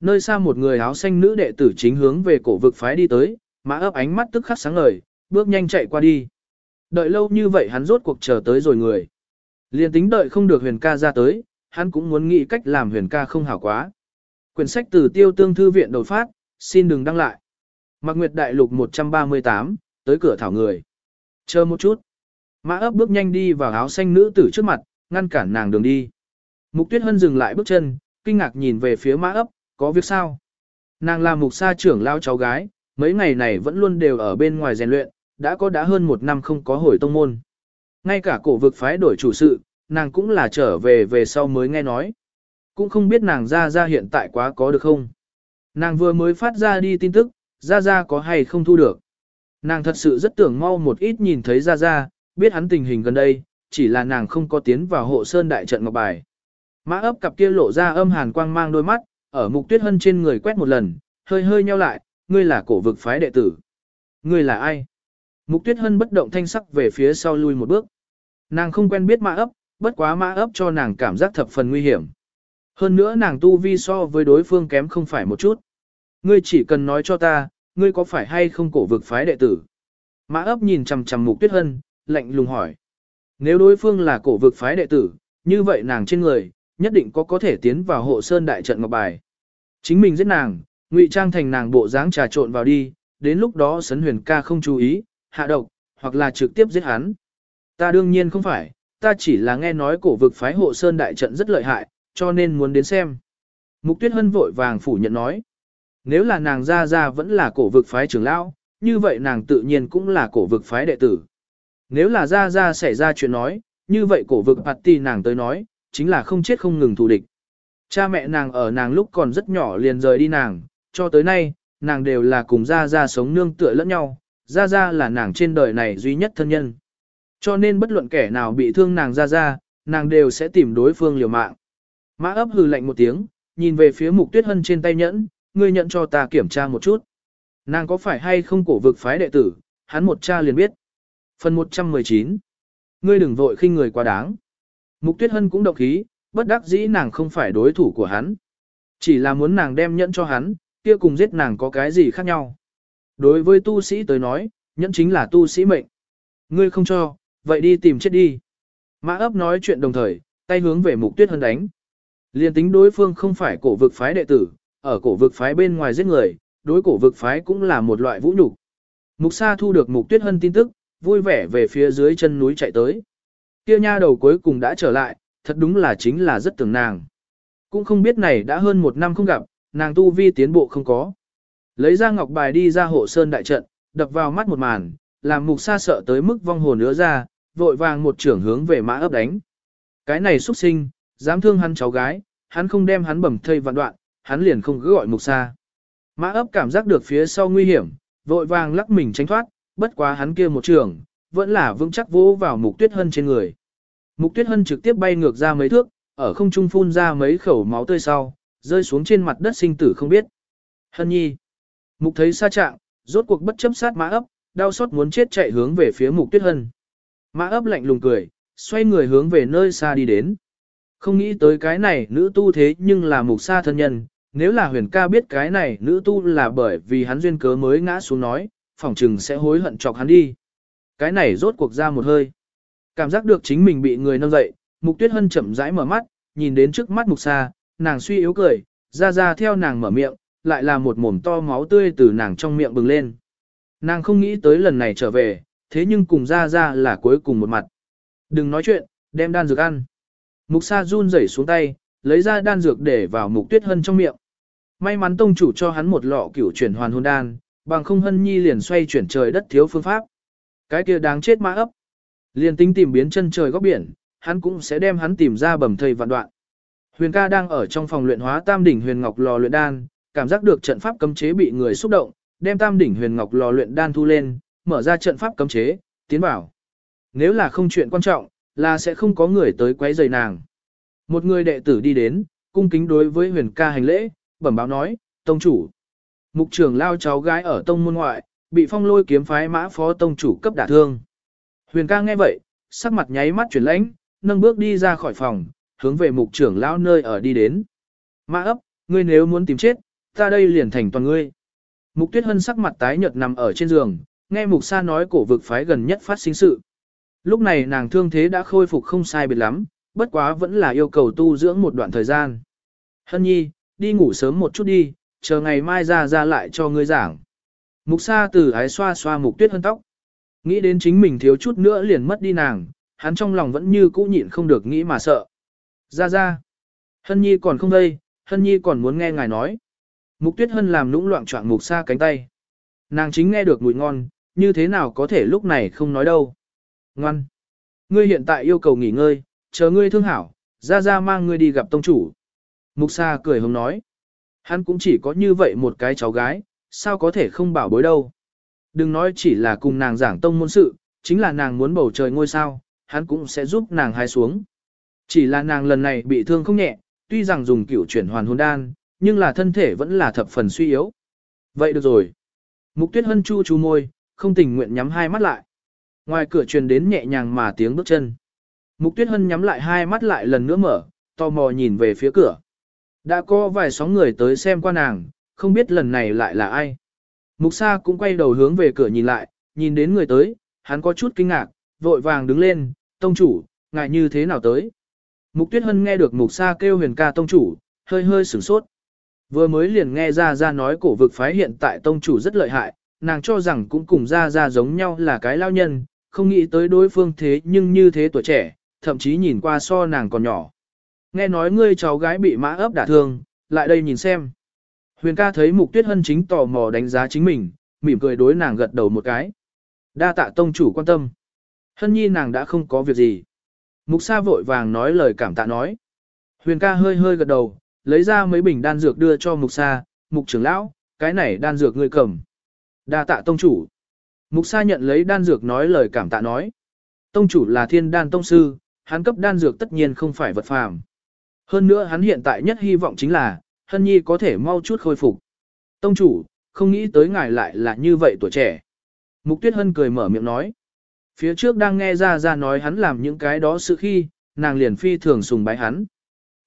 Nơi xa một người áo xanh nữ đệ tử chính hướng về cổ vực phái đi tới, mã ấp ánh mắt tức khắc sáng ngời, bước nhanh chạy qua đi. Đợi lâu như vậy hắn rốt cuộc chờ tới rồi người. liên tính đợi không được huyền ca ra tới, hắn cũng muốn nghĩ cách làm huyền ca không hảo quá. Quyển sách từ tiêu tương thư viện đột phát, xin đừng đăng lại. Mạc Nguyệt Đại Lục 138, tới cửa thảo người. Chờ một chút. Mã ấp bước nhanh đi vào áo xanh nữ tử trước mặt, ngăn cản nàng đường đi. Mục tuyết hân dừng lại bước chân, kinh ngạc nhìn về phía mã ấp, có việc sao? Nàng là mục sa trưởng lao cháu gái, mấy ngày này vẫn luôn đều ở bên ngoài rèn luyện, đã có đã hơn một năm không có hồi tông môn. Ngay cả cổ vực phái đổi chủ sự, nàng cũng là trở về về sau mới nghe nói. Cũng không biết nàng ra ra hiện tại quá có được không. Nàng vừa mới phát ra đi tin tức, ra ra có hay không thu được. Nàng thật sự rất tưởng mau một ít nhìn thấy ra ra, biết hắn tình hình gần đây, chỉ là nàng không có tiến vào hộ sơn đại trận ngọc bài. Mã ấp cặp kia lộ ra âm hàn quang mang đôi mắt, ở mục tuyết hân trên người quét một lần, hơi hơi nheo lại, ngươi là cổ vực phái đệ tử. Ngươi là ai? Mục tuyết hân bất động thanh sắc về phía sau lui một bước. Nàng không quen biết mã ấp, bất quá mã ấp cho nàng cảm giác thập phần nguy hiểm. Hơn nữa nàng tu vi so với đối phương kém không phải một chút. Ngươi chỉ cần nói cho ta, ngươi có phải hay không cổ vực phái đệ tử? Mã ấp nhìn chằm chằm mục tuyết hân, lạnh lùng hỏi. Nếu đối phương là cổ vực phái đệ tử, như vậy nàng trên người, nhất định có có thể tiến vào hộ sơn đại trận ngọc bài. Chính mình giết nàng, ngụy trang thành nàng bộ dáng trà trộn vào đi, đến lúc đó sấn huyền ca không chú ý, hạ độc, hoặc là trực tiếp giết hắn. Ta đương nhiên không phải, ta chỉ là nghe nói cổ vực phái hộ sơn đại trận rất lợi hại, cho nên muốn đến xem. Mục tuyết hân vội vàng phủ nhận nói. Nếu là nàng ra ra vẫn là cổ vực phái trưởng lão, như vậy nàng tự nhiên cũng là cổ vực phái đệ tử. Nếu là ra ra xảy ra chuyện nói, như vậy cổ vực hạt tì nàng tới nói, chính là không chết không ngừng thù địch. Cha mẹ nàng ở nàng lúc còn rất nhỏ liền rời đi nàng, cho tới nay, nàng đều là cùng ra ra sống nương tựa lẫn nhau, ra ra là nàng trên đời này duy nhất thân nhân. Cho nên bất luận kẻ nào bị thương nàng ra ra, nàng đều sẽ tìm đối phương liều mạng. Mã ấp hừ lạnh một tiếng, nhìn về phía mục tuyết hân trên tay nhẫn, ngươi nhận cho ta kiểm tra một chút. Nàng có phải hay không cổ vực phái đệ tử, hắn một cha liền biết. Phần 119 Ngươi đừng vội khinh người quá đáng. Mục tuyết hân cũng động khí, bất đắc dĩ nàng không phải đối thủ của hắn. Chỉ là muốn nàng đem nhẫn cho hắn, kia cùng giết nàng có cái gì khác nhau. Đối với tu sĩ tới nói, nhẫn chính là tu sĩ mệnh. Ngươi không cho, vậy đi tìm chết đi. Mã ấp nói chuyện đồng thời, tay hướng về mục tuyết hân đánh. Liên tính đối phương không phải cổ vực phái đệ tử, ở cổ vực phái bên ngoài giết người, đối cổ vực phái cũng là một loại vũ nhục. Mục Sa thu được Mục Tuyết Hân tin tức, vui vẻ về phía dưới chân núi chạy tới. Kia nha đầu cuối cùng đã trở lại, thật đúng là chính là rất tưởng nàng. Cũng không biết này đã hơn một năm không gặp, nàng tu vi tiến bộ không có. Lấy ra ngọc bài đi ra hộ sơn đại trận, đập vào mắt một màn, làm Mục Sa sợ tới mức vong hồn nữa ra, vội vàng một trưởng hướng về mã ấp đánh. Cái này xuất sinh, dám thương hắn cháu gái, hắn không đem hắn bầm thây vạn đoạn, hắn liền không cứ gọi Mục Sa. Mã ấp cảm giác được phía sau nguy hiểm, vội vàng lắc mình tránh thoát, bất quá hắn kia một trường, vẫn là vững chắc vỗ vào mục tuyết hân trên người. Mục tuyết hân trực tiếp bay ngược ra mấy thước, ở không trung phun ra mấy khẩu máu tươi sau, rơi xuống trên mặt đất sinh tử không biết. Hân nhi. Mục thấy xa trạng, rốt cuộc bất chấp sát mã ấp, đau xót muốn chết chạy hướng về phía mục tuyết hân. Mã ấp lạnh lùng cười, xoay người hướng về nơi xa đi đến. Không nghĩ tới cái này nữ tu thế nhưng là mục xa thân nhân, nếu là huyền ca biết cái này nữ tu là bởi vì hắn duyên cớ mới ngã xuống nói, phỏng chừng sẽ hối hận chọc hắn đi. Cái này rốt cuộc ra một hơi. Cảm giác được chính mình bị người nâng dậy, mục tuyết hân chậm rãi mở mắt, nhìn đến trước mắt mục xa, nàng suy yếu cười, ra ra theo nàng mở miệng, lại là một mồm to máu tươi từ nàng trong miệng bừng lên. Nàng không nghĩ tới lần này trở về, thế nhưng cùng ra ra là cuối cùng một mặt. Đừng nói chuyện, đem đan dược ăn. Mục sa run rẩy xuống tay, lấy ra đan dược để vào mục tuyết hân trong miệng. May mắn tông chủ cho hắn một lọ cửu chuyển hoàn hồn đan, bằng không hân nhi liền xoay chuyển trời đất thiếu phương pháp. Cái kia đáng chết mã ấp. Liền tính tìm biến chân trời góc biển, hắn cũng sẽ đem hắn tìm ra bầm thầy vạn đoạn. Huyền ca đang ở trong phòng luyện hóa tam đỉnh huyền ngọc lò luyện đan, cảm giác được trận pháp cấm chế bị người xúc động, đem tam đỉnh huyền ngọc lò luyện đan thu lên, mở ra trận pháp cấm chế, tiến vào. Nếu là không chuyện quan trọng, là sẽ không có người tới quấy rầy nàng. Một người đệ tử đi đến, cung kính đối với huyền ca hành lễ, bẩm báo nói, tông chủ. Mục trưởng lao cháu gái ở tông môn ngoại, bị phong lôi kiếm phái mã phó tông chủ cấp đả thương. Huyền ca nghe vậy, sắc mặt nháy mắt chuyển lãnh, nâng bước đi ra khỏi phòng, hướng về mục trưởng lao nơi ở đi đến. Mã ấp, ngươi nếu muốn tìm chết, ta đây liền thành toàn ngươi. Mục tuyết hân sắc mặt tái nhợt nằm ở trên giường, nghe mục sa nói cổ vực phái gần nhất phát sinh sự. Lúc này nàng thương thế đã khôi phục không sai biệt lắm, bất quá vẫn là yêu cầu tu dưỡng một đoạn thời gian. Hân nhi, đi ngủ sớm một chút đi, chờ ngày mai ra ra lại cho ngươi giảng. Mục sa từ ái xoa xoa mục tuyết hân tóc. Nghĩ đến chính mình thiếu chút nữa liền mất đi nàng, hắn trong lòng vẫn như cũ nhịn không được nghĩ mà sợ. Ra ra. Hân nhi còn không đây, hân nhi còn muốn nghe ngài nói. Mục tuyết hân làm nũng loạn trọng mục sa cánh tay. Nàng chính nghe được mùi ngon, như thế nào có thể lúc này không nói đâu. Ngoan. Ngươi hiện tại yêu cầu nghỉ ngơi, chờ ngươi thương hảo, ra ra mang ngươi đi gặp tông chủ. Mục Sa cười hồng nói. Hắn cũng chỉ có như vậy một cái cháu gái, sao có thể không bảo bối đâu. Đừng nói chỉ là cùng nàng giảng tông môn sự, chính là nàng muốn bầu trời ngôi sao, hắn cũng sẽ giúp nàng hai xuống. Chỉ là nàng lần này bị thương không nhẹ, tuy rằng dùng cửu chuyển hoàn hồn đan, nhưng là thân thể vẫn là thập phần suy yếu. Vậy được rồi. Mục tuyết hân chu chu môi, không tình nguyện nhắm hai mắt lại. Ngoài cửa truyền đến nhẹ nhàng mà tiếng bước chân. Mục tuyết hân nhắm lại hai mắt lại lần nữa mở, tò mò nhìn về phía cửa. Đã có vài sóng người tới xem qua nàng, không biết lần này lại là ai. Mục sa cũng quay đầu hướng về cửa nhìn lại, nhìn đến người tới, hắn có chút kinh ngạc, vội vàng đứng lên, tông chủ, ngài như thế nào tới. Mục tuyết hân nghe được mục sa kêu huyền ca tông chủ, hơi hơi sửng sốt. Vừa mới liền nghe ra ra nói cổ vực phái hiện tại tông chủ rất lợi hại, nàng cho rằng cũng cùng ra ra giống nhau là cái lao nhân, không nghĩ tới đối phương thế nhưng như thế tuổi trẻ, thậm chí nhìn qua so nàng còn nhỏ. Nghe nói ngươi cháu gái bị mã ấp đả thương, lại đây nhìn xem. Huyền ca thấy mục tuyết hân chính tò mò đánh giá chính mình, mỉm cười đối nàng gật đầu một cái. Đa tạ tông chủ quan tâm. Hân nhi nàng đã không có việc gì. Mục sa vội vàng nói lời cảm tạ nói. Huyền ca hơi hơi gật đầu, lấy ra mấy bình đan dược đưa cho mục sa, mục trưởng lão, cái này đan dược ngươi cầm. Đa tạ tông chủ. Mục sa nhận lấy đan dược nói lời cảm tạ nói. Tông chủ là thiên đan tông sư, hắn cấp đan dược tất nhiên không phải vật phàm. Hơn nữa hắn hiện tại nhất hy vọng chính là, hân nhi có thể mau chút khôi phục. Tông chủ, không nghĩ tới ngài lại là như vậy tuổi trẻ. Mục tuyết hân cười mở miệng nói. Phía trước đang nghe ra ra nói hắn làm những cái đó sự khi, nàng liền phi thường sùng bái hắn.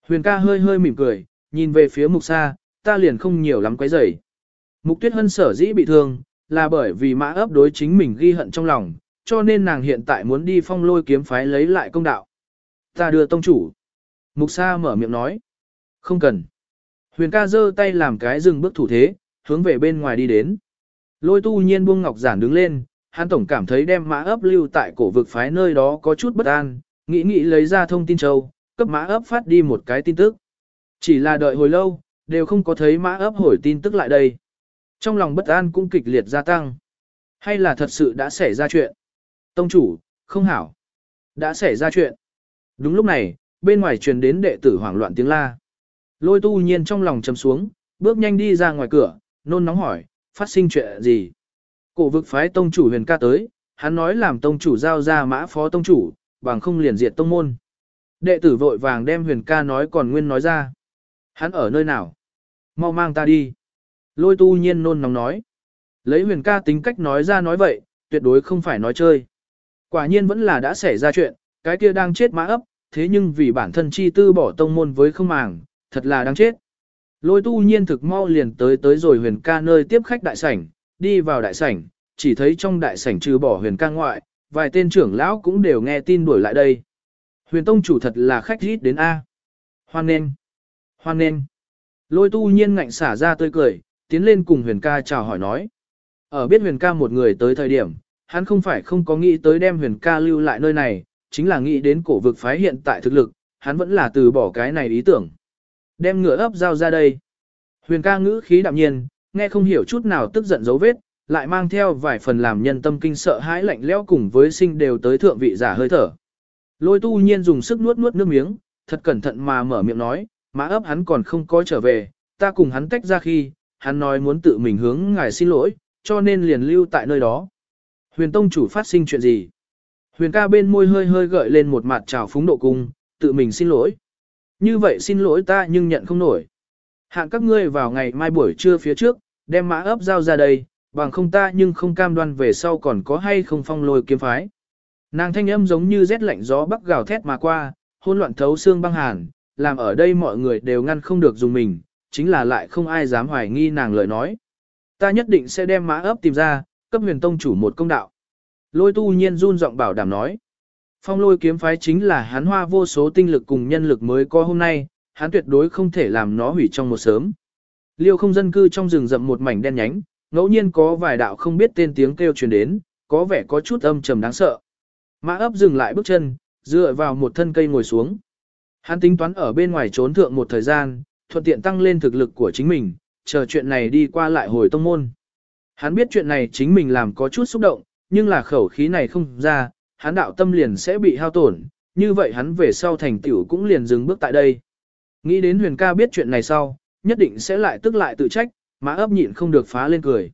Huyền ca hơi hơi mỉm cười, nhìn về phía mục xa, ta liền không nhiều lắm quấy rầy. Mục tuyết hân sở dĩ bị thương, là bởi vì mã ấp đối chính mình ghi hận trong lòng, cho nên nàng hiện tại muốn đi phong lôi kiếm phái lấy lại công đạo. Ta đưa tông chủ. Mục Sa mở miệng nói. Không cần. Huyền ca giơ tay làm cái dừng bước thủ thế, hướng về bên ngoài đi đến. Lôi tu nhiên buông ngọc giản đứng lên, hắn tổng cảm thấy đem mã ấp lưu tại cổ vực phái nơi đó có chút bất an, nghĩ nghĩ lấy ra thông tin châu, cấp mã ấp phát đi một cái tin tức. Chỉ là đợi hồi lâu, đều không có thấy mã ấp hồi tin tức lại đây. Trong lòng bất an cũng kịch liệt gia tăng. Hay là thật sự đã xảy ra chuyện? Tông chủ, không hảo. Đã xảy ra chuyện. Đúng lúc này, bên ngoài truyền đến đệ tử hoảng loạn tiếng la. Lôi tu nhiên trong lòng chầm xuống, bước nhanh đi ra ngoài cửa, nôn nóng hỏi, phát sinh chuyện gì? Cổ vực phái tông chủ huyền ca tới, hắn nói làm tông chủ giao ra mã phó tông chủ, bằng không liền diệt tông môn. Đệ tử vội vàng đem huyền ca nói còn nguyên nói ra. Hắn ở nơi nào? Mau mang ta đi. Lôi tu nhiên nôn nóng nói. Lấy huyền ca tính cách nói ra nói vậy, tuyệt đối không phải nói chơi. Quả nhiên vẫn là đã xảy ra chuyện, cái kia đang chết mã ấp, thế nhưng vì bản thân chi tư bỏ tông môn với không màng, thật là đáng chết. Lôi tu nhiên thực mau liền tới tới rồi huyền ca nơi tiếp khách đại sảnh, đi vào đại sảnh, chỉ thấy trong đại sảnh trừ bỏ huyền ca ngoại, vài tên trưởng lão cũng đều nghe tin đuổi lại đây. Huyền tông chủ thật là khách rít đến A. Hoan nên. Hoan nên. Lôi tu nhiên ngạnh xả ra tươi cười, tiến lên cùng huyền ca chào hỏi nói. Ở biết huyền ca một người tới thời điểm, hắn không phải không có nghĩ tới đem huyền ca lưu lại nơi này, chính là nghĩ đến cổ vực phái hiện tại thực lực, hắn vẫn là từ bỏ cái này ý tưởng. Đem ngựa ấp giao ra đây. Huyền ca ngữ khí đạm nhiên, nghe không hiểu chút nào tức giận dấu vết, lại mang theo vài phần làm nhân tâm kinh sợ hãi lạnh lẽo cùng với sinh đều tới thượng vị giả hơi thở. Lôi tu nhiên dùng sức nuốt nuốt nước miếng, thật cẩn thận mà mở miệng nói, mã ấp hắn còn không có trở về, ta cùng hắn tách ra khi, hắn nói muốn tự mình hướng ngài xin lỗi, cho nên liền lưu tại nơi đó. Huyền tông chủ phát sinh chuyện gì? Huyền ca bên môi hơi hơi gợi lên một mặt trào phúng độ cung, tự mình xin lỗi. Như vậy xin lỗi ta nhưng nhận không nổi. Hạn các ngươi vào ngày mai buổi trưa phía trước, đem mã ấp giao ra đây, bằng không ta nhưng không cam đoan về sau còn có hay không phong lôi kiếm phái. Nàng thanh âm giống như rét lạnh gió bắc gào thét mà qua, hôn loạn thấu xương băng hàn, làm ở đây mọi người đều ngăn không được dùng mình, chính là lại không ai dám hoài nghi nàng lời nói. Ta nhất định sẽ đem mã ấp tìm ra, cấp huyền tông chủ một công đạo. Lôi tu nhiên run giọng bảo đảm nói. Phong lôi kiếm phái chính là hắn hoa vô số tinh lực cùng nhân lực mới có hôm nay, hắn tuyệt đối không thể làm nó hủy trong một sớm. Liêu không dân cư trong rừng rậm một mảnh đen nhánh, ngẫu nhiên có vài đạo không biết tên tiếng kêu truyền đến, có vẻ có chút âm trầm đáng sợ. Mã ấp dừng lại bước chân, dựa vào một thân cây ngồi xuống. Hắn tính toán ở bên ngoài trốn thượng một thời gian, thuận tiện tăng lên thực lực của chính mình, chờ chuyện này đi qua lại hồi tông môn. Hắn biết chuyện này chính mình làm có chút xúc động, nhưng là khẩu khí này không ra, hắn đạo tâm liền sẽ bị hao tổn, như vậy hắn về sau thành tiểu cũng liền dừng bước tại đây. Nghĩ đến huyền ca biết chuyện này sau, nhất định sẽ lại tức lại tự trách, mà ấp nhịn không được phá lên cười.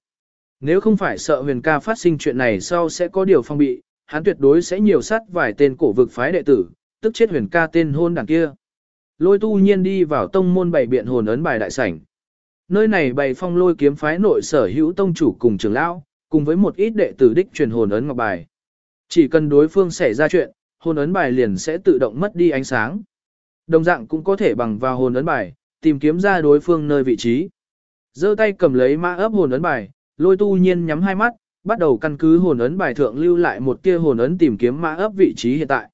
Nếu không phải sợ huyền ca phát sinh chuyện này sau sẽ có điều phong bị, hắn tuyệt đối sẽ nhiều sát vài tên cổ vực phái đệ tử, tức chết huyền ca tên hôn đảng kia. Lôi tu nhiên đi vào tông môn bày biện hồn ấn bài đại sảnh. Nơi này bày phong lôi kiếm phái nội sở hữu tông chủ cùng trưởng lão, cùng với một ít đệ tử đích truyền hồn ấn ngọc bài. Chỉ cần đối phương xảy ra chuyện, hồn ấn bài liền sẽ tự động mất đi ánh sáng. Đồng dạng cũng có thể bằng vào hồn ấn bài, tìm kiếm ra đối phương nơi vị trí. giơ tay cầm lấy mã ấp hồn ấn bài, lôi tu nhiên nhắm hai mắt, bắt đầu căn cứ hồn ấn bài thượng lưu lại một tia hồn ấn tìm kiếm mã ấp vị trí hiện tại.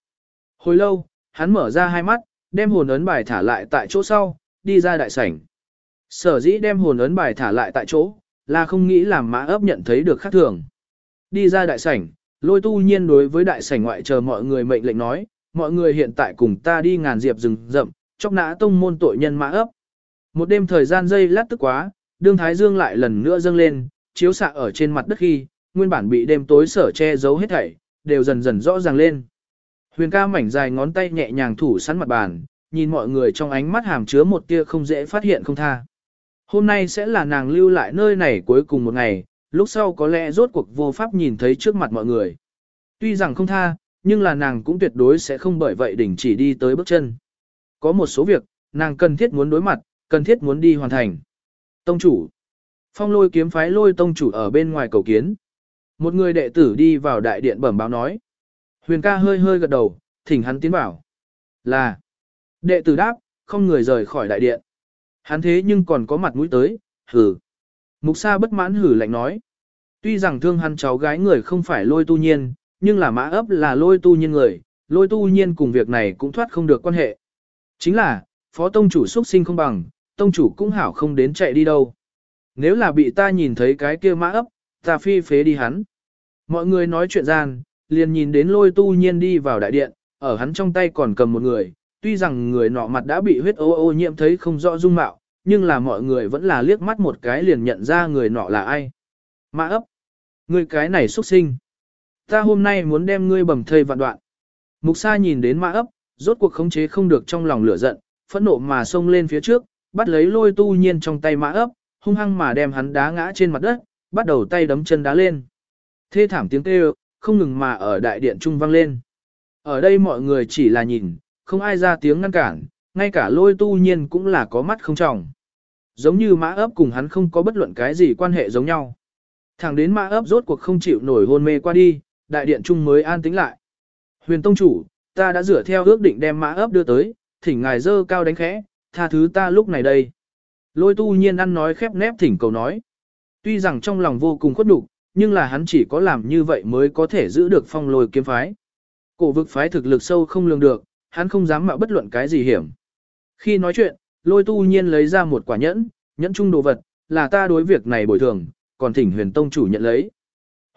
Hồi lâu, hắn mở ra hai mắt, đem hồn ấn bài thả lại tại chỗ sau, đi ra đại sảnh. Sở dĩ đem hồn ấn bài thả lại tại chỗ, là không nghĩ làm mã ấp nhận thấy được khác thường. Đi ra đại sảnh, lôi tu nhiên đối với đại sảnh ngoại chờ mọi người mệnh lệnh nói, mọi người hiện tại cùng ta đi ngàn diệp rừng rậm, chóc nã tông môn tội nhân mã ấp. Một đêm thời gian dây lát tức quá, đương thái dương lại lần nữa dâng lên, chiếu xạ ở trên mặt đất khi, nguyên bản bị đêm tối sở che giấu hết thảy, đều dần dần rõ ràng lên. Huyền ca mảnh dài ngón tay nhẹ nhàng thủ sẵn mặt bàn, nhìn mọi người trong ánh mắt hàm chứa một tia không dễ phát hiện không tha. Hôm nay sẽ là nàng lưu lại nơi này cuối cùng một ngày, lúc sau có lẽ rốt cuộc vô pháp nhìn thấy trước mặt mọi người. Tuy rằng không tha, nhưng là nàng cũng tuyệt đối sẽ không bởi vậy đình chỉ đi tới bước chân. Có một số việc, nàng cần thiết muốn đối mặt, cần thiết muốn đi hoàn thành. Tông chủ. Phong lôi kiếm phái lôi tông chủ ở bên ngoài cầu kiến. Một người đệ tử đi vào đại điện bẩm báo nói. Huyền ca hơi hơi gật đầu, thỉnh hắn tiến vào. Là. Đệ tử đáp, không người rời khỏi đại điện. Hắn thế nhưng còn có mặt mũi tới, hử. Mục sa bất mãn hử lạnh nói. Tuy rằng thương hắn cháu gái người không phải lôi tu nhiên, nhưng là mã ấp là lôi tu nhiên người, lôi tu nhiên cùng việc này cũng thoát không được quan hệ. Chính là, phó tông chủ xuất sinh không bằng, tông chủ cũng hảo không đến chạy đi đâu. Nếu là bị ta nhìn thấy cái kia mã ấp, ta phi phế đi hắn. Mọi người nói chuyện gian, liền nhìn đến lôi tu nhiên đi vào đại điện, ở hắn trong tay còn cầm một người, tuy rằng người nọ mặt đã bị huyết ô ô nhiễm thấy không rõ dung mạo, nhưng là mọi người vẫn là liếc mắt một cái liền nhận ra người nọ là ai. Mã ấp, người cái này xuất sinh. Ta hôm nay muốn đem ngươi bầm thây vạn đoạn. Mục sa nhìn đến mã ấp, rốt cuộc khống chế không được trong lòng lửa giận, phẫn nộ mà xông lên phía trước, bắt lấy lôi tu nhiên trong tay mã ấp, hung hăng mà đem hắn đá ngã trên mặt đất, bắt đầu tay đấm chân đá lên. Thê thảm tiếng kêu, không ngừng mà ở đại điện trung vang lên. Ở đây mọi người chỉ là nhìn, không ai ra tiếng ngăn cản, ngay cả lôi tu nhiên cũng là có mắt không trọng. Giống như mã ấp cùng hắn không có bất luận cái gì quan hệ giống nhau. Thẳng đến mã ấp rốt cuộc không chịu nổi hôn mê qua đi, đại điện trung mới an tĩnh lại. Huyền Tông Chủ, ta đã rửa theo ước định đem mã ấp đưa tới, thỉnh ngài dơ cao đánh khẽ, tha thứ ta lúc này đây. Lôi tu nhiên ăn nói khép nép thỉnh cầu nói. Tuy rằng trong lòng vô cùng khuất đục, nhưng là hắn chỉ có làm như vậy mới có thể giữ được phong lôi kiếm phái. Cổ vực phái thực lực sâu không lường được, hắn không dám mạo bất luận cái gì hiểm. Khi nói chuyện, lôi tu nhiên lấy ra một quả nhẫn, nhẫn chung đồ vật, là ta đối việc này bồi thường, còn thỉnh huyền tông chủ nhận lấy.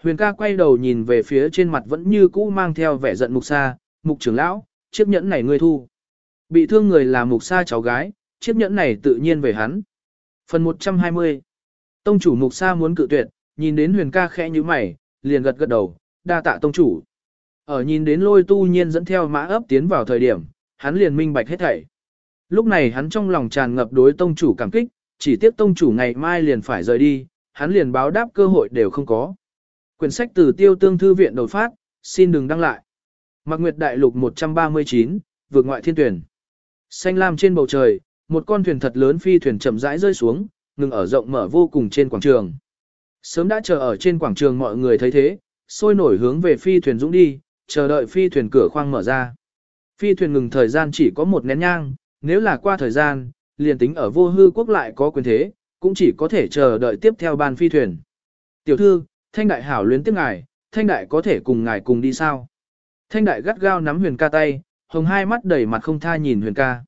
Huyền ca quay đầu nhìn về phía trên mặt vẫn như cũ mang theo vẻ giận mục sa, mục trưởng lão, chiếc nhẫn này ngươi thu. Bị thương người là mục sa cháu gái, chiếc nhẫn này tự nhiên về hắn. Phần 120 Tông chủ mục sa muốn cự tuyệt, nhìn đến huyền ca khẽ như mày, liền gật gật đầu, đa tạ tông chủ. Ở nhìn đến lôi tu nhiên dẫn theo mã ấp tiến vào thời điểm, hắn liền minh bạch hết thảy. Lúc này hắn trong lòng tràn ngập đối tông chủ cảm kích, chỉ tiếc tông chủ ngày mai liền phải rời đi, hắn liền báo đáp cơ hội đều không có. Quyển sách từ tiêu tương thư viện đột phát, xin đừng đăng lại. Mạc Nguyệt Đại Lục 139, vượt ngoại thiên tuyển. Xanh lam trên bầu trời, một con thuyền thật lớn phi thuyền chậm rãi rơi xuống, ngừng ở rộng mở vô cùng trên quảng trường. Sớm đã chờ ở trên quảng trường mọi người thấy thế, sôi nổi hướng về phi thuyền dũng đi, chờ đợi phi thuyền cửa khoang mở ra. Phi thuyền ngừng thời gian chỉ có một nén nhang, nếu là qua thời gian, liền tính ở vô hư quốc lại có quyền thế, cũng chỉ có thể chờ đợi tiếp theo ban phi thuyền. Tiểu thư, thanh đại hảo luyến tiếc ngài, thanh đại có thể cùng ngài cùng đi sao? Thanh đại gắt gao nắm huyền ca tay, hồng hai mắt đầy mặt không tha nhìn huyền ca.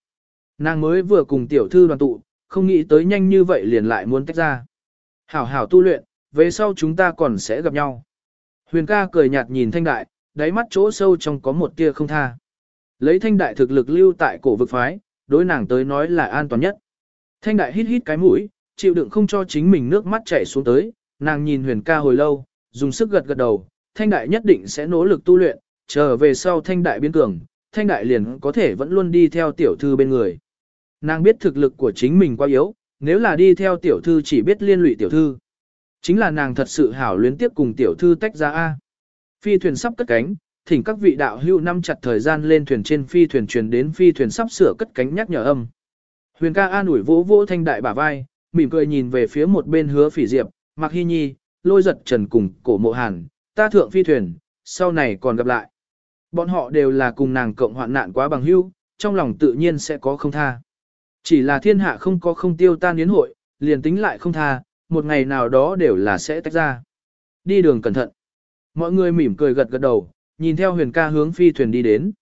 Nàng mới vừa cùng tiểu thư đoàn tụ, không nghĩ tới nhanh như vậy liền lại muốn tách ra. Hảo hảo tu luyện, về sau chúng ta còn sẽ gặp nhau. Huyền ca cười nhạt nhìn thanh đại, đáy mắt chỗ sâu trong có một tia không tha. Lấy thanh đại thực lực lưu tại cổ vực phái, đối nàng tới nói là an toàn nhất. Thanh đại hít hít cái mũi, chịu đựng không cho chính mình nước mắt chảy xuống tới, nàng nhìn huyền ca hồi lâu, dùng sức gật gật đầu, thanh đại nhất định sẽ nỗ lực tu luyện, Trở về sau thanh đại biến cường, thanh đại liền có thể vẫn luôn đi theo tiểu thư bên người. Nàng biết thực lực của chính mình quá yếu, nếu là đi theo tiểu thư chỉ biết liên lụy tiểu thư. Chính là nàng thật sự hảo luyến tiếp cùng tiểu thư tách ra A. Phi thuyền sắp cất cánh, thỉnh các vị đạo hữu năm chặt thời gian lên thuyền trên phi thuyền truyền đến phi thuyền sắp sửa cất cánh nhắc nhở âm. Huyền ca an ủi vỗ vỗ thanh đại bả vai, mỉm cười nhìn về phía một bên hứa phỉ diệp, mặc hy nhi, lôi giật trần cùng cổ mộ hàn, ta thượng phi thuyền, sau này còn gặp lại. Bọn họ đều là cùng nàng cộng hoạn nạn quá bằng hữu, trong lòng tự nhiên sẽ có không tha. Chỉ là thiên hạ không có không tiêu tan yến hội, liền tính lại không tha, một ngày nào đó đều là sẽ tách ra. Đi đường cẩn thận. Mọi người mỉm cười gật gật đầu, nhìn theo huyền ca hướng phi thuyền đi đến.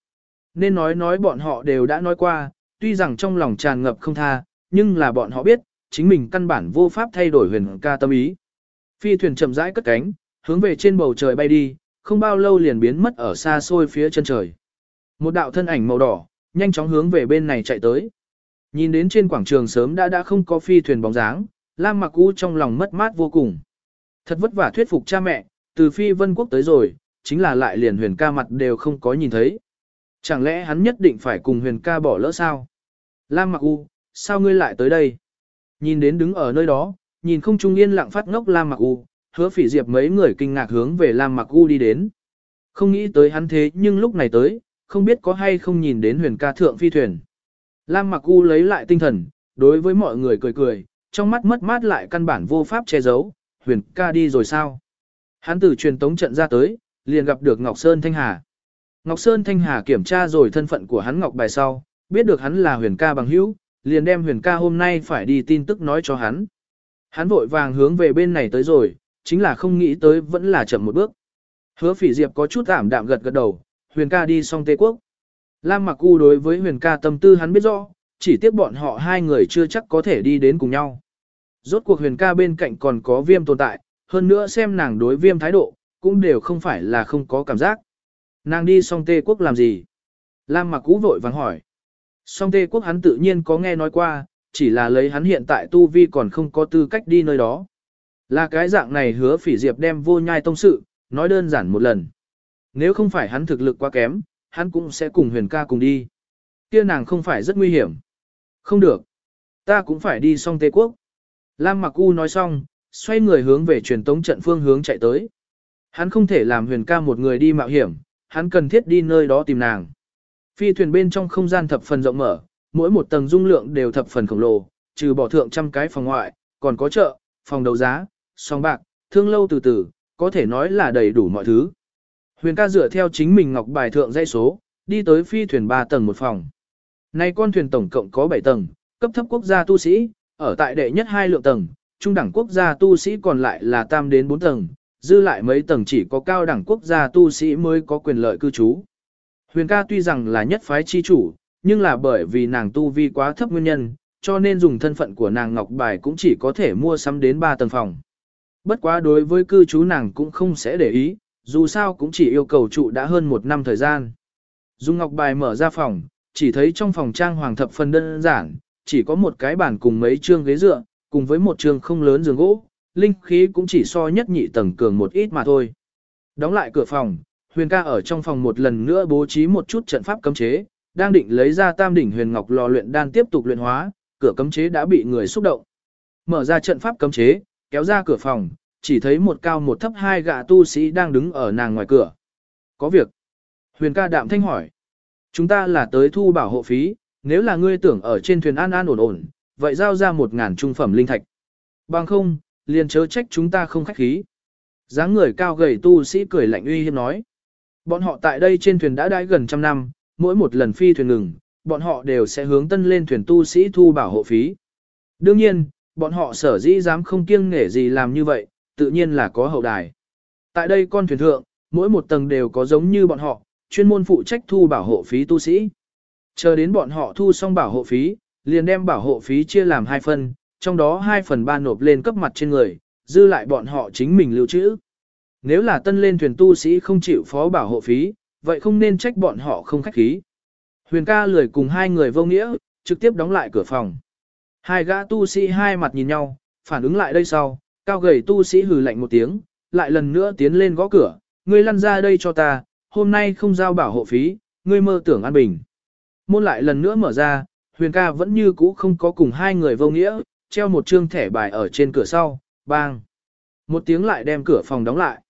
Nên nói nói bọn họ đều đã nói qua, tuy rằng trong lòng tràn ngập không tha, nhưng là bọn họ biết, chính mình căn bản vô pháp thay đổi huyền ca tâm ý. Phi thuyền chậm rãi cất cánh, hướng về trên bầu trời bay đi, không bao lâu liền biến mất ở xa xôi phía chân trời. Một đạo thân ảnh màu đỏ, nhanh chóng hướng về bên này chạy tới. Nhìn đến trên quảng trường sớm đã đã không có phi thuyền bóng dáng, Lam Mặc U trong lòng mất mát vô cùng. Thật vất vả thuyết phục cha mẹ, từ phi vân quốc tới rồi, chính là lại liền huyền ca mặt đều không có nhìn thấy. Chẳng lẽ hắn nhất định phải cùng huyền ca bỏ lỡ sao? Lam Mặc U, sao ngươi lại tới đây? Nhìn đến đứng ở nơi đó, nhìn không trung yên lặng phát ngốc Lam Mặc U, hứa phỉ diệp mấy người kinh ngạc hướng về Lam Mặc U đi đến. Không nghĩ tới hắn thế nhưng lúc này tới, không biết có hay không nhìn đến huyền ca thượng phi thuyền. Lam Mặc U lấy lại tinh thần, đối với mọi người cười cười, trong mắt mất mát lại căn bản vô pháp che giấu, huyền ca đi rồi sao? Hắn từ truyền tống trận ra tới, liền gặp được Ngọc Sơn Thanh Hà. Ngọc Sơn Thanh Hà kiểm tra rồi thân phận của hắn Ngọc Bài sau, biết được hắn là huyền ca bằng hữu, liền đem huyền ca hôm nay phải đi tin tức nói cho hắn. Hắn vội vàng hướng về bên này tới rồi, chính là không nghĩ tới vẫn là chậm một bước. Hứa phỉ diệp có chút ảm đạm gật gật đầu, huyền ca đi xong Tây Quốc. Lam Mặc U đối với huyền ca tâm tư hắn biết rõ, chỉ tiếc bọn họ hai người chưa chắc có thể đi đến cùng nhau. Rốt cuộc huyền ca bên cạnh còn có viêm tồn tại, hơn nữa xem nàng đối viêm thái độ, cũng đều không phải là không có cảm giác. Nàng đi song Tây Quốc làm gì? Lam Mặc U vội vàng hỏi. Song Tây Quốc hắn tự nhiên có nghe nói qua, chỉ là lấy hắn hiện tại tu vi còn không có tư cách đi nơi đó. Là cái dạng này hứa phỉ diệp đem vô nhai tông sự, nói đơn giản một lần. Nếu không phải hắn thực lực quá kém, hắn cũng sẽ cùng huyền ca cùng đi. Kia nàng không phải rất nguy hiểm. Không được. Ta cũng phải đi song Tây Quốc. Lam Mặc U nói xong, xoay người hướng về truyền tống trận phương hướng chạy tới. Hắn không thể làm huyền ca một người đi mạo hiểm, hắn cần thiết đi nơi đó tìm nàng. Phi thuyền bên trong không gian thập phần rộng mở, mỗi một tầng dung lượng đều thập phần khổng lồ, trừ bỏ thượng trăm cái phòng ngoại, còn có chợ, phòng đấu giá, song bạc, thương lâu từ từ, có thể nói là đầy đủ mọi thứ. Huyền ca dựa theo chính mình ngọc bài thượng dây số, đi tới phi thuyền 3 tầng một phòng. Nay con thuyền tổng cộng có 7 tầng, cấp thấp quốc gia tu sĩ, ở tại đệ nhất hai lượng tầng, trung đẳng quốc gia tu sĩ còn lại là tam đến 4 tầng, dư lại mấy tầng chỉ có cao đẳng quốc gia tu sĩ mới có quyền lợi cư trú. Huyền ca tuy rằng là nhất phái chi chủ, nhưng là bởi vì nàng tu vi quá thấp nguyên nhân, cho nên dùng thân phận của nàng ngọc bài cũng chỉ có thể mua sắm đến 3 tầng phòng. Bất quá đối với cư trú nàng cũng không sẽ để ý, dù sao cũng chỉ yêu cầu trụ đã hơn một năm thời gian. Dung ngọc bài mở ra phòng, chỉ thấy trong phòng trang hoàng thập phần đơn giản, chỉ có một cái bàn cùng mấy trương ghế dựa, cùng với một trường không lớn giường gỗ, linh khí cũng chỉ so nhất nhị tầng cường một ít mà thôi. Đóng lại cửa phòng, Huyền ca ở trong phòng một lần nữa bố trí một chút trận pháp cấm chế, đang định lấy ra tam đỉnh huyền ngọc lò luyện đan tiếp tục luyện hóa, cửa cấm chế đã bị người xúc động. Mở ra trận pháp cấm chế, kéo ra cửa phòng, chỉ thấy một cao một thấp hai gã tu sĩ đang đứng ở nàng ngoài cửa. Có việc. Huyền ca đạm thanh hỏi. Chúng ta là tới thu bảo hộ phí, nếu là ngươi tưởng ở trên thuyền an an ổn ổn, vậy giao ra một ngàn trung phẩm linh thạch. Bằng không, liền chớ trách chúng ta không khách khí. dáng người cao gầy tu sĩ cười lạnh uy hiếp nói. Bọn họ tại đây trên thuyền đã đãi gần trăm năm, mỗi một lần phi thuyền ngừng, bọn họ đều sẽ hướng tân lên thuyền tu sĩ thu bảo hộ phí. Đương nhiên, bọn họ sở dĩ dám không kiêng nghể gì làm như vậy, tự nhiên là có hậu đài. Tại đây con thuyền thượng, mỗi một tầng đều có giống như bọn họ, chuyên môn phụ trách thu bảo hộ phí tu sĩ. Chờ đến bọn họ thu xong bảo hộ phí, liền đem bảo hộ phí chia làm hai phần, trong đó hai phần ba nộp lên cấp mặt trên người, dư lại bọn họ chính mình lưu trữ. Nếu là tân lên thuyền tu sĩ không chịu phó bảo hộ phí, vậy không nên trách bọn họ không khách khí. Huyền ca lười cùng hai người vô nghĩa, trực tiếp đóng lại cửa phòng. Hai gã tu sĩ hai mặt nhìn nhau, phản ứng lại đây sau, cao gầy tu sĩ hừ lạnh một tiếng, lại lần nữa tiến lên gõ cửa, ngươi lăn ra đây cho ta, hôm nay không giao bảo hộ phí, ngươi mơ tưởng an bình. Môn lại lần nữa mở ra, huyền ca vẫn như cũ không có cùng hai người vô nghĩa, treo một trương thẻ bài ở trên cửa sau, bang. Một tiếng lại đem cửa phòng đóng lại.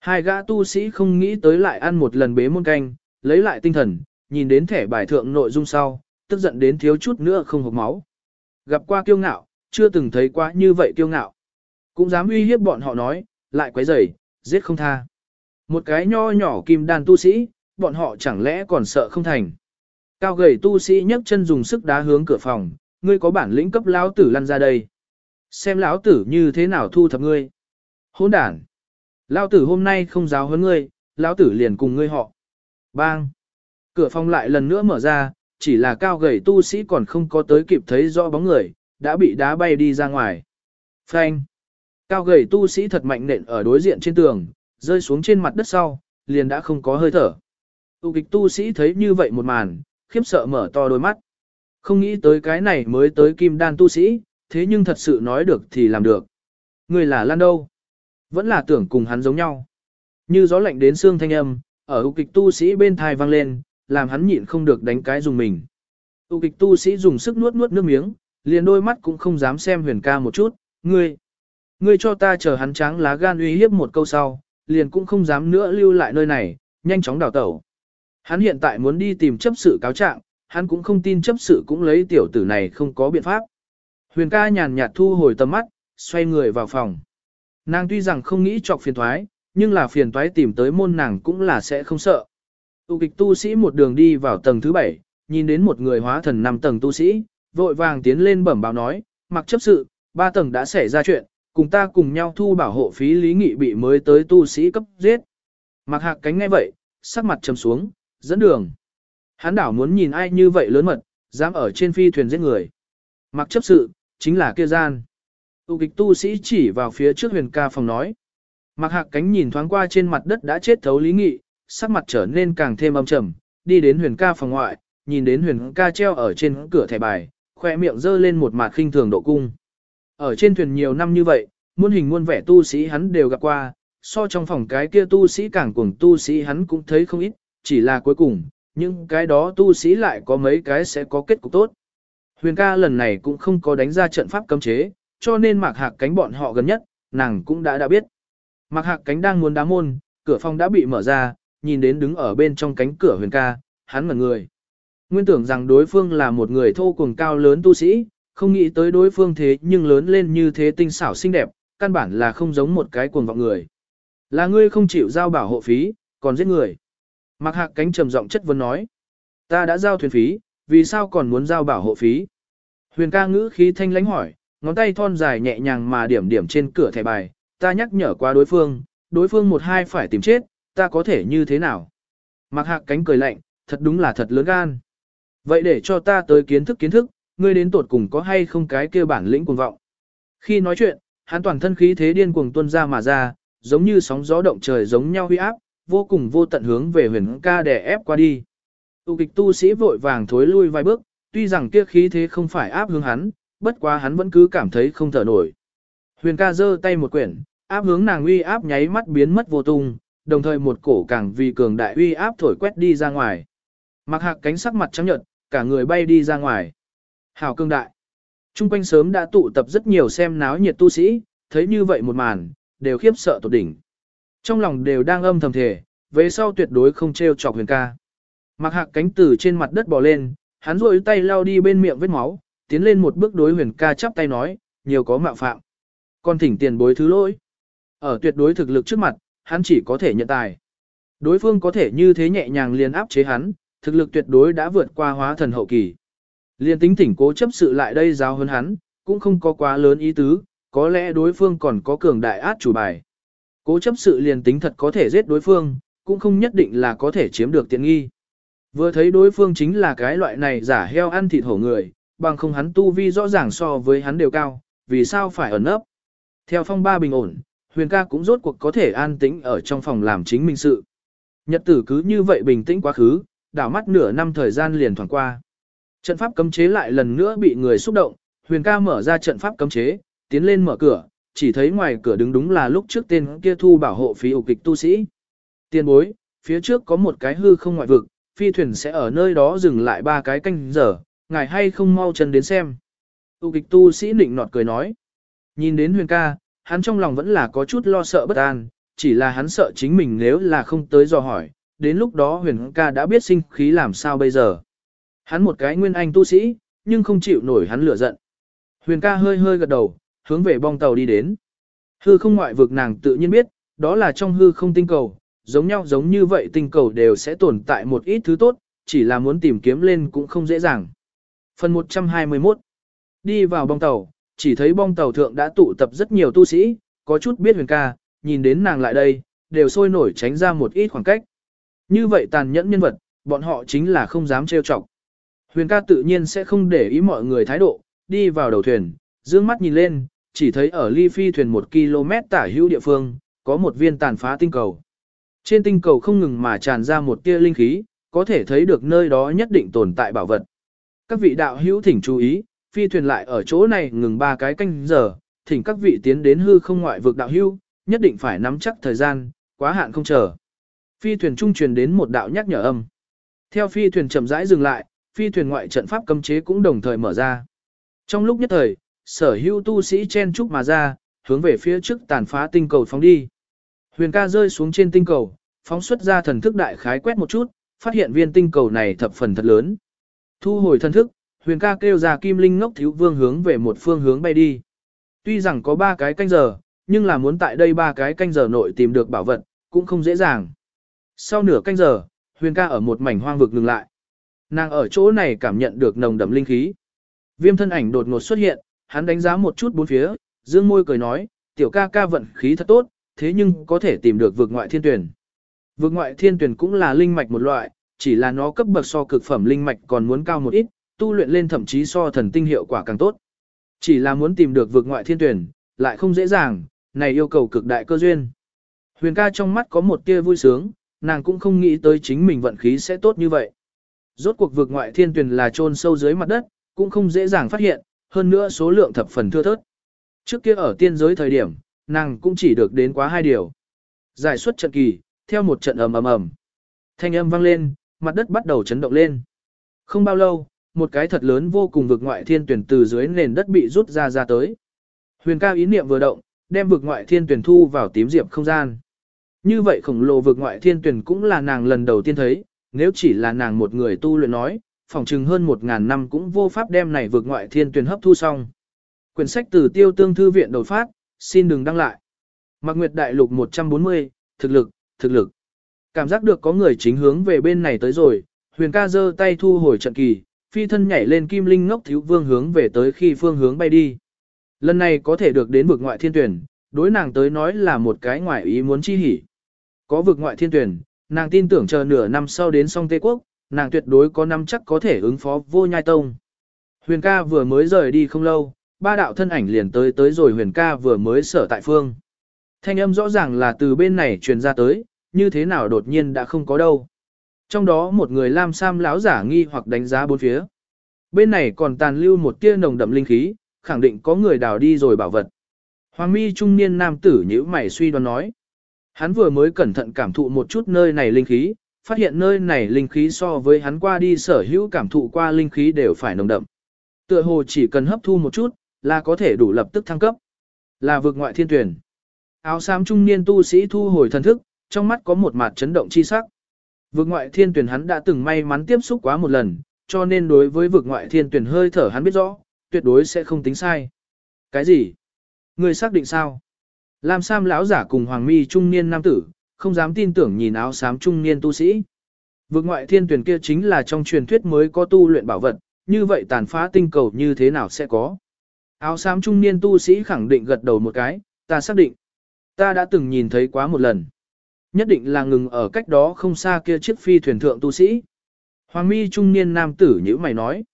Hai gã tu sĩ không nghĩ tới lại ăn một lần bế môn canh, lấy lại tinh thần, nhìn đến thẻ bài thượng nội dung sau, tức giận đến thiếu chút nữa không hộp máu. Gặp qua kiêu ngạo, chưa từng thấy quá như vậy kiêu ngạo. Cũng dám uy hiếp bọn họ nói, lại quấy rầy, giết không tha. Một cái nho nhỏ kim đàn tu sĩ, bọn họ chẳng lẽ còn sợ không thành. Cao gầy tu sĩ nhấc chân dùng sức đá hướng cửa phòng, ngươi có bản lĩnh cấp lão tử lăn ra đây. Xem lão tử như thế nào thu thập ngươi. Hỗn đản. Lão tử hôm nay không giáo huấn ngươi, lão tử liền cùng ngươi họ. Bang! Cửa phòng lại lần nữa mở ra, chỉ là cao gầy tu sĩ còn không có tới kịp thấy rõ bóng người, đã bị đá bay đi ra ngoài. Phanh! Cao gầy tu sĩ thật mạnh nện ở đối diện trên tường, rơi xuống trên mặt đất sau, liền đã không có hơi thở. Tu kịch tu sĩ thấy như vậy một màn, khiếp sợ mở to đôi mắt. Không nghĩ tới cái này mới tới kim đan tu sĩ, thế nhưng thật sự nói được thì làm được. Người là Lan đâu? Vẫn là tưởng cùng hắn giống nhau. Như gió lạnh đến xương thanh âm, ở ưu kịch tu sĩ bên thai vang lên, làm hắn nhịn không được đánh cái dùng mình. ưu kịch tu sĩ dùng sức nuốt nuốt nước miếng, liền đôi mắt cũng không dám xem huyền ca một chút, ngươi. Ngươi cho ta chờ hắn tráng lá gan uy hiếp một câu sau, liền cũng không dám nữa lưu lại nơi này, nhanh chóng đào tẩu. Hắn hiện tại muốn đi tìm chấp sự cáo trạng, hắn cũng không tin chấp sự cũng lấy tiểu tử này không có biện pháp. Huyền ca nhàn nhạt thu hồi tầm mắt, xoay người vào phòng. Nàng tuy rằng không nghĩ chọc phiền thoái, nhưng là phiền toái tìm tới môn nàng cũng là sẽ không sợ. Tu kịch tu sĩ một đường đi vào tầng thứ bảy, nhìn đến một người hóa thần năm tầng tu sĩ, vội vàng tiến lên bẩm báo nói, mặc chấp sự, ba tầng đã xảy ra chuyện, cùng ta cùng nhau thu bảo hộ phí lý nghị bị mới tới tu sĩ cấp giết. Mặc hạc cánh ngay vậy, sắc mặt trầm xuống, dẫn đường. hắn đảo muốn nhìn ai như vậy lớn mật, dám ở trên phi thuyền giết người. Mặc chấp sự, chính là kia gian. Tu kịch tu sĩ chỉ vào phía trước huyền ca phòng nói. Mặc hạc cánh nhìn thoáng qua trên mặt đất đã chết thấu lý nghị, sắc mặt trở nên càng thêm âm trầm, đi đến huyền ca phòng ngoại, nhìn đến huyền ca treo ở trên cửa thẻ bài, khoe miệng giơ lên một mặt khinh thường độ cung. Ở trên thuyền nhiều năm như vậy, muôn hình muôn vẻ tu sĩ hắn đều gặp qua, so trong phòng cái kia tu sĩ càng cuồng tu sĩ hắn cũng thấy không ít, chỉ là cuối cùng, những cái đó tu sĩ lại có mấy cái sẽ có kết cục tốt. Huyền ca lần này cũng không có đánh ra trận pháp cấm chế, cho nên mạc hạc cánh bọn họ gần nhất, nàng cũng đã đã biết. Mạc hạc cánh đang muốn đá môn, cửa phòng đã bị mở ra, nhìn đến đứng ở bên trong cánh cửa huyền ca, hắn ngẩn người. Nguyên tưởng rằng đối phương là một người thô cùng cao lớn tu sĩ, không nghĩ tới đối phương thế nhưng lớn lên như thế tinh xảo xinh đẹp, căn bản là không giống một cái cuồng vọng người. Là ngươi không chịu giao bảo hộ phí, còn giết người. Mạc hạc cánh trầm giọng chất vấn nói. Ta đã giao thuyền phí, vì sao còn muốn giao bảo hộ phí? Huyền ca ngữ khí thanh lãnh hỏi, ngón tay thon dài nhẹ nhàng mà điểm điểm trên cửa thẻ bài, ta nhắc nhở qua đối phương, đối phương một hai phải tìm chết, ta có thể như thế nào? Mạc hạc cánh cười lạnh, thật đúng là thật lớn gan. Vậy để cho ta tới kiến thức kiến thức, ngươi đến tột cùng có hay không cái kia bản lĩnh cuồng vọng. Khi nói chuyện, hắn toàn thân khí thế điên cuồng tuôn ra mà ra, giống như sóng gió động trời giống nhau huy áp, vô cùng vô tận hướng về huyền ca đè ép qua đi. Tu kịch tu sĩ vội vàng thối lui vài bước, tuy rằng kia khí thế không phải áp hướng hắn, bất quá hắn vẫn cứ cảm thấy không thở nổi. Huyền ca giơ tay một quyển, áp hướng nàng uy áp nháy mắt biến mất vô tung, đồng thời một cổ càng vì cường đại uy áp thổi quét đi ra ngoài. Mặc hạc cánh sắc mặt trắng nhợt, cả người bay đi ra ngoài. Hảo cương đại. Trung quanh sớm đã tụ tập rất nhiều xem náo nhiệt tu sĩ, thấy như vậy một màn, đều khiếp sợ tột đỉnh. Trong lòng đều đang âm thầm thể về sau tuyệt đối không treo chọc huyền ca. Mặc hạc cánh từ trên mặt đất bò lên, hắn rôi tay lau đi bên miệng vết máu, tiến lên một bước đối huyền ca chắp tay nói, nhiều có mạo phạm. con thỉnh tiền bối thứ lỗi. Ở tuyệt đối thực lực trước mặt, hắn chỉ có thể nhận tài. Đối phương có thể như thế nhẹ nhàng liền áp chế hắn, thực lực tuyệt đối đã vượt qua hóa thần hậu kỳ. Liên tính thỉnh cố chấp sự lại đây giáo hơn hắn, cũng không có quá lớn ý tứ, có lẽ đối phương còn có cường đại át chủ bài. Cố chấp sự liền tính thật có thể giết đối phương, cũng không nhất định là có thể chiếm được tiện nghi. Vừa thấy đối phương chính là cái loại này giả heo ăn thịt hổ người, bằng không hắn tu vi rõ ràng so với hắn đều cao, vì sao phải ẩn ấp. Theo phong ba bình ổn, huyền ca cũng rốt cuộc có thể an tĩnh ở trong phòng làm chính mình sự. Nhật tử cứ như vậy bình tĩnh quá khứ, đảo mắt nửa năm thời gian liền thoảng qua. Trận pháp cấm chế lại lần nữa bị người xúc động, huyền ca mở ra trận pháp cấm chế, tiến lên mở cửa, chỉ thấy ngoài cửa đứng đúng là lúc trước tên kia thu bảo hộ phí ục kịch tu sĩ. Tiên bối, phía trước có một cái hư không ngoại vực, phi thuyền sẽ ở nơi đó dừng lại ba cái canh giờ, ngài hay không mau chân đến xem. Tu kịch tu sĩ nịnh nọt cười nói. Nhìn đến huyền ca, hắn trong lòng vẫn là có chút lo sợ bất an, chỉ là hắn sợ chính mình nếu là không tới dò hỏi, đến lúc đó huyền ca đã biết sinh khí làm sao bây giờ. Hắn một cái nguyên anh tu sĩ, nhưng không chịu nổi hắn lửa giận. Huyền ca hơi hơi gật đầu, hướng về bong tàu đi đến. Hư không ngoại vực nàng tự nhiên biết, đó là trong hư không tinh cầu, giống nhau giống như vậy tinh cầu đều sẽ tồn tại một ít thứ tốt, chỉ là muốn tìm kiếm lên cũng không dễ dàng. Phần 121 Đi vào bong tàu, chỉ thấy bong tàu thượng đã tụ tập rất nhiều tu sĩ, có chút biết huyền ca, nhìn đến nàng lại đây, đều sôi nổi tránh ra một ít khoảng cách. Như vậy tàn nhẫn nhân vật, bọn họ chính là không dám trêu chọc. Huyền ca tự nhiên sẽ không để ý mọi người thái độ, đi vào đầu thuyền, dương mắt nhìn lên, chỉ thấy ở ly phi thuyền một km tả hữu địa phương, có một viên tàn phá tinh cầu. Trên tinh cầu không ngừng mà tràn ra một tia linh khí, có thể thấy được nơi đó nhất định tồn tại bảo vật. Các vị đạo hữu thỉnh chú ý, phi thuyền lại ở chỗ này ngừng ba cái canh giờ, thỉnh các vị tiến đến hư không ngoại vực đạo hữu, nhất định phải nắm chắc thời gian, quá hạn không chờ. Phi thuyền trung truyền đến một đạo nhắc nhở âm. Theo phi thuyền chậm rãi dừng lại, phi thuyền ngoại trận pháp cấm chế cũng đồng thời mở ra. Trong lúc nhất thời, sở hữu tu sĩ chen trúc mà ra, hướng về phía trước tàn phá tinh cầu phóng đi. Huyền ca rơi xuống trên tinh cầu, phóng xuất ra thần thức đại khái quét một chút, phát hiện viên tinh cầu này thập phần thật lớn. Thu hồi thần thức, huyền ca kêu ra kim linh ngốc thiếu vương hướng về một phương hướng bay đi. Tuy rằng có ba cái canh giờ, nhưng là muốn tại đây ba cái canh giờ nội tìm được bảo vật, cũng không dễ dàng. Sau nửa canh giờ, huyền ca ở một mảnh hoang vực ngừng lại. Nàng ở chỗ này cảm nhận được nồng đậm linh khí. Viêm thân ảnh đột ngột xuất hiện, hắn đánh giá một chút bốn phía, dương môi cười nói, tiểu ca ca vận khí thật tốt, thế nhưng có thể tìm được vực ngoại thiên tuyển. Vực ngoại thiên tuyển cũng là linh mạch một loại, chỉ là nó cấp bậc so cực phẩm linh mạch còn muốn cao một ít, tu luyện lên thậm chí so thần tinh hiệu quả càng tốt. Chỉ là muốn tìm được vực ngoại thiên tuyển, lại không dễ dàng, này yêu cầu cực đại cơ duyên. Huyền ca trong mắt có một tia vui sướng, nàng cũng không nghĩ tới chính mình vận khí sẽ tốt như vậy. Rốt cuộc vực ngoại thiên tuyển là chôn sâu dưới mặt đất, cũng không dễ dàng phát hiện, hơn nữa số lượng thập phần thưa thớt. Trước kia ở tiên giới thời điểm, nàng cũng chỉ được đến quá hai điều. Giải xuất trận kỳ, theo một trận ầm ầm ầm. Thanh âm vang lên, mặt đất bắt đầu chấn động lên. Không bao lâu, một cái thật lớn vô cùng vực ngoại thiên tuyển từ dưới nền đất bị rút ra ra tới. Huyền cao ý niệm vừa động, đem vực ngoại thiên tuyển thu vào tím diệp không gian. Như vậy khổng lồ vực ngoại thiên tuyển cũng là nàng lần đầu tiên thấy, nếu chỉ là nàng một người tu luyện nói, phỏng chừng hơn một ngàn năm cũng vô pháp đem này vượt ngoại thiên tuyển hấp thu xong. Quyển sách từ tiêu tương thư viện đột phát, xin đừng đăng lại. Mạc Nguyệt Đại Lục 140, thực lực, thực lực. Cảm giác được có người chính hướng về bên này tới rồi, huyền ca giơ tay thu hồi trận kỳ, phi thân nhảy lên kim linh ngốc thiếu vương hướng về tới khi phương hướng bay đi. Lần này có thể được đến vực ngoại thiên tuyển, đối nàng tới nói là một cái ngoại ý muốn chi hỉ. Có vực ngoại thiên tuyển, nàng tin tưởng chờ nửa năm sau đến song Tây Quốc, nàng tuyệt đối có năm chắc có thể ứng phó vô nhai tông. Huyền ca vừa mới rời đi không lâu, ba đạo thân ảnh liền tới tới rồi huyền ca vừa mới sở tại phương. Thanh âm rõ ràng là từ bên này truyền ra tới, như thế nào đột nhiên đã không có đâu. Trong đó một người lam sam lão giả nghi hoặc đánh giá bốn phía. Bên này còn tàn lưu một tia nồng đậm linh khí, khẳng định có người đào đi rồi bảo vật. Hoàng mi trung niên nam tử nhữ mày suy đoán nói. Hắn vừa mới cẩn thận cảm thụ một chút nơi này linh khí, phát hiện nơi này linh khí so với hắn qua đi sở hữu cảm thụ qua linh khí đều phải nồng đậm. Tựa hồ chỉ cần hấp thu một chút, là có thể đủ lập tức thăng cấp. Là vực ngoại thiên tuyển. Áo xám trung niên tu sĩ thu hồi thần thức, trong mắt có một mặt chấn động chi sắc. Vực ngoại thiên tuyển hắn đã từng may mắn tiếp xúc quá một lần, cho nên đối với vực ngoại thiên tuyển hơi thở hắn biết rõ, tuyệt đối sẽ không tính sai. Cái gì? Người xác định sao? Lam Sam lão giả cùng Hoàng Mi trung niên nam tử, không dám tin tưởng nhìn áo xám trung niên tu sĩ. Vực ngoại thiên tuyển kia chính là trong truyền thuyết mới có tu luyện bảo vật, như vậy tàn phá tinh cầu như thế nào sẽ có? Áo xám trung niên tu sĩ khẳng định gật đầu một cái, ta xác định. Ta đã từng nhìn thấy quá một lần. Nhất định là ngừng ở cách đó không xa kia chiếc phi thuyền thượng tu sĩ. Hoàng mi trung niên nam tử như mày nói.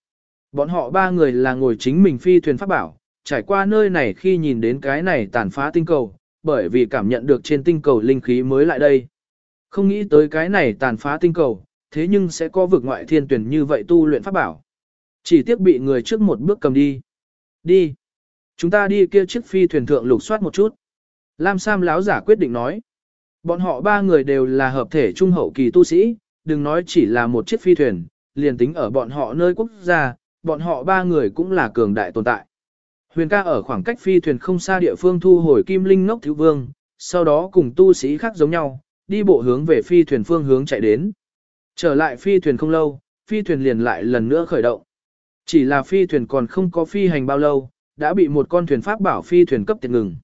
Bọn họ ba người là ngồi chính mình phi thuyền pháp bảo, trải qua nơi này khi nhìn đến cái này tàn phá tinh cầu, bởi vì cảm nhận được trên tinh cầu linh khí mới lại đây. Không nghĩ tới cái này tàn phá tinh cầu, thế nhưng sẽ có vực ngoại thiên tuyển như vậy tu luyện pháp bảo. Chỉ tiếc bị người trước một bước cầm đi. Đi. Chúng ta đi kia chiếc phi thuyền thượng lục soát một chút. Lam Sam láo giả quyết định nói. Bọn họ ba người đều là hợp thể trung hậu kỳ tu sĩ, đừng nói chỉ là một chiếc phi thuyền, liền tính ở bọn họ nơi quốc gia, bọn họ ba người cũng là cường đại tồn tại. Huyền ca ở khoảng cách phi thuyền không xa địa phương thu hồi kim linh ngốc thiếu vương, sau đó cùng tu sĩ khác giống nhau, đi bộ hướng về phi thuyền phương hướng chạy đến. Trở lại phi thuyền không lâu, phi thuyền liền lại lần nữa khởi động. Chỉ là phi thuyền còn không có phi hành bao lâu, đã bị một con thuyền pháp bảo phi thuyền cấp tiệt ngừng.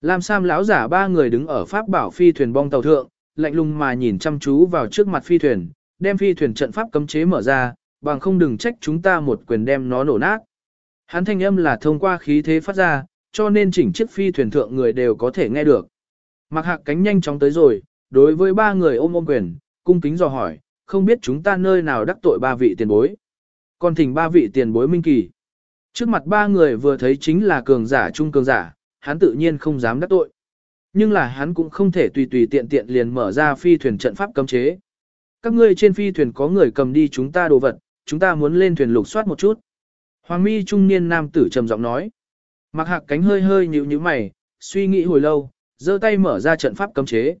Lam Sam lão giả ba người đứng ở pháp bảo phi thuyền bong tàu thượng, lạnh lùng mà nhìn chăm chú vào trước mặt phi thuyền, đem phi thuyền trận pháp cấm chế mở ra, bằng không đừng trách chúng ta một quyền đem nó nổ nát. Hắn thanh âm là thông qua khí thế phát ra, cho nên chỉnh chiếc phi thuyền thượng người đều có thể nghe được. Mặc hạc cánh nhanh chóng tới rồi, đối với ba người ôm ôm quyền, cung kính dò hỏi, không biết chúng ta nơi nào đắc tội ba vị tiền bối. Còn thỉnh ba vị tiền bối minh kỳ. Trước mặt ba người vừa thấy chính là cường giả trung cường giả, hắn tự nhiên không dám đắc tội. Nhưng là hắn cũng không thể tùy tùy tiện tiện liền mở ra phi thuyền trận pháp cấm chế. các ngươi trên phi thuyền có người cầm đi chúng ta đồ vật, chúng ta muốn lên thuyền lục soát một chút. Hoàng mi trung niên nam tử trầm giọng nói. Mặc hạc cánh hơi hơi nhíu nhíu mày, suy nghĩ hồi lâu, giơ tay mở ra trận pháp cấm chế.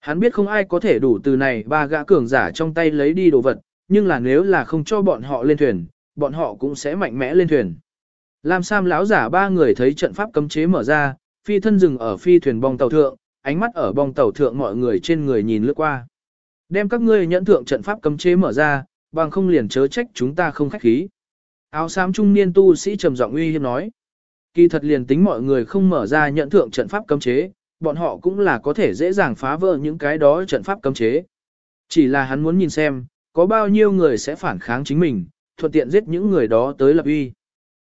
Hắn biết không ai có thể đủ từ này ba gã cường giả trong tay lấy đi đồ vật, nhưng là nếu là không cho bọn họ lên thuyền, bọn họ cũng sẽ mạnh mẽ lên thuyền. Lam Sam lão giả ba người thấy trận pháp cấm chế mở ra, phi thân dừng ở phi thuyền bong tàu thượng, ánh mắt ở bong tàu thượng mọi người trên người nhìn lướt qua. Đem các ngươi nhẫn thượng trận pháp cấm chế mở ra, bằng không liền chớ trách chúng ta không khách khí. Áo xám trung niên tu sĩ trầm giọng uy hiếp nói. Kỳ thật liền tính mọi người không mở ra nhận thượng trận pháp cấm chế, bọn họ cũng là có thể dễ dàng phá vỡ những cái đó trận pháp cấm chế. Chỉ là hắn muốn nhìn xem, có bao nhiêu người sẽ phản kháng chính mình, thuận tiện giết những người đó tới lập uy.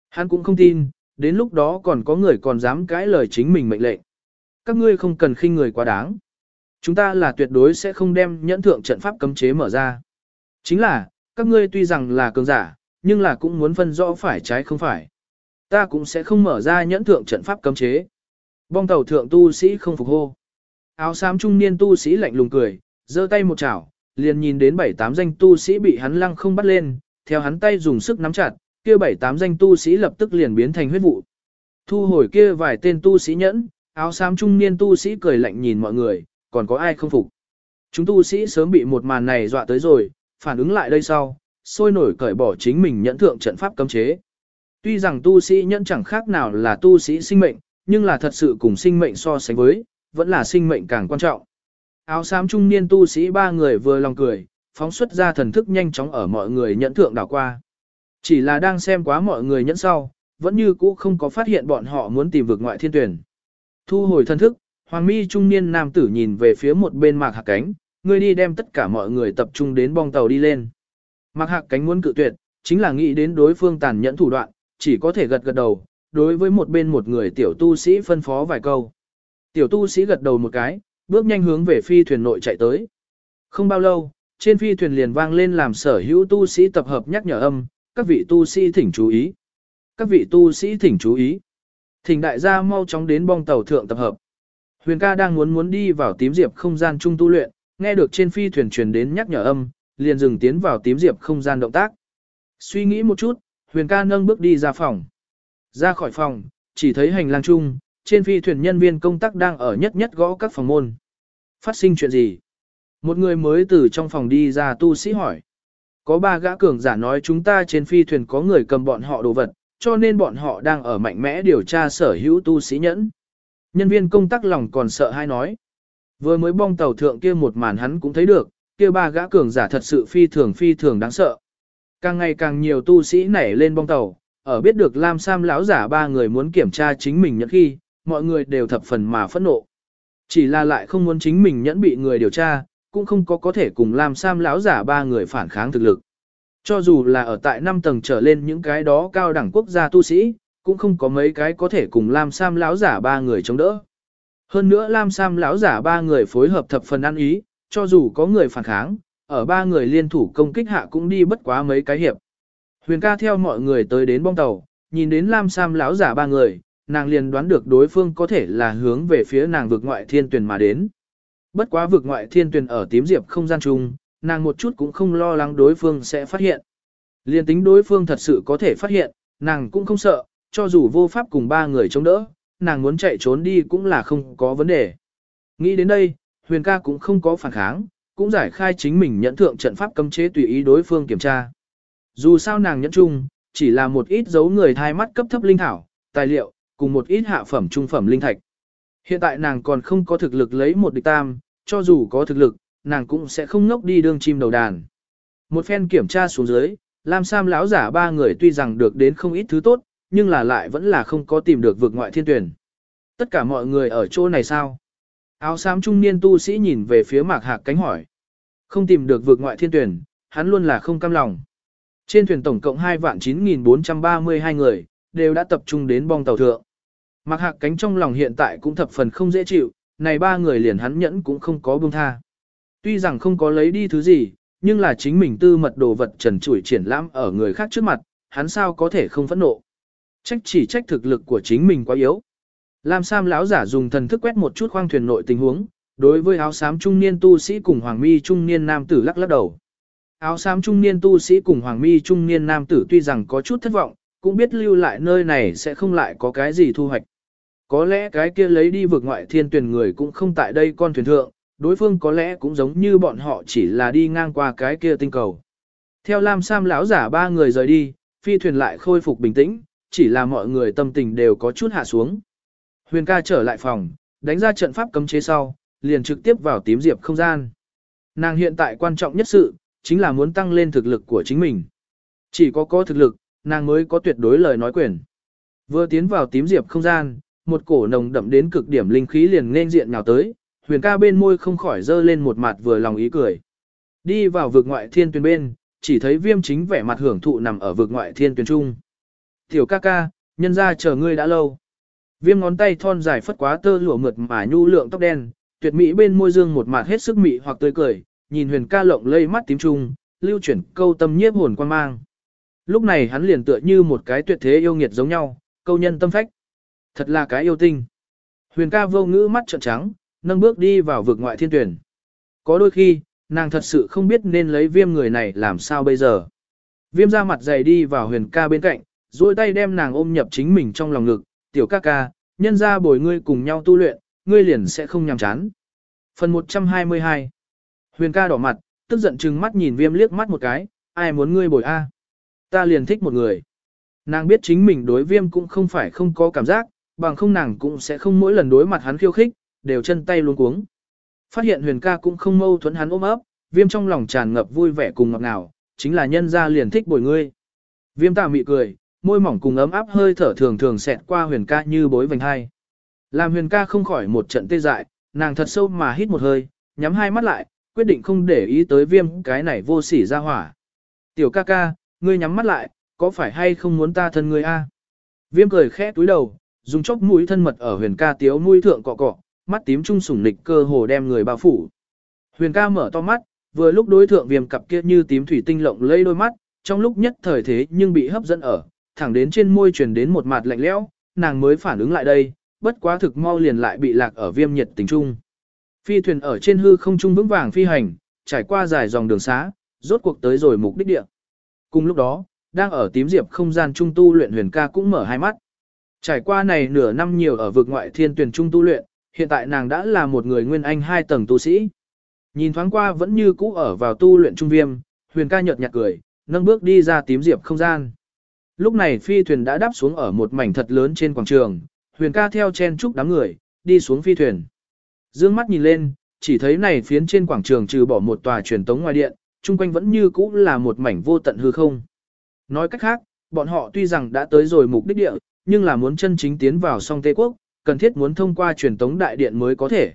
Hắn cũng không tin, đến lúc đó còn có người còn dám cãi lời chính mình mệnh lệnh. Các ngươi không cần khinh người quá đáng. Chúng ta là tuyệt đối sẽ không đem nhẫn thượng trận pháp cấm chế mở ra. Chính là, các ngươi tuy rằng là cường giả, nhưng là cũng muốn phân rõ phải trái không phải. Ta cũng sẽ không mở ra nhẫn thượng trận pháp cấm chế. Bong tàu thượng tu sĩ không phục hô. Áo xám trung niên tu sĩ lạnh lùng cười, giơ tay một chảo, liền nhìn đến bảy tám danh tu sĩ bị hắn lăng không bắt lên, theo hắn tay dùng sức nắm chặt, kia bảy tám danh tu sĩ lập tức liền biến thành huyết vụ. Thu hồi kia vài tên tu sĩ nhẫn, áo xám trung niên tu sĩ cười lạnh nhìn mọi người, còn có ai không phục. Chúng tu sĩ sớm bị một màn này dọa tới rồi, phản ứng lại đây sau, sôi nổi cởi bỏ chính mình nhẫn thượng trận pháp cấm chế. Tuy rằng tu sĩ nhẫn chẳng khác nào là tu sĩ sinh mệnh, nhưng là thật sự cùng sinh mệnh so sánh với, vẫn là sinh mệnh càng quan trọng. Áo xám trung niên tu sĩ ba người vừa lòng cười, phóng xuất ra thần thức nhanh chóng ở mọi người nhẫn thượng đảo qua. Chỉ là đang xem quá mọi người nhẫn sau, vẫn như cũ không có phát hiện bọn họ muốn tìm vực ngoại thiên tuyển. Thu hồi thần thức, Hoàng mi trung niên nam tử nhìn về phía một bên mạc hạc cánh, người đi đem tất cả mọi người tập trung đến bong tàu đi lên. Mạc hạc cánh muốn cự tuyệt, chính là nghĩ đến đối phương tàn nhẫn thủ đoạn, chỉ có thể gật gật đầu, đối với một bên một người tiểu tu sĩ phân phó vài câu. Tiểu tu sĩ gật đầu một cái, bước nhanh hướng về phi thuyền nội chạy tới. Không bao lâu, trên phi thuyền liền vang lên làm sở hữu tu sĩ tập hợp nhắc nhở âm, các vị tu sĩ thỉnh chú ý. Các vị tu sĩ thỉnh chú ý. Thỉnh đại gia mau chóng đến bong tàu thượng tập hợp. Huyền ca đang muốn muốn đi vào tím diệp không gian trung tu luyện, nghe được trên phi thuyền truyền đến nhắc nhở âm, liền dừng tiến vào tím diệp không gian động tác. Suy nghĩ một chút, Huyền ca nâng bước đi ra phòng. Ra khỏi phòng, chỉ thấy hành lang chung, trên phi thuyền nhân viên công tác đang ở nhất nhất gõ các phòng môn. Phát sinh chuyện gì? Một người mới từ trong phòng đi ra tu sĩ hỏi. Có ba gã cường giả nói chúng ta trên phi thuyền có người cầm bọn họ đồ vật, cho nên bọn họ đang ở mạnh mẽ điều tra sở hữu tu sĩ nhẫn. Nhân viên công tác lòng còn sợ hay nói. Vừa mới bong tàu thượng kia một màn hắn cũng thấy được, kia ba gã cường giả thật sự phi thường phi thường đáng sợ. Càng ngày càng nhiều tu sĩ nảy lên bong tàu, ở biết được Lam Sam lão giả ba người muốn kiểm tra chính mình nhẫn khi, mọi người đều thập phần mà phẫn nộ. Chỉ là lại không muốn chính mình nhẫn bị người điều tra, cũng không có có thể cùng Lam Sam lão giả ba người phản kháng thực lực. Cho dù là ở tại 5 tầng trở lên những cái đó cao đẳng quốc gia tu sĩ, cũng không có mấy cái có thể cùng Lam Sam lão giả ba người chống đỡ. Hơn nữa Lam Sam lão giả ba người phối hợp thập phần ăn ý, cho dù có người phản kháng, ở ba người liên thủ công kích hạ cũng đi bất quá mấy cái hiệp. Huyền ca theo mọi người tới đến bong tàu, nhìn đến Lam Sam lão giả ba người, nàng liền đoán được đối phương có thể là hướng về phía nàng vực ngoại thiên tuyển mà đến. Bất quá vực ngoại thiên tuyển ở tím diệp không gian chung, nàng một chút cũng không lo lắng đối phương sẽ phát hiện. Liên tính đối phương thật sự có thể phát hiện, nàng cũng không sợ, cho dù vô pháp cùng ba người chống đỡ, nàng muốn chạy trốn đi cũng là không có vấn đề. Nghĩ đến đây, huyền ca cũng không có phản kháng, cũng giải khai chính mình nhẫn thượng trận pháp cấm chế tùy ý đối phương kiểm tra. Dù sao nàng nhẫn chung, chỉ là một ít dấu người thai mắt cấp thấp linh thảo, tài liệu, cùng một ít hạ phẩm trung phẩm linh thạch. Hiện tại nàng còn không có thực lực lấy một địch tam, cho dù có thực lực, nàng cũng sẽ không ngốc đi đương chim đầu đàn. Một phen kiểm tra xuống dưới, Lam Sam lão giả ba người tuy rằng được đến không ít thứ tốt, nhưng là lại vẫn là không có tìm được vực ngoại thiên tuyển. Tất cả mọi người ở chỗ này sao? Áo xám trung niên tu sĩ nhìn về phía mạc hạc cánh hỏi. Không tìm được vực ngoại thiên tuyển, hắn luôn là không cam lòng. Trên thuyền tổng cộng 2 vạn 9.432 người, đều đã tập trung đến bong tàu thượng. Mạc hạc cánh trong lòng hiện tại cũng thập phần không dễ chịu, này ba người liền hắn nhẫn cũng không có buông tha. Tuy rằng không có lấy đi thứ gì, nhưng là chính mình tư mật đồ vật trần trụi triển lãm ở người khác trước mặt, hắn sao có thể không phẫn nộ. Trách chỉ trách thực lực của chính mình quá yếu. Lam Sam lão giả dùng thần thức quét một chút khoang thuyền nội tình huống, Đối với áo xám trung niên tu sĩ cùng hoàng mi trung niên nam tử lắc lắc đầu. Áo xám trung niên tu sĩ cùng hoàng mi trung niên nam tử tuy rằng có chút thất vọng, cũng biết lưu lại nơi này sẽ không lại có cái gì thu hoạch. Có lẽ cái kia lấy đi vượt ngoại thiên tuyển người cũng không tại đây con thuyền thượng, đối phương có lẽ cũng giống như bọn họ chỉ là đi ngang qua cái kia tinh cầu. Theo Lam Sam lão giả ba người rời đi, phi thuyền lại khôi phục bình tĩnh, chỉ là mọi người tâm tình đều có chút hạ xuống. Huyền ca trở lại phòng, đánh ra trận pháp cấm chế sau, liền trực tiếp vào tím diệp không gian. Nàng hiện tại quan trọng nhất sự, chính là muốn tăng lên thực lực của chính mình. Chỉ có có thực lực, nàng mới có tuyệt đối lời nói quyền. Vừa tiến vào tím diệp không gian, một cổ nồng đậm đến cực điểm linh khí liền nên diện nhào tới, huyền ca bên môi không khỏi dơ lên một mặt vừa lòng ý cười. Đi vào vực ngoại thiên tuyên bên, chỉ thấy viêm chính vẻ mặt hưởng thụ nằm ở vực ngoại thiên tuyên trung. Tiểu ca ca, nhân ra chờ ngươi đã lâu. Viêm ngón tay thon dài phất quá tơ lụa mượt mà nhu lượng tóc đen, tuyệt mỹ bên môi dương một mặt hết sức mị hoặc tươi cười, nhìn huyền ca lộng lây mắt tím trung, lưu chuyển câu tâm nhiếp hồn quan mang. Lúc này hắn liền tựa như một cái tuyệt thế yêu nghiệt giống nhau, câu nhân tâm phách. Thật là cái yêu tinh. Huyền ca vô ngữ mắt trợn trắng, nâng bước đi vào vực ngoại thiên tuyển. Có đôi khi, nàng thật sự không biết nên lấy viêm người này làm sao bây giờ. Viêm ra mặt dày đi vào huyền ca bên cạnh, duỗi tay đem nàng ôm nhập chính mình trong lòng ngực, tiểu ca ca, nhân ra bồi ngươi cùng nhau tu luyện, ngươi liền sẽ không nhàm chán. Phần 122 Huyền ca đỏ mặt, tức giận chừng mắt nhìn viêm liếc mắt một cái, ai muốn ngươi bồi a? Ta liền thích một người. Nàng biết chính mình đối viêm cũng không phải không có cảm giác, bằng không nàng cũng sẽ không mỗi lần đối mặt hắn khiêu khích, đều chân tay luống cuống. Phát hiện huyền ca cũng không mâu thuẫn hắn ôm ấp, viêm trong lòng tràn ngập vui vẻ cùng ngọt ngào, chính là nhân ra liền thích bồi ngươi. Viêm tà mị cười, môi mỏng cùng ấm áp hơi thở thường thường xẹt qua huyền ca như bối vành hai. Làm huyền ca không khỏi một trận tê dại, nàng thật sâu mà hít một hơi, nhắm hai mắt lại, quyết định không để ý tới viêm cái này vô sỉ ra hỏa. Tiểu ca ca, ngươi nhắm mắt lại, có phải hay không muốn ta thân ngươi a? Viêm cười khẽ túi đầu, dùng chốc mũi thân mật ở huyền ca tiếu mũi thượng cọ cọ, mắt tím trung sủng nịch cơ hồ đem người bao phủ. Huyền ca mở to mắt, vừa lúc đối thượng viêm cặp kia như tím thủy tinh lộng lây đôi mắt, trong lúc nhất thời thế nhưng bị hấp dẫn ở, thẳng đến trên môi truyền đến một mặt lạnh lẽo, nàng mới phản ứng lại đây, bất quá thực mau liền lại bị lạc ở viêm nhiệt tình trung. Phi thuyền ở trên hư không trung vững vàng phi hành, trải qua dài dòng đường xá, rốt cuộc tới rồi mục đích địa. Cùng lúc đó, đang ở tím diệp không gian trung tu luyện huyền ca cũng mở hai mắt. Trải qua này nửa năm nhiều ở vực ngoại thiên tuyển trung tu luyện, hiện tại nàng đã là một người nguyên anh hai tầng tu sĩ. Nhìn thoáng qua vẫn như cũ ở vào tu luyện trung viêm, huyền ca nhợt nhạt cười, nâng bước đi ra tím diệp không gian. Lúc này phi thuyền đã đáp xuống ở một mảnh thật lớn trên quảng trường, huyền ca theo chen chúc đám người, đi xuống phi thuyền. Dương mắt nhìn lên, chỉ thấy này phiến trên quảng trường trừ bỏ một tòa truyền tống ngoài điện, chung quanh vẫn như cũ là một mảnh vô tận hư không. Nói cách khác, bọn họ tuy rằng đã tới rồi mục đích địa, nhưng là muốn chân chính tiến vào song Tây Quốc, cần thiết muốn thông qua truyền tống đại điện mới có thể.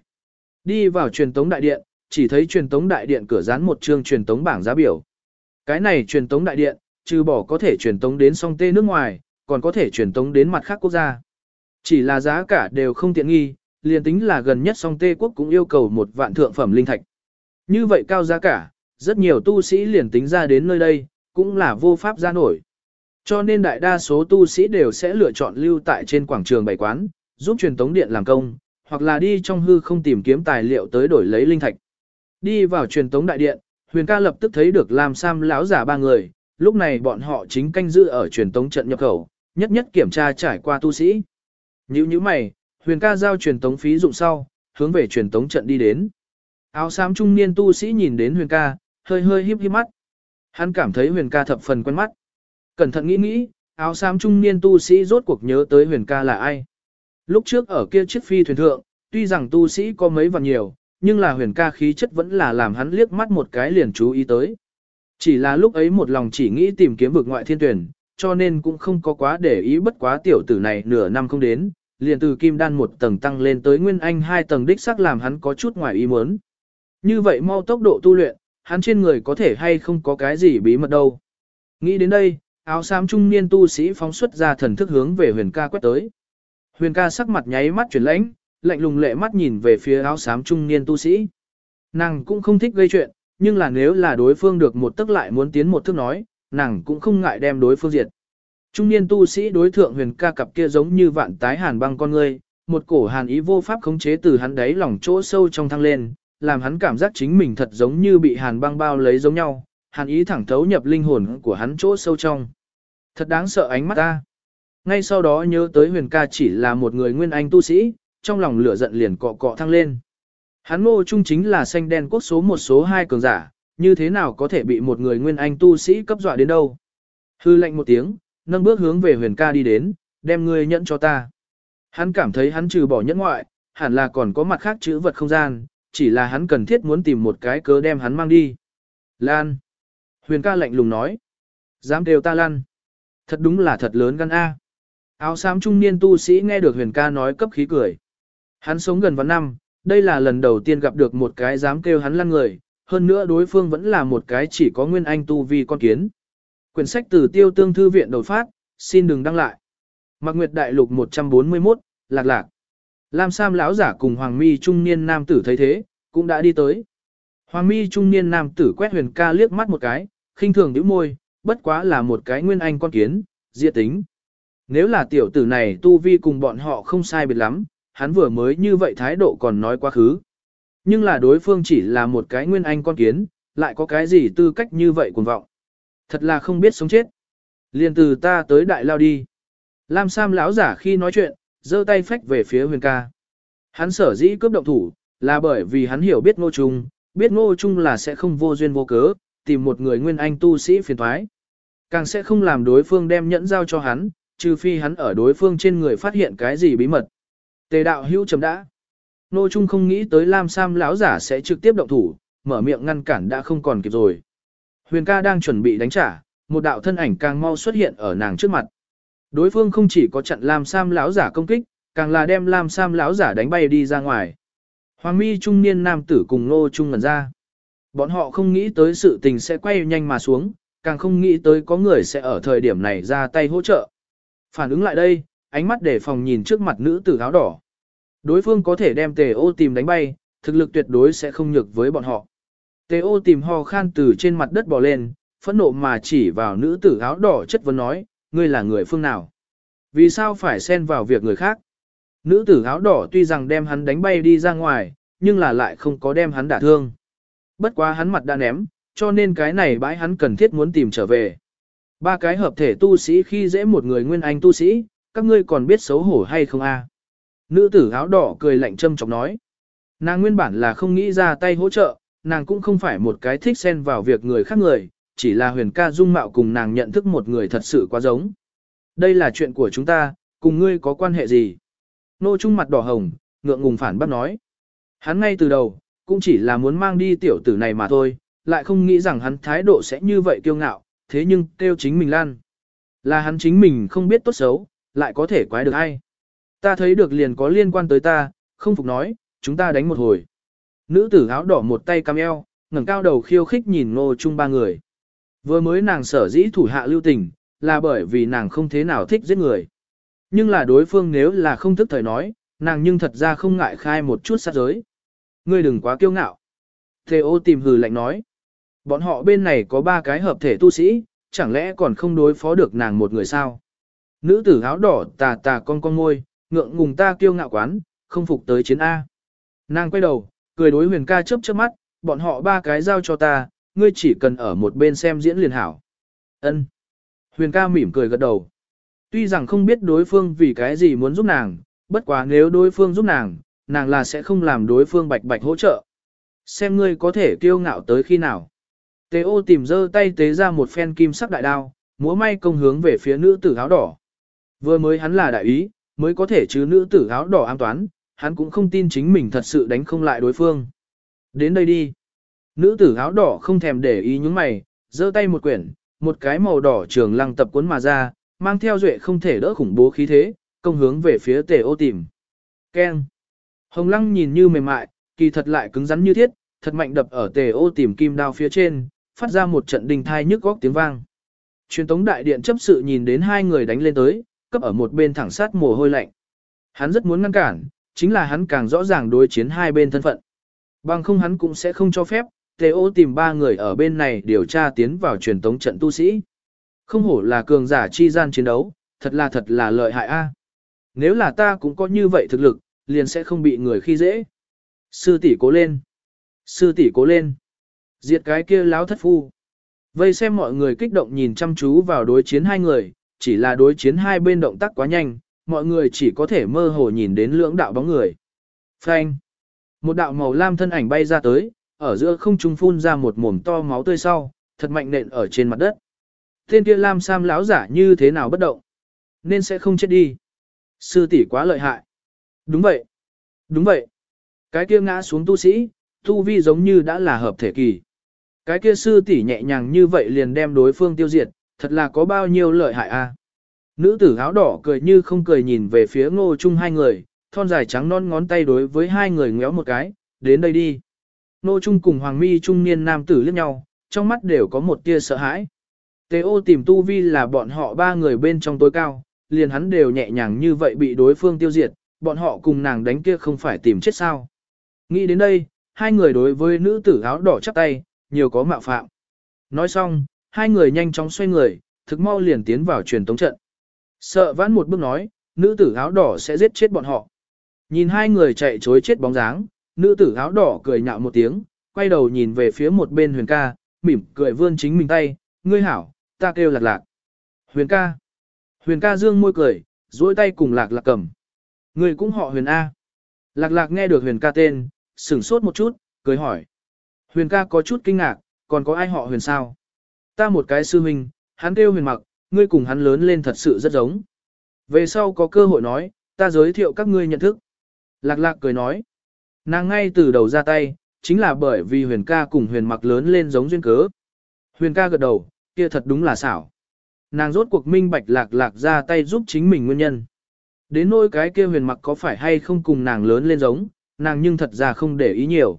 Đi vào truyền tống đại điện, chỉ thấy truyền tống đại điện cửa dán một chương truyền tống bảng giá biểu. Cái này truyền tống đại điện, trừ bỏ có thể truyền tống đến song Tê nước ngoài, còn có thể truyền tống đến mặt khác quốc gia. Chỉ là giá cả đều không tiện nghi, liền tính là gần nhất song Tê quốc cũng yêu cầu một vạn thượng phẩm linh thạch. Như vậy cao giá cả, rất nhiều tu sĩ liền tính ra đến nơi đây, cũng là vô pháp ra nổi. Cho nên đại đa số tu sĩ đều sẽ lựa chọn lưu tại trên quảng trường bày quán, giúp truyền tống điện làm công, hoặc là đi trong hư không tìm kiếm tài liệu tới đổi lấy linh thạch. Đi vào truyền tống đại điện, Huyền ca lập tức thấy được Lam Sam lão giả ba người, lúc này bọn họ chính canh giữ ở truyền tống trận nhập khẩu, nhất nhất kiểm tra trải qua tu sĩ. Nhữ như mày, Huyền ca giao truyền tống phí dụng sau, hướng về truyền tống trận đi đến. Áo xám trung niên tu sĩ nhìn đến Huyền ca, hơi hơi híp híp mắt. Hắn cảm thấy Huyền ca thập phần quen mắt. Cẩn thận nghĩ nghĩ, áo xám trung niên tu sĩ rốt cuộc nhớ tới Huyền ca là ai. Lúc trước ở kia chiếc phi thuyền thượng, tuy rằng tu sĩ có mấy vạn nhiều, nhưng là huyền ca khí chất vẫn là làm hắn liếc mắt một cái liền chú ý tới. Chỉ là lúc ấy một lòng chỉ nghĩ tìm kiếm vực ngoại thiên tuyển, cho nên cũng không có quá để ý bất quá tiểu tử này nửa năm không đến, liền từ kim đan một tầng tăng lên tới nguyên anh hai tầng đích sắc làm hắn có chút ngoài ý muốn. Như vậy mau tốc độ tu luyện, hắn trên người có thể hay không có cái gì bí mật đâu. Nghĩ đến đây, áo xám trung niên tu sĩ phóng xuất ra thần thức hướng về huyền ca quét tới. Huyền ca sắc mặt nháy mắt chuyển lãnh, lạnh lùng lệ mắt nhìn về phía áo xám trung niên tu sĩ. Nàng cũng không thích gây chuyện, nhưng là nếu là đối phương được một tức lại muốn tiến một thước nói, nàng cũng không ngại đem đối phương diệt. Trung niên tu sĩ đối thượng huyền ca cặp kia giống như vạn tái hàn băng con ngươi, một cổ hàn ý vô pháp khống chế từ hắn đáy lòng chỗ sâu trong thăng lên, làm hắn cảm giác chính mình thật giống như bị hàn băng bao lấy giống nhau, hàn ý thẳng thấu nhập linh hồn của hắn chỗ sâu trong. Thật đáng sợ ánh mắt ta. Ngay sau đó nhớ tới huyền ca chỉ là một người nguyên anh tu sĩ, trong lòng lửa giận liền cọ cọ thăng lên. Hắn ngô trung chính là xanh đen quốc số một số hai cường giả, như thế nào có thể bị một người nguyên anh tu sĩ cấp dọa đến đâu. Hư lệnh một tiếng, nâng bước hướng về huyền ca đi đến, đem ngươi nhẫn cho ta. Hắn cảm thấy hắn trừ bỏ nhẫn ngoại, hẳn là còn có mặt khác chữ vật không gian, chỉ là hắn cần thiết muốn tìm một cái cớ đem hắn mang đi. Lan. Huyền ca lạnh lùng nói. Dám đều ta lan. Thật đúng là thật lớn gan A. Áo xám trung niên tu sĩ nghe được huyền ca nói cấp khí cười. Hắn sống gần vào năm, đây là lần đầu tiên gặp được một cái dám kêu hắn lăn người, hơn nữa đối phương vẫn là một cái chỉ có nguyên anh tu vi con kiến. Quyển sách từ tiêu tương thư viện đột phát, xin đừng đăng lại. Mạc Nguyệt Đại Lục 141, lạc lạc. Lam Sam lão giả cùng Hoàng Mi trung niên nam tử thấy thế, cũng đã đi tới. Hoàng Mi trung niên nam tử quét huyền ca liếc mắt một cái, khinh thường nhíu môi, bất quá là một cái nguyên anh con kiến, diệt tính. Nếu là tiểu tử này tu vi cùng bọn họ không sai biệt lắm, hắn vừa mới như vậy thái độ còn nói quá khứ. Nhưng là đối phương chỉ là một cái nguyên anh con kiến, lại có cái gì tư cách như vậy cuồng vọng. Thật là không biết sống chết. Liên từ ta tới đại lao đi. Lam Sam lão giả khi nói chuyện, giơ tay phách về phía huyền ca. Hắn sở dĩ cướp động thủ, là bởi vì hắn hiểu biết ngô trung, biết ngô trung là sẽ không vô duyên vô cớ, tìm một người nguyên anh tu sĩ phiền thoái. Càng sẽ không làm đối phương đem nhẫn giao cho hắn, trừ phi hắn ở đối phương trên người phát hiện cái gì bí mật. Tề đạo hữu chấm đã. Nô trung không nghĩ tới Lam Sam lão giả sẽ trực tiếp động thủ, mở miệng ngăn cản đã không còn kịp rồi. Huyền ca đang chuẩn bị đánh trả, một đạo thân ảnh càng mau xuất hiện ở nàng trước mặt. Đối phương không chỉ có chặn Lam Sam lão giả công kích, càng là đem Lam Sam lão giả đánh bay đi ra ngoài. Hoàng mi trung niên nam tử cùng Nô Trung ngẩn ra. Bọn họ không nghĩ tới sự tình sẽ quay nhanh mà xuống, càng không nghĩ tới có người sẽ ở thời điểm này ra tay hỗ trợ. Phản ứng lại đây, ánh mắt để phòng nhìn trước mặt nữ tử áo đỏ. Đối phương có thể đem tề ô tìm đánh bay, thực lực tuyệt đối sẽ không nhược với bọn họ. Tề ô tìm ho khan từ trên mặt đất bò lên, phẫn nộ mà chỉ vào nữ tử áo đỏ chất vấn nói, ngươi là người phương nào? Vì sao phải xen vào việc người khác? Nữ tử áo đỏ tuy rằng đem hắn đánh bay đi ra ngoài, nhưng là lại không có đem hắn đả thương. Bất quá hắn mặt đã ném, cho nên cái này bãi hắn cần thiết muốn tìm trở về. Ba cái hợp thể tu sĩ khi dễ một người nguyên anh tu sĩ, các ngươi còn biết xấu hổ hay không a? Nữ tử áo đỏ cười lạnh châm chọc nói. Nàng nguyên bản là không nghĩ ra tay hỗ trợ, nàng cũng không phải một cái thích xen vào việc người khác người, chỉ là huyền ca dung mạo cùng nàng nhận thức một người thật sự quá giống. Đây là chuyện của chúng ta, cùng ngươi có quan hệ gì? Nô Trung mặt đỏ hồng, ngượng ngùng phản bác nói. Hắn ngay từ đầu, cũng chỉ là muốn mang đi tiểu tử này mà thôi, lại không nghĩ rằng hắn thái độ sẽ như vậy kiêu ngạo, thế nhưng kêu chính mình lan. Là hắn chính mình không biết tốt xấu, lại có thể quái được ai. Ta thấy được liền có liên quan tới ta, không phục nói, chúng ta đánh một hồi. Nữ tử áo đỏ một tay cam eo, ngẩng cao đầu khiêu khích nhìn ngô chung ba người. Vừa mới nàng sở dĩ thủ hạ lưu tình, là bởi vì nàng không thế nào thích giết người. Nhưng là đối phương nếu là không thức thời nói, nàng nhưng thật ra không ngại khai một chút sát giới. Ngươi đừng quá kiêu ngạo. Thề ô tìm hừ lạnh nói. Bọn họ bên này có ba cái hợp thể tu sĩ, chẳng lẽ còn không đối phó được nàng một người sao? Nữ tử áo đỏ tà tà con con môi, ngượng ngùng ta kiêu ngạo quán, không phục tới chiến A. Nàng quay đầu, cười đối huyền ca chớp chớp mắt, bọn họ ba cái giao cho ta, ngươi chỉ cần ở một bên xem diễn liền hảo. Ân. Huyền ca mỉm cười gật đầu. Tuy rằng không biết đối phương vì cái gì muốn giúp nàng, bất quá nếu đối phương giúp nàng, nàng là sẽ không làm đối phương bạch bạch hỗ trợ. Xem ngươi có thể kiêu ngạo tới khi nào. Tế ô tìm dơ tay tế ra một phen kim sắc đại đao, múa may công hướng về phía nữ tử áo đỏ. Vừa mới hắn là đại ý, mới có thể chứ nữ tử áo đỏ an toán, hắn cũng không tin chính mình thật sự đánh không lại đối phương. Đến đây đi. Nữ tử áo đỏ không thèm để ý những mày, giơ tay một quyển, một cái màu đỏ trường lăng tập cuốn mà ra, mang theo duệ không thể đỡ khủng bố khí thế, công hướng về phía tề ô tìm. Keng. Hồng lăng nhìn như mềm mại, kỳ thật lại cứng rắn như thiết, thật mạnh đập ở tề ô tìm kim đao phía trên, phát ra một trận đình thai nhức góc tiếng vang. Truyền tống đại điện chấp sự nhìn đến hai người đánh lên tới, cấp ở một bên thẳng sát mồ hôi lạnh. Hắn rất muốn ngăn cản, chính là hắn càng rõ ràng đối chiến hai bên thân phận. Bằng không hắn cũng sẽ không cho phép, Tề ô tìm ba người ở bên này điều tra tiến vào truyền tống trận tu sĩ. Không hổ là cường giả chi gian chiến đấu, thật là thật là lợi hại a. nếu là ta cũng có như vậy thực lực, liền sẽ không bị người khi dễ. Sư tỷ cố lên. Sư tỷ cố lên. Diệt cái kia láo thất phu. Vây xem mọi người kích động nhìn chăm chú vào đối chiến hai người, chỉ là đối chiến hai bên động tác quá nhanh, mọi người chỉ có thể mơ hồ nhìn đến lưỡng đạo bóng người. Phanh. Một đạo màu lam thân ảnh bay ra tới, ở giữa không trung phun ra một mồm to máu tươi sau, thật mạnh nện ở trên mặt đất. Tên kia lam sam lão giả như thế nào bất động, nên sẽ không chết đi. Sư tỷ quá lợi hại. Đúng vậy. Đúng vậy. Cái kia ngã xuống tu sĩ, tu vi giống như đã là hợp thể kỳ. Cái kia sư tỷ nhẹ nhàng như vậy liền đem đối phương tiêu diệt, thật là có bao nhiêu lợi hại a. Nữ tử áo đỏ cười như không cười nhìn về phía ngô chung hai người, thon dài trắng non ngón tay đối với hai người ngéo một cái, đến đây đi. Ngô chung cùng hoàng mi trung niên nam tử liếc nhau, trong mắt đều có một tia sợ hãi. Tế ô tìm tu vi là bọn họ ba người bên trong tối cao, liền hắn đều nhẹ nhàng như vậy bị đối phương tiêu diệt, bọn họ cùng nàng đánh kia không phải tìm chết sao. Nghĩ đến đây, hai người đối với nữ tử áo đỏ chắp tay, nhiều có mạo phạm. Nói xong, hai người nhanh chóng xoay người, thực mau liền tiến vào truyền tống trận. Sợ vãn một bước nói, nữ tử áo đỏ sẽ giết chết bọn họ. Nhìn hai người chạy chối chết bóng dáng, nữ tử áo đỏ cười nhạo một tiếng, quay đầu nhìn về phía một bên huyền ca, mỉm cười vươn chính mình tay, ngươi hảo, ta kêu lạc lạc. Huyền ca. Huyền ca dương môi cười, duỗi tay cùng lạc lạc cầm. Ngươi cũng họ huyền A. Lạc lạc nghe được huyền ca tên, sửng sốt một chút, cười hỏi. Huyền ca có chút kinh ngạc, còn có ai họ huyền sao? Ta một cái sư huynh, hắn kêu huyền mặc, ngươi cùng hắn lớn lên thật sự rất giống. Về sau có cơ hội nói, ta giới thiệu các ngươi nhận thức. Lạc lạc cười nói. Nàng ngay từ đầu ra tay, chính là bởi vì huyền ca cùng huyền mặc lớn lên giống duyên cớ. Huyền ca gật đầu, kia thật đúng là xảo. Nàng rốt cuộc minh bạch lạc lạc ra tay giúp chính mình nguyên nhân. Đến nỗi cái kia huyền mặc có phải hay không cùng nàng lớn lên giống, nàng nhưng thật ra không để ý nhiều.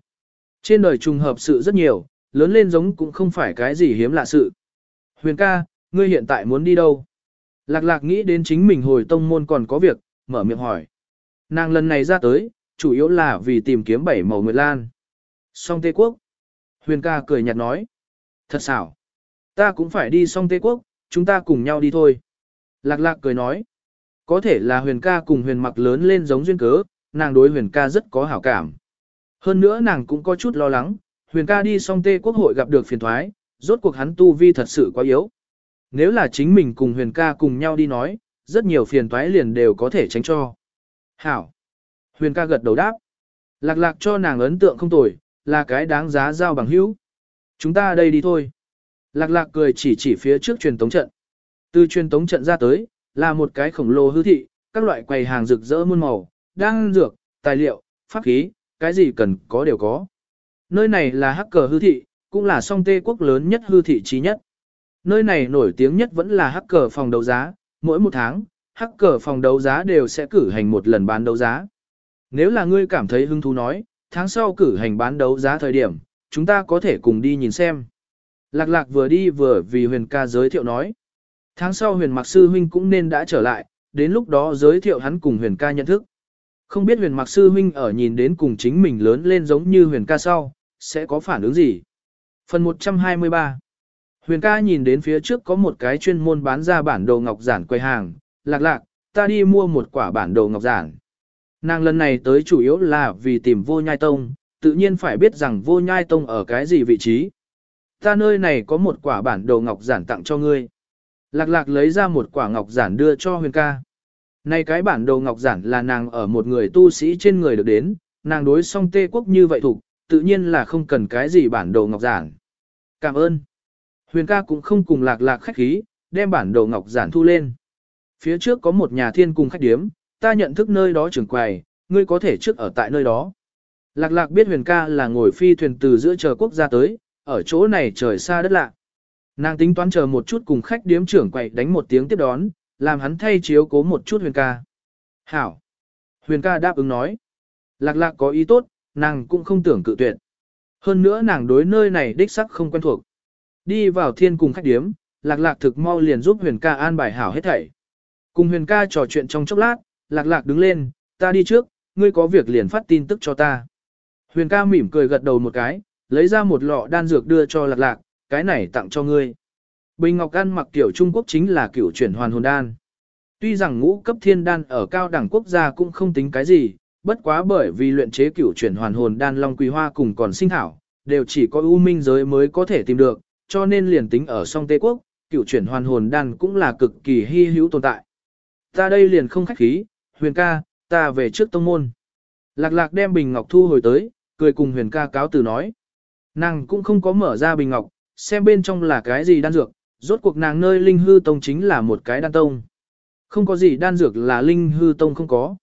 Trên đời trùng hợp sự rất nhiều, lớn lên giống cũng không phải cái gì hiếm lạ sự. Huyền ca, ngươi hiện tại muốn đi đâu? Lạc lạc nghĩ đến chính mình hồi tông môn còn có việc, mở miệng hỏi. Nàng lần này ra tới, chủ yếu là vì tìm kiếm bảy màu nguyệt lan. Song Tê Quốc. Huyền ca cười nhạt nói. Thật xảo. Ta cũng phải đi song Tê Quốc, chúng ta cùng nhau đi thôi. Lạc lạc cười nói. Có thể là huyền ca cùng huyền mặc lớn lên giống duyên cớ, nàng đối huyền ca rất có hảo cảm. Hơn nữa nàng cũng có chút lo lắng, huyền ca đi song tê quốc hội gặp được phiền thoái, rốt cuộc hắn tu vi thật sự quá yếu. Nếu là chính mình cùng huyền ca cùng nhau đi nói, rất nhiều phiền thoái liền đều có thể tránh cho. Hảo. Huyền ca gật đầu đáp. Lạc lạc cho nàng ấn tượng không tồi, là cái đáng giá giao bằng hữu. Chúng ta đây đi thôi. Lạc lạc cười chỉ chỉ phía trước truyền tống trận. Từ truyền tống trận ra tới, là một cái khổng lồ hư thị, các loại quầy hàng rực rỡ muôn màu, đang dược, tài liệu, pháp khí, cái gì cần có đều có. Nơi này là hắc cờ hư thị, cũng là song tê quốc lớn nhất hư thị trí nhất. Nơi này nổi tiếng nhất vẫn là hắc cờ phòng đấu giá, mỗi một tháng, hắc cờ phòng đấu giá đều sẽ cử hành một lần bán đấu giá. Nếu là ngươi cảm thấy hứng thú nói, tháng sau cử hành bán đấu giá thời điểm, chúng ta có thể cùng đi nhìn xem. Lạc lạc vừa đi vừa vì huyền ca giới thiệu nói. Tháng sau huyền mặc sư huynh cũng nên đã trở lại, đến lúc đó giới thiệu hắn cùng huyền ca nhận thức. Không biết huyền mặc sư huynh ở nhìn đến cùng chính mình lớn lên giống như huyền ca sau, sẽ có phản ứng gì? Phần 123 Huyền ca nhìn đến phía trước có một cái chuyên môn bán ra bản đồ ngọc giản quầy hàng, lạc lạc, ta đi mua một quả bản đồ ngọc giản. Nàng lần này tới chủ yếu là vì tìm vô nhai tông, tự nhiên phải biết rằng vô nhai tông ở cái gì vị trí. Ta nơi này có một quả bản đồ ngọc giản tặng cho ngươi. Lạc lạc lấy ra một quả ngọc giản đưa cho huyền ca. Này cái bản đồ ngọc giản là nàng ở một người tu sĩ trên người được đến, nàng đối song tê quốc như vậy thủ, tự nhiên là không cần cái gì bản đồ ngọc giản. Cảm ơn. Huyền ca cũng không cùng lạc lạc khách khí, đem bản đồ ngọc giản thu lên. Phía trước có một nhà thiên cùng khách điếm, ta nhận thức nơi đó trưởng quầy, ngươi có thể trước ở tại nơi đó. Lạc lạc biết huyền ca là ngồi phi thuyền từ giữa chờ quốc gia tới, ở chỗ này trời xa đất lạ. Nàng tính toán chờ một chút cùng khách điếm trưởng quầy đánh một tiếng tiếp đón, làm hắn thay chiếu cố một chút huyền ca. Hảo. Huyền ca đáp ứng nói. Lạc lạc có ý tốt, nàng cũng không tưởng cự tuyệt. Hơn nữa nàng đối nơi này đích sắc không quen thuộc. Đi vào thiên cùng khách điếm, lạc lạc thực mau liền giúp huyền ca an bài hảo hết thảy. Cùng huyền ca trò chuyện trong chốc lát, lạc lạc đứng lên, ta đi trước, ngươi có việc liền phát tin tức cho ta. Huyền ca mỉm cười gật đầu một cái, lấy ra một lọ đan dược đưa cho lạc lạc, cái này tặng cho ngươi. Bình Ngọc An mặc kiểu Trung Quốc chính là kiểu chuyển hoàn hồn đan. Tuy rằng ngũ cấp thiên đan ở cao đẳng quốc gia cũng không tính cái gì, bất quá bởi vì luyện chế cửu chuyển hoàn hồn đan long quỳ hoa cùng còn sinh thảo, đều chỉ có ưu minh giới mới có thể tìm được, cho nên liền tính ở song Tây Quốc, cửu chuyển hoàn hồn đan cũng là cực kỳ hy hữu tồn tại. Ta đây liền không khách khí, huyền ca, ta về trước tông môn. Lạc lạc đem bình ngọc thu hồi tới, cười cùng huyền ca cáo từ nói. Nàng cũng không có mở ra bình ngọc, xem bên trong là cái gì đan dược, rốt cuộc nàng nơi linh hư tông chính là một cái đan tông. Không có gì đan dược là linh hư tông không có.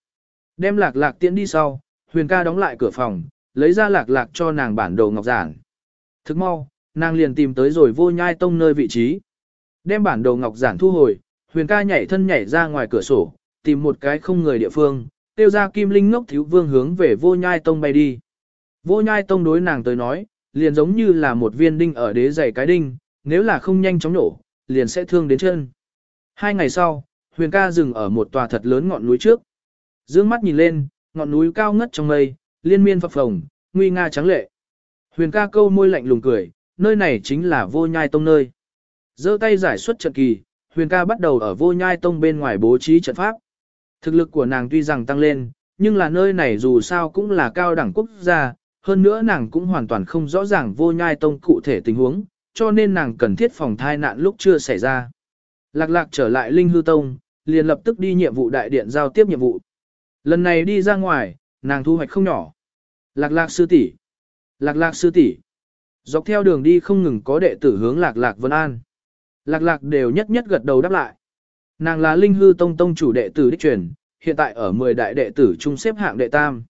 Đem lạc lạc tiễn đi sau, huyền ca đóng lại cửa phòng, lấy ra lạc lạc cho nàng bản đồ ngọc giản. Thức mau, nàng liền tìm tới rồi vô nhai tông nơi vị trí. Đem bản đồ ngọc giản thu hồi, huyền ca nhảy thân nhảy ra ngoài cửa sổ, tìm một cái không người địa phương, tiêu ra kim linh ngốc thiếu vương hướng về vô nhai tông bay đi. Vô nhai tông đối nàng tới nói, liền giống như là một viên đinh ở đế giày cái đinh, nếu là không nhanh chóng nổ, liền sẽ thương đến chân. Hai ngày sau, huyền ca dừng ở một tòa thật lớn ngọn núi trước. Dương mắt nhìn lên, ngọn núi cao ngất trong mây, liên miên phập phồng, nguy nga trắng lệ. Huyền ca câu môi lạnh lùng cười, nơi này chính là vô nhai tông nơi. giơ tay giải xuất trận kỳ, huyền ca bắt đầu ở vô nhai tông bên ngoài bố trí trận pháp. Thực lực của nàng tuy rằng tăng lên, nhưng là nơi này dù sao cũng là cao đẳng quốc gia, hơn nữa nàng cũng hoàn toàn không rõ ràng vô nhai tông cụ thể tình huống, cho nên nàng cần thiết phòng thai nạn lúc chưa xảy ra. Lạc lạc trở lại Linh Hư Tông, liền lập tức đi nhiệm vụ đại điện giao tiếp nhiệm vụ. Lần này đi ra ngoài, nàng thu hoạch không nhỏ. Lạc lạc sư tỷ, Lạc lạc sư tỷ. Dọc theo đường đi không ngừng có đệ tử hướng lạc lạc vân an. Lạc lạc đều nhất nhất gật đầu đáp lại. Nàng là Linh Hư Tông Tông chủ đệ tử đích truyền, hiện tại ở 10 đại đệ tử chung xếp hạng đệ tam.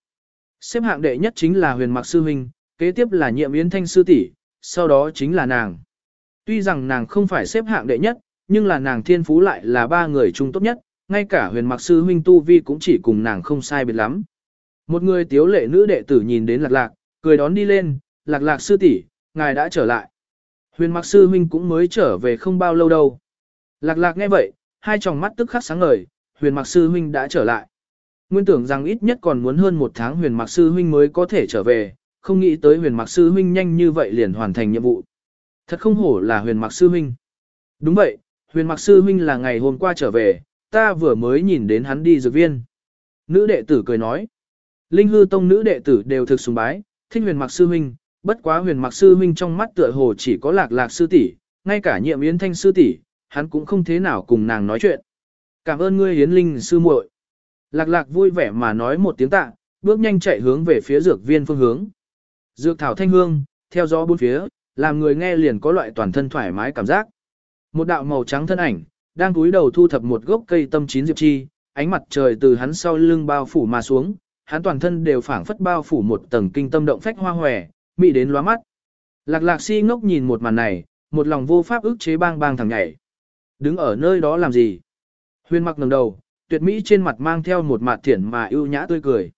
Xếp hạng đệ nhất chính là huyền mặc sư huynh, kế tiếp là nhiệm yến thanh sư tỷ, sau đó chính là nàng. Tuy rằng nàng không phải xếp hạng đệ nhất, nhưng là nàng thiên phú lại là ba người chung tốt nhất, ngay cả huyền mặc sư huynh tu vi cũng chỉ cùng nàng không sai biệt lắm. Một người tiếu lệ nữ đệ tử nhìn đến lạc lạc, cười đón đi lên, lạc lạc sư tỷ, ngài đã trở lại. Huyền mặc sư huynh cũng mới trở về không bao lâu đâu. Lạc lạc nghe vậy, hai tròng mắt tức khắc sáng ngời, huyền mặc sư huynh đã trở lại. Nguyên tưởng rằng ít nhất còn muốn hơn một tháng huyền mặc sư huynh mới có thể trở về, không nghĩ tới huyền mặc sư huynh nhanh như vậy liền hoàn thành nhiệm vụ. Thật không hổ là huyền mặc sư huynh. Đúng vậy, huyền mặc sư huynh là ngày hôm qua trở về, ta vừa mới nhìn đến hắn đi dược viên. Nữ đệ tử cười nói. Linh hư tông nữ đệ tử đều thực sùng bái, thích huyền mặc sư huynh, bất quá huyền mặc sư huynh trong mắt tựa hồ chỉ có lạc lạc sư tỷ, ngay cả nhiệm yến thanh sư tỷ, hắn cũng không thế nào cùng nàng nói chuyện. Cảm ơn ngươi hiến linh sư muội. Lạc lạc vui vẻ mà nói một tiếng tạ, bước nhanh chạy hướng về phía dược viên phương hướng. Dược thảo thanh hương, theo gió bốn phía, làm người nghe liền có loại toàn thân thoải mái cảm giác. Một đạo màu trắng thân ảnh, đang cúi đầu thu thập một gốc cây tâm chín diệp chi, ánh mặt trời từ hắn sau lưng bao phủ mà xuống, hắn toàn thân đều phảng phất bao phủ một tầng kinh tâm động phách hoa hòe, mị đến lóa mắt. Lạc lạc si ngốc nhìn một màn này, một lòng vô pháp ức chế bang bang thẳng nhảy. Đứng ở nơi đó làm gì? Huyền mặc ngẩng đầu, tuyệt mỹ trên mặt mang theo một mặt thiển mà ưu nhã tươi cười.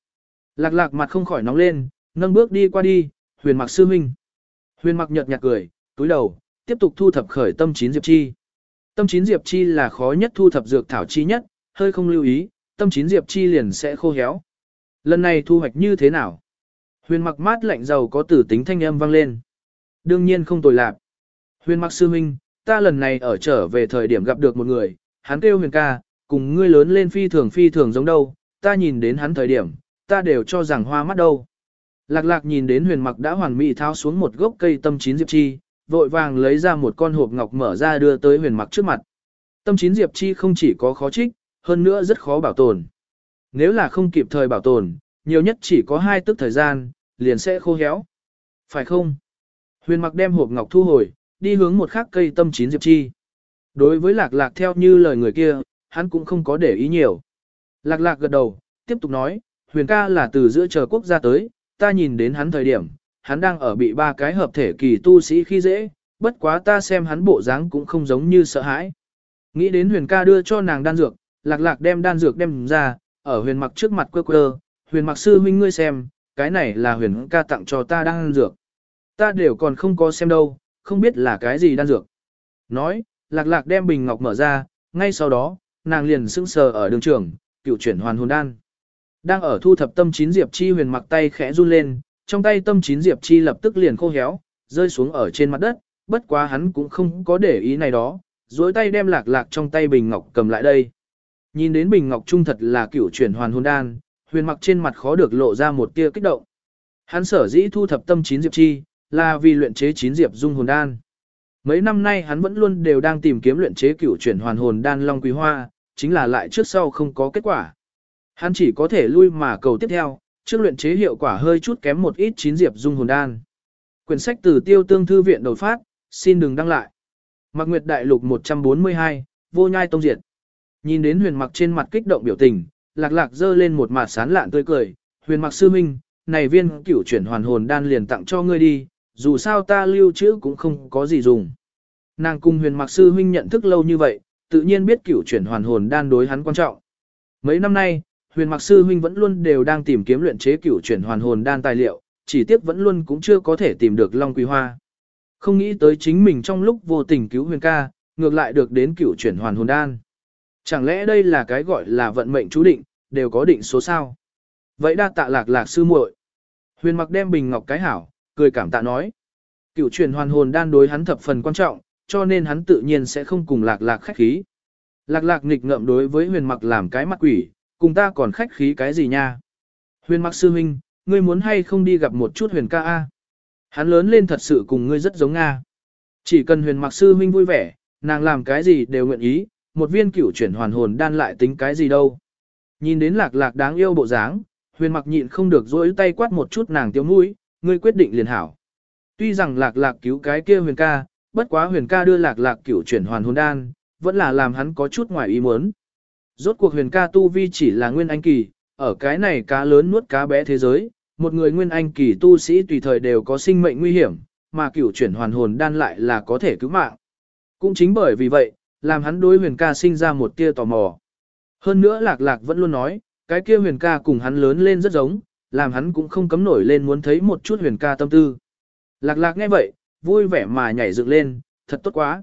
Lạc lạc mặt không khỏi nóng lên, nâng bước đi qua đi, huyền mặc sư huynh. Huyền mặc nhợt nhạt cười, túi đầu, tiếp tục thu thập khởi tâm chín diệp chi. Tâm chín diệp chi là khó nhất thu thập dược thảo chi nhất, hơi không lưu ý, tâm chín diệp chi liền sẽ khô héo. Lần này thu hoạch như thế nào? Huyền mặc mát lạnh dầu có tử tính thanh âm vang lên. Đương nhiên không tồi lạc. Huyền mặc sư minh, ta lần này ở trở về thời điểm gặp được một người, hắn kêu huyền ca, cùng ngươi lớn lên phi thường phi thường giống đâu, ta nhìn đến hắn thời điểm, ta đều cho rằng hoa mắt đâu. Lạc lạc nhìn đến huyền mặc đã hoàn mỹ tháo xuống một gốc cây tâm chín diệp chi, vội vàng lấy ra một con hộp ngọc mở ra đưa tới huyền mặc trước mặt. Tâm chín diệp chi không chỉ có khó trích, hơn nữa rất khó bảo tồn. Nếu là không kịp thời bảo tồn, nhiều nhất chỉ có hai tức thời gian, liền sẽ khô héo. Phải không? Huyền mặc đem hộp ngọc thu hồi, đi hướng một khắc cây tâm chín diệp chi. Đối với lạc lạc theo như lời người kia, hắn cũng không có để ý nhiều. Lạc lạc gật đầu, tiếp tục nói, huyền ca là từ giữa chờ quốc gia tới, ta nhìn đến hắn thời điểm, hắn đang ở bị ba cái hợp thể kỳ tu sĩ khi dễ, bất quá ta xem hắn bộ dáng cũng không giống như sợ hãi. Nghĩ đến huyền ca đưa cho nàng đan dược, lạc lạc đem đan dược đem ra, ở huyền mặc trước mặt quơ quơ, huyền mặc sư huynh ngươi xem, cái này là huyền ca tặng cho ta đan dược. Ta đều còn không có xem đâu, không biết là cái gì đan dược. Nói, lạc lạc đem bình ngọc mở ra, ngay sau đó, nàng liền sững sờ ở đường trường, cựu chuyển hoàn hồn đan. Đang ở thu thập tâm chín diệp chi huyền mặc tay khẽ run lên, trong tay tâm chín diệp chi lập tức liền khô héo, rơi xuống ở trên mặt đất, bất quá hắn cũng không có để ý này đó, duỗi tay đem lạc lạc trong tay bình ngọc cầm lại đây. Nhìn đến bình ngọc trung thật là cửu chuyển hoàn hồn đan, huyền mặc trên mặt khó được lộ ra một tia kích động. Hắn sở dĩ thu thập tâm chín diệp chi, là vì luyện chế chín diệp dung hồn đan. Mấy năm nay hắn vẫn luôn đều đang tìm kiếm luyện chế cửu chuyển hoàn hồn đan long quý hoa, chính là lại trước sau không có kết quả. Hắn chỉ có thể lui mà cầu tiếp theo, trước luyện chế hiệu quả hơi chút kém một ít chín diệp dung hồn đan. Quyển sách từ tiêu tương thư viện đột phát, xin đừng đăng lại. Mạc Nguyệt Đại Lục 142, vô nhai tông diệt. Nhìn đến huyền mặc trên mặt kích động biểu tình, lạc lạc dơ lên một mặt sán lạn tươi cười, huyền mặc sư minh, này viên cửu chuyển hoàn hồn đan liền tặng cho ngươi đi, dù sao ta lưu trữ cũng không có gì dùng. Nàng cùng huyền mặc sư huynh nhận thức lâu như vậy, tự nhiên biết cửu chuyển hoàn hồn đan đối hắn quan trọng. Mấy năm nay, huyền mặc sư huynh vẫn luôn đều đang tìm kiếm luyện chế cửu chuyển hoàn hồn đan tài liệu, chỉ tiếc vẫn luôn cũng chưa có thể tìm được Long Quý Hoa. Không nghĩ tới chính mình trong lúc vô tình cứu huyền ca, ngược lại được đến cửu chuyển hoàn hồn đan. Chẳng lẽ đây là cái gọi là vận mệnh chú định, đều có định số sao? Vậy đa tạ lạc lạc sư muội. Huyền mặc đem bình ngọc cái hảo, cười cảm tạ nói. Cửu chuyển hoàn hồn đan đối hắn thập phần quan trọng, cho nên hắn tự nhiên sẽ không cùng lạc lạc khách khí. Lạc lạc nghịch ngợm đối với huyền mặc làm cái mặt quỷ, cùng ta còn khách khí cái gì nha? Huyền mặc sư huynh, ngươi muốn hay không đi gặp một chút huyền ca A? Hắn lớn lên thật sự cùng ngươi rất giống Nga. Chỉ cần huyền mặc sư huynh vui vẻ, nàng làm cái gì đều nguyện ý, một viên cửu chuyển hoàn hồn đan lại tính cái gì đâu. Nhìn đến lạc lạc đáng yêu bộ dáng, huyền mặc nhịn không được dỗi tay quát một chút nàng tiếu mũi, ngươi quyết định liền hảo. Tuy rằng lạc lạc cứu cái kia huyền ca, bất quá huyền ca đưa lạc lạc cửu chuyển hoàn hồn đan, vẫn là làm hắn có chút ngoài ý muốn. Rốt cuộc huyền ca tu vi chỉ là nguyên anh kỳ, ở cái này cá lớn nuốt cá bé thế giới, một người nguyên anh kỳ tu sĩ tùy thời đều có sinh mệnh nguy hiểm, mà cửu chuyển hoàn hồn đan lại là có thể cứu mạng. Cũng chính bởi vì vậy, làm hắn đối huyền ca sinh ra một tia tò mò. Hơn nữa lạc lạc vẫn luôn nói, cái kia huyền ca cùng hắn lớn lên rất giống, làm hắn cũng không cấm nổi lên muốn thấy một chút huyền ca tâm tư. Lạc lạc nghe vậy, vui vẻ mà nhảy dựng lên, thật tốt quá.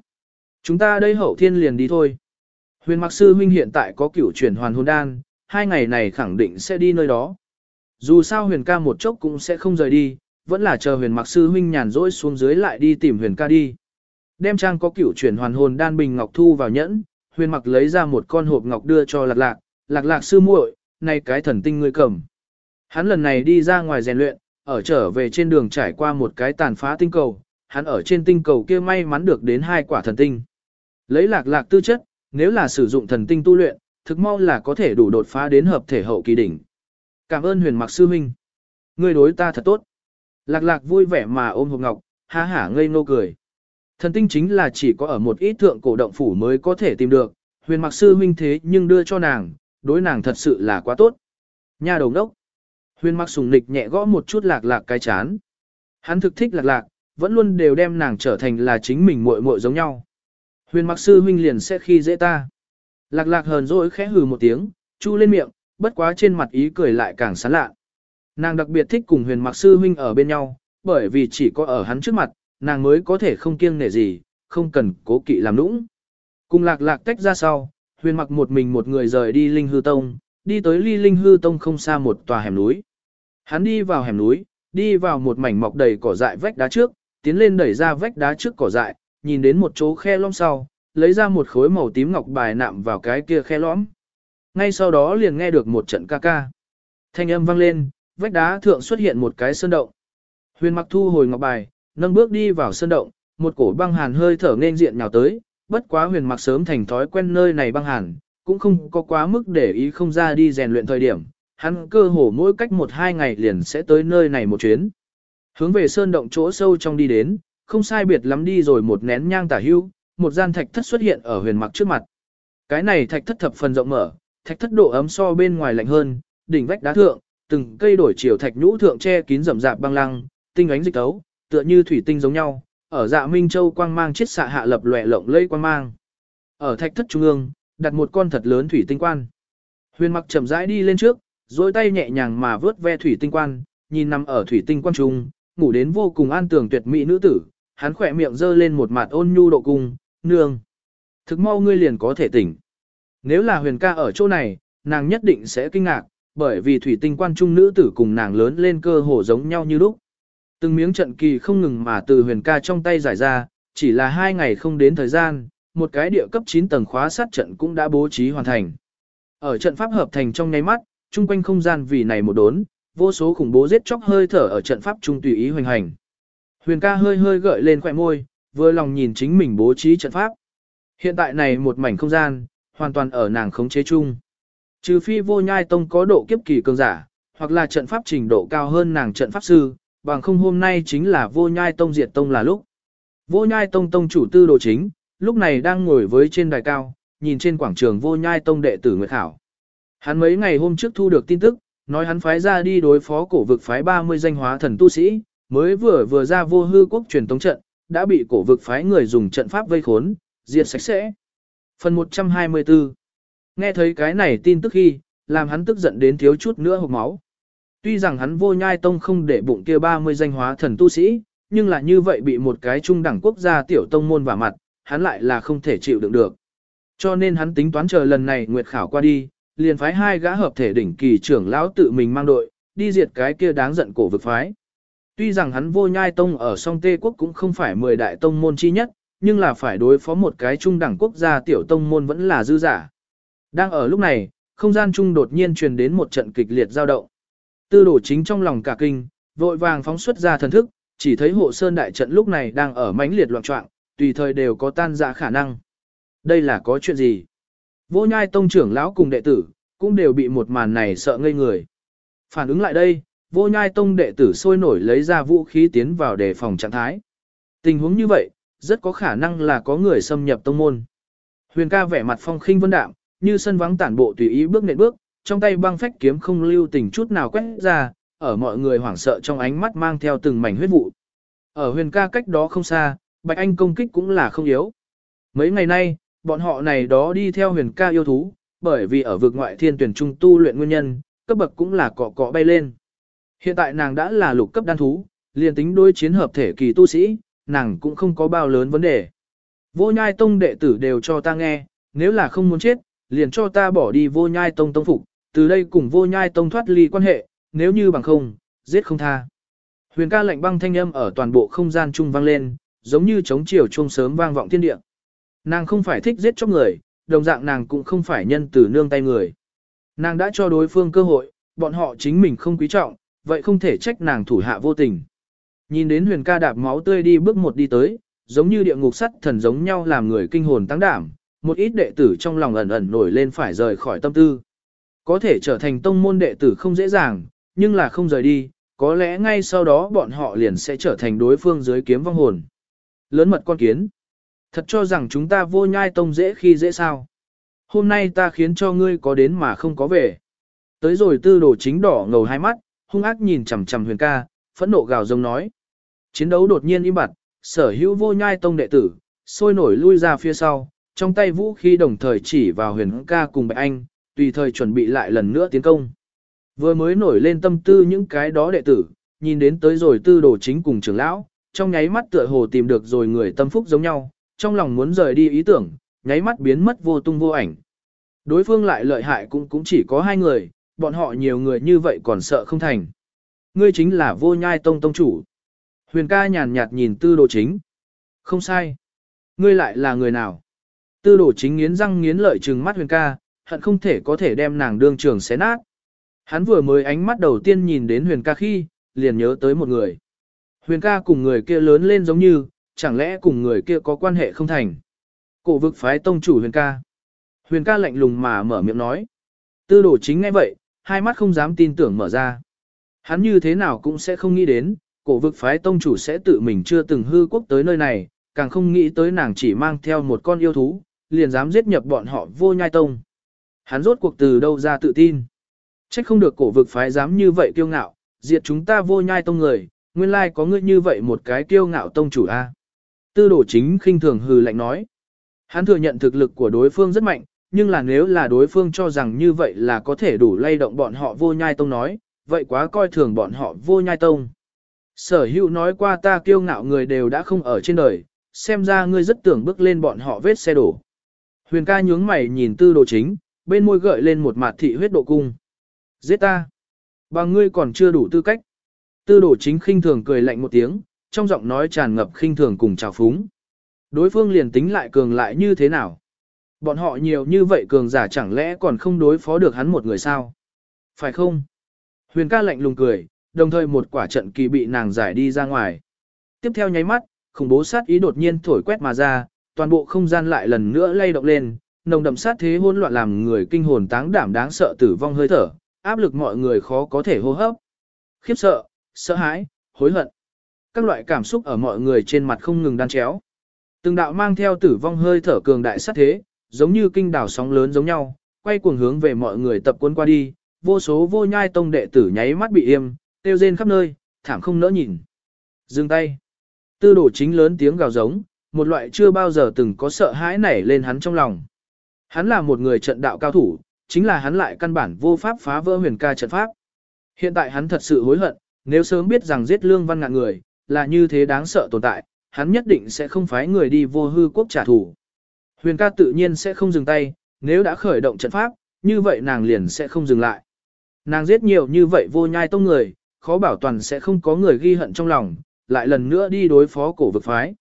Chúng ta đây hậu thiên liền đi thôi. Huyền mặc sư huynh hiện tại có cửu chuyển hoàn hồn đan, hai ngày này khẳng định sẽ đi nơi đó. Dù sao huyền ca một chốc cũng sẽ không rời đi, vẫn là chờ huyền mặc sư huynh nhàn rỗi xuống dưới lại đi tìm huyền ca đi. Đem trang có cửu chuyển hoàn hồn đan bình ngọc thu vào nhẫn, huyền mặc lấy ra một con hộp ngọc đưa cho lạc lạc, lạc lạc sư muội, này cái thần tinh ngươi cầm. Hắn lần này đi ra ngoài rèn luyện, ở trở về trên đường trải qua một cái tàn phá tinh cầu, hắn ở trên tinh cầu kia may mắn được đến hai quả thần tinh. Lấy lạc lạc tư chất, nếu là sử dụng thần tinh tu luyện, thực mau là có thể đủ đột phá đến hợp thể hậu kỳ đỉnh. Cảm ơn huyền mặc sư huynh. Ngươi đối ta thật tốt. Lạc lạc vui vẻ mà ôm hộp ngọc, ha hả ngây ngô cười. Thần tinh chính là chỉ có ở một ít thượng cổ động phủ mới có thể tìm được, huyền mặc sư huynh thế nhưng đưa cho nàng, đối nàng thật sự là quá tốt. Nha đầu đốc. Huyền mặc sùng nịch nhẹ gõ một chút lạc lạc cái chán. Hắn thực thích lạc lạc, vẫn luôn đều đem nàng trở thành là chính mình muội muội giống nhau. Huyền mặc sư huynh liền sẽ khi dễ ta. Lạc lạc hờn dỗi khẽ hừ một tiếng, chu lên miệng, bất quá trên mặt ý cười lại càng sán lạ. Nàng đặc biệt thích cùng huyền mặc sư huynh ở bên nhau, bởi vì chỉ có ở hắn trước mặt, nàng mới có thể không kiêng nể gì, không cần cố kỵ làm nũng. Cùng lạc lạc tách ra sau, huyền mặc một mình một người rời đi Linh Hư Tông, đi tới ly Linh Hư Tông không xa một tòa hẻm núi. Hắn đi vào hẻm núi, đi vào một mảnh mọc đầy cỏ dại vách đá trước, tiến lên đẩy ra vách đá trước cỏ dại, nhìn đến một chỗ khe lõm sau, lấy ra một khối màu tím ngọc bài nạm vào cái kia khe lõm. Ngay sau đó liền nghe được một trận ca ca. Thanh âm vang lên, vách đá thượng xuất hiện một cái sơn động. Huyền mặc thu hồi ngọc bài, nâng bước đi vào sơn động, một cổ băng hàn hơi thở nên diện nhào tới, bất quá huyền mặc sớm thành thói quen nơi này băng hàn, cũng không có quá mức để ý không ra đi rèn luyện thời điểm, hắn cơ hồ mỗi cách một hai ngày liền sẽ tới nơi này một chuyến. Hướng về sơn động chỗ sâu trong đi đến, không sai biệt lắm đi rồi một nén nhang tả hưu, một gian thạch thất xuất hiện ở huyền mặc trước mặt. Cái này thạch thất thập phần rộng mở, thạch thất độ ấm so bên ngoài lạnh hơn, đỉnh vách đá thượng, từng cây đổi chiều thạch nhũ thượng che kín rậm rạp băng lăng, tinh ánh dịch tấu, tựa như thủy tinh giống nhau, ở dạ minh châu quang mang chiết xạ hạ lập lòe lộng lây quang mang. Ở thạch thất trung ương, đặt một con thật lớn thủy tinh quan. Huyền mặc chậm rãi đi lên trước, dối tay nhẹ nhàng mà vớt ve thủy tinh quan, nhìn nằm ở thủy tinh quan trung, ngủ đến vô cùng an tường tuyệt mỹ nữ tử, hắn khỏe miệng dơ lên một mặt ôn nhu độ cung, nương. Thực mau ngươi liền có thể tỉnh. Nếu là huyền ca ở chỗ này, nàng nhất định sẽ kinh ngạc, bởi vì thủy tinh quan trung nữ tử cùng nàng lớn lên cơ hồ giống nhau như lúc. Từng miếng trận kỳ không ngừng mà từ huyền ca trong tay giải ra, chỉ là hai ngày không đến thời gian, một cái địa cấp 9 tầng khóa sát trận cũng đã bố trí hoàn thành. Ở trận pháp hợp thành trong nháy mắt, chung quanh không gian vì này một đốn, vô số khủng bố giết chóc hơi thở ở trận pháp trung tùy ý hoành hành. Huyền ca hơi hơi gợi lên khỏe môi, vừa lòng nhìn chính mình bố trí trận pháp. Hiện tại này một mảnh không gian, hoàn toàn ở nàng khống chế chung. Trừ phi vô nhai tông có độ kiếp kỳ cường giả, hoặc là trận pháp trình độ cao hơn nàng trận pháp sư, bằng không hôm nay chính là vô nhai tông diệt tông là lúc. Vô nhai tông tông chủ tư đồ chính, lúc này đang ngồi với trên đài cao, nhìn trên quảng trường vô nhai tông đệ tử Nguyệt thảo. Hắn mấy ngày hôm trước thu được tin tức, nói hắn phái ra đi đối phó cổ vực phái 30 danh hóa thần tu sĩ, mới vừa vừa ra vô hư quốc truyền tống trận, đã bị cổ vực phái người dùng trận pháp vây khốn, diệt sạch sẽ. Phần 124 Nghe thấy cái này tin tức khi, làm hắn tức giận đến thiếu chút nữa hộc máu. Tuy rằng hắn vô nhai tông không để bụng kia 30 danh hóa thần tu sĩ, nhưng là như vậy bị một cái trung đẳng quốc gia tiểu tông môn vả mặt, hắn lại là không thể chịu đựng được. Cho nên hắn tính toán chờ lần này nguyệt khảo qua đi, liền phái hai gã hợp thể đỉnh kỳ trưởng lão tự mình mang đội, đi diệt cái kia đáng giận cổ vực phái. Tuy rằng hắn vô nhai tông ở song tê quốc cũng không phải 10 đại tông môn chi nhất, nhưng là phải đối phó một cái trung đẳng quốc gia tiểu tông môn vẫn là dư giả. Đang ở lúc này, không gian trung đột nhiên truyền đến một trận kịch liệt giao động. Tư đổ chính trong lòng cả kinh, vội vàng phóng xuất ra thần thức, chỉ thấy hộ sơn đại trận lúc này đang ở mãnh liệt loạn trọng, tùy thời đều có tan ra khả năng. Đây là có chuyện gì? Vô nhai tông trưởng lão cùng đệ tử, cũng đều bị một màn này sợ ngây người. Phản ứng lại đây, vô nhai tông đệ tử sôi nổi lấy ra vũ khí tiến vào đề phòng trạng thái. Tình huống như vậy, rất có khả năng là có người xâm nhập tông môn. Huyền ca vẻ mặt phong khinh vân đạm, như sân vắng tản bộ tùy ý bước nện bước, trong tay băng phách kiếm không lưu tình chút nào quét ra, ở mọi người hoảng sợ trong ánh mắt mang theo từng mảnh huyết vụ. Ở huyền ca cách đó không xa, Bạch Anh công kích cũng là không yếu. Mấy ngày nay, bọn họ này đó đi theo huyền ca yêu thú, bởi vì ở vực ngoại thiên tuyển trung tu luyện nguyên nhân, cấp bậc cũng là cọ cọ bay lên. Hiện tại nàng đã là lục cấp đan thú, liền tính đối chiến hợp thể kỳ tu sĩ, nàng cũng không có bao lớn vấn đề. Vô nhai tông đệ tử đều cho ta nghe, nếu là không muốn chết, liền cho ta bỏ đi vô nhai tông tông phục, từ đây cùng vô nhai tông thoát ly quan hệ, nếu như bằng không, giết không tha. Huyền ca lệnh băng thanh âm ở toàn bộ không gian trung vang lên, giống như chống chiều chuông sớm vang vọng thiên địa. Nàng không phải thích giết chóc người, đồng dạng nàng cũng không phải nhân từ nương tay người. Nàng đã cho đối phương cơ hội, bọn họ chính mình không quý trọng, vậy không thể trách nàng thủ hạ vô tình. Nhìn đến huyền ca đạp máu tươi đi bước một đi tới, giống như địa ngục sắt thần giống nhau làm người kinh hồn tăng đảm, một ít đệ tử trong lòng ẩn ẩn nổi lên phải rời khỏi tâm tư. Có thể trở thành tông môn đệ tử không dễ dàng, nhưng là không rời đi, có lẽ ngay sau đó bọn họ liền sẽ trở thành đối phương dưới kiếm vong hồn. Lớn mật con kiến. Thật cho rằng chúng ta vô nhai tông dễ khi dễ sao. Hôm nay ta khiến cho ngươi có đến mà không có về. Tới rồi tư đồ chính đỏ ngầu hai mắt, hung ác nhìn chằm chằm huyền ca, phẫn nộ gào rống nói. Chiến đấu đột nhiên im bặt, sở hữu vô nhai tông đệ tử, sôi nổi lui ra phía sau, trong tay vũ khí đồng thời chỉ vào huyền ca cùng bạch anh, tùy thời chuẩn bị lại lần nữa tiến công. Vừa mới nổi lên tâm tư những cái đó đệ tử, nhìn đến tới rồi tư đồ chính cùng trưởng lão, trong nháy mắt tựa hồ tìm được rồi người tâm phúc giống nhau, trong lòng muốn rời đi ý tưởng, nháy mắt biến mất vô tung vô ảnh. Đối phương lại lợi hại cũng cũng chỉ có hai người, bọn họ nhiều người như vậy còn sợ không thành. Ngươi chính là vô nhai tông tông chủ. Huyền ca nhàn nhạt nhìn tư đồ chính. Không sai. Ngươi lại là người nào? Tư đồ chính nghiến răng nghiến lợi trừng mắt huyền ca, hận không thể có thể đem nàng đương trường xé nát. Hắn vừa mới ánh mắt đầu tiên nhìn đến huyền ca khi, liền nhớ tới một người. Huyền ca cùng người kia lớn lên giống như, chẳng lẽ cùng người kia có quan hệ không thành. Cổ vực phái tông chủ huyền ca. Huyền ca lạnh lùng mà mở miệng nói. Tư đồ chính ngay vậy, hai mắt không dám tin tưởng mở ra. Hắn như thế nào cũng sẽ không nghĩ đến, cổ vực phái tông chủ sẽ tự mình chưa từng hư quốc tới nơi này, càng không nghĩ tới nàng chỉ mang theo một con yêu thú, liền dám giết nhập bọn họ vô nhai tông. Hắn rốt cuộc từ đâu ra tự tin. Trách không được cổ vực phái dám như vậy kiêu ngạo, diệt chúng ta vô nhai tông người, nguyên lai có ngươi như vậy một cái kiêu ngạo tông chủ a. Tư đồ chính khinh thường hừ lạnh nói. Hắn thừa nhận thực lực của đối phương rất mạnh, nhưng là nếu là đối phương cho rằng như vậy là có thể đủ lay động bọn họ vô nhai tông nói, vậy quá coi thường bọn họ vô nhai tông. Sở hữu nói qua ta kiêu ngạo người đều đã không ở trên đời, xem ra ngươi rất tưởng bước lên bọn họ vết xe đổ. Huyền ca nhướng mày nhìn tư đồ chính, bên môi gợi lên một mặt thị huyết độ cung. Giết ta! Bằng ngươi còn chưa đủ tư cách. Tư đồ chính khinh thường cười lạnh một tiếng, trong giọng nói tràn ngập khinh thường cùng trào phúng. Đối phương liền tính lại cường lại như thế nào? Bọn họ nhiều như vậy cường giả chẳng lẽ còn không đối phó được hắn một người sao? Phải không? Huyền ca lạnh lùng cười, đồng thời một quả trận kỳ bị nàng giải đi ra ngoài. Tiếp theo nháy mắt, khủng bố sát ý đột nhiên thổi quét mà ra, toàn bộ không gian lại lần nữa lay động lên, nồng đậm sát thế hỗn loạn làm người kinh hồn táng đảm đáng sợ tử vong hơi thở, áp lực mọi người khó có thể hô hấp. Khiếp sợ, sợ hãi, hối hận. Các loại cảm xúc ở mọi người trên mặt không ngừng đan chéo. Từng đạo mang theo tử vong hơi thở cường đại sát thế, giống như kinh đảo sóng lớn giống nhau, quay cuồng hướng về mọi người tập quân qua đi, vô số vô nhai tông đệ tử nháy mắt bị im, tiêu rên khắp nơi, thảm không nỡ nhìn. Dừng tay. Tư đổ chính lớn tiếng gào giống, một loại chưa bao giờ từng có sợ hãi nảy lên hắn trong lòng. Hắn là một người trận đạo cao thủ, chính là hắn lại căn bản vô pháp phá vỡ huyền ca trận pháp. Hiện tại hắn thật sự hối hận, nếu sớm biết rằng giết lương văn ngạn người, là như thế đáng sợ tồn tại, hắn nhất định sẽ không phái người đi vô hư quốc trả thù. Huyền ca tự nhiên sẽ không dừng tay, nếu đã khởi động trận pháp, như vậy nàng liền sẽ không dừng lại. Nàng giết nhiều như vậy vô nhai tông người, khó bảo toàn sẽ không có người ghi hận trong lòng, lại lần nữa đi đối phó cổ vực phái.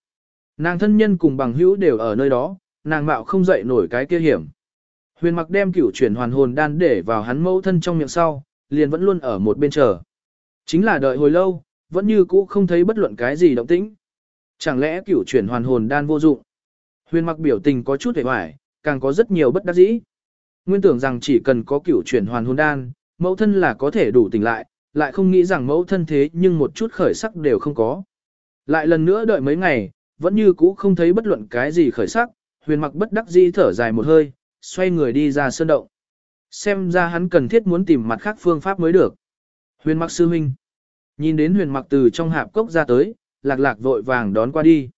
Nàng thân nhân cùng bằng hữu đều ở nơi đó, nàng mạo không dậy nổi cái kia hiểm. Huyền mặc đem cửu chuyển hoàn hồn đan để vào hắn mẫu thân trong miệng sau, liền vẫn luôn ở một bên chờ. Chính là đợi hồi lâu, vẫn như cũ không thấy bất luận cái gì động tĩnh. Chẳng lẽ cửu chuyển hoàn hồn đan vô dụng? Huyền mặc biểu tình có chút hề hoài, càng có rất nhiều bất đắc dĩ. Nguyên tưởng rằng chỉ cần có cửu chuyển hoàn hồn đan, mẫu thân là có thể đủ tỉnh lại, lại không nghĩ rằng mẫu thân thế nhưng một chút khởi sắc đều không có. Lại lần nữa đợi mấy ngày, vẫn như cũ không thấy bất luận cái gì khởi sắc, huyền mặc bất đắc dĩ thở dài một hơi, xoay người đi ra sơn động. Xem ra hắn cần thiết muốn tìm mặt khác phương pháp mới được. Huyền mặc sư huynh. Nhìn đến huyền mặc từ trong hạp cốc ra tới, lạc lạc vội vàng đón qua đi.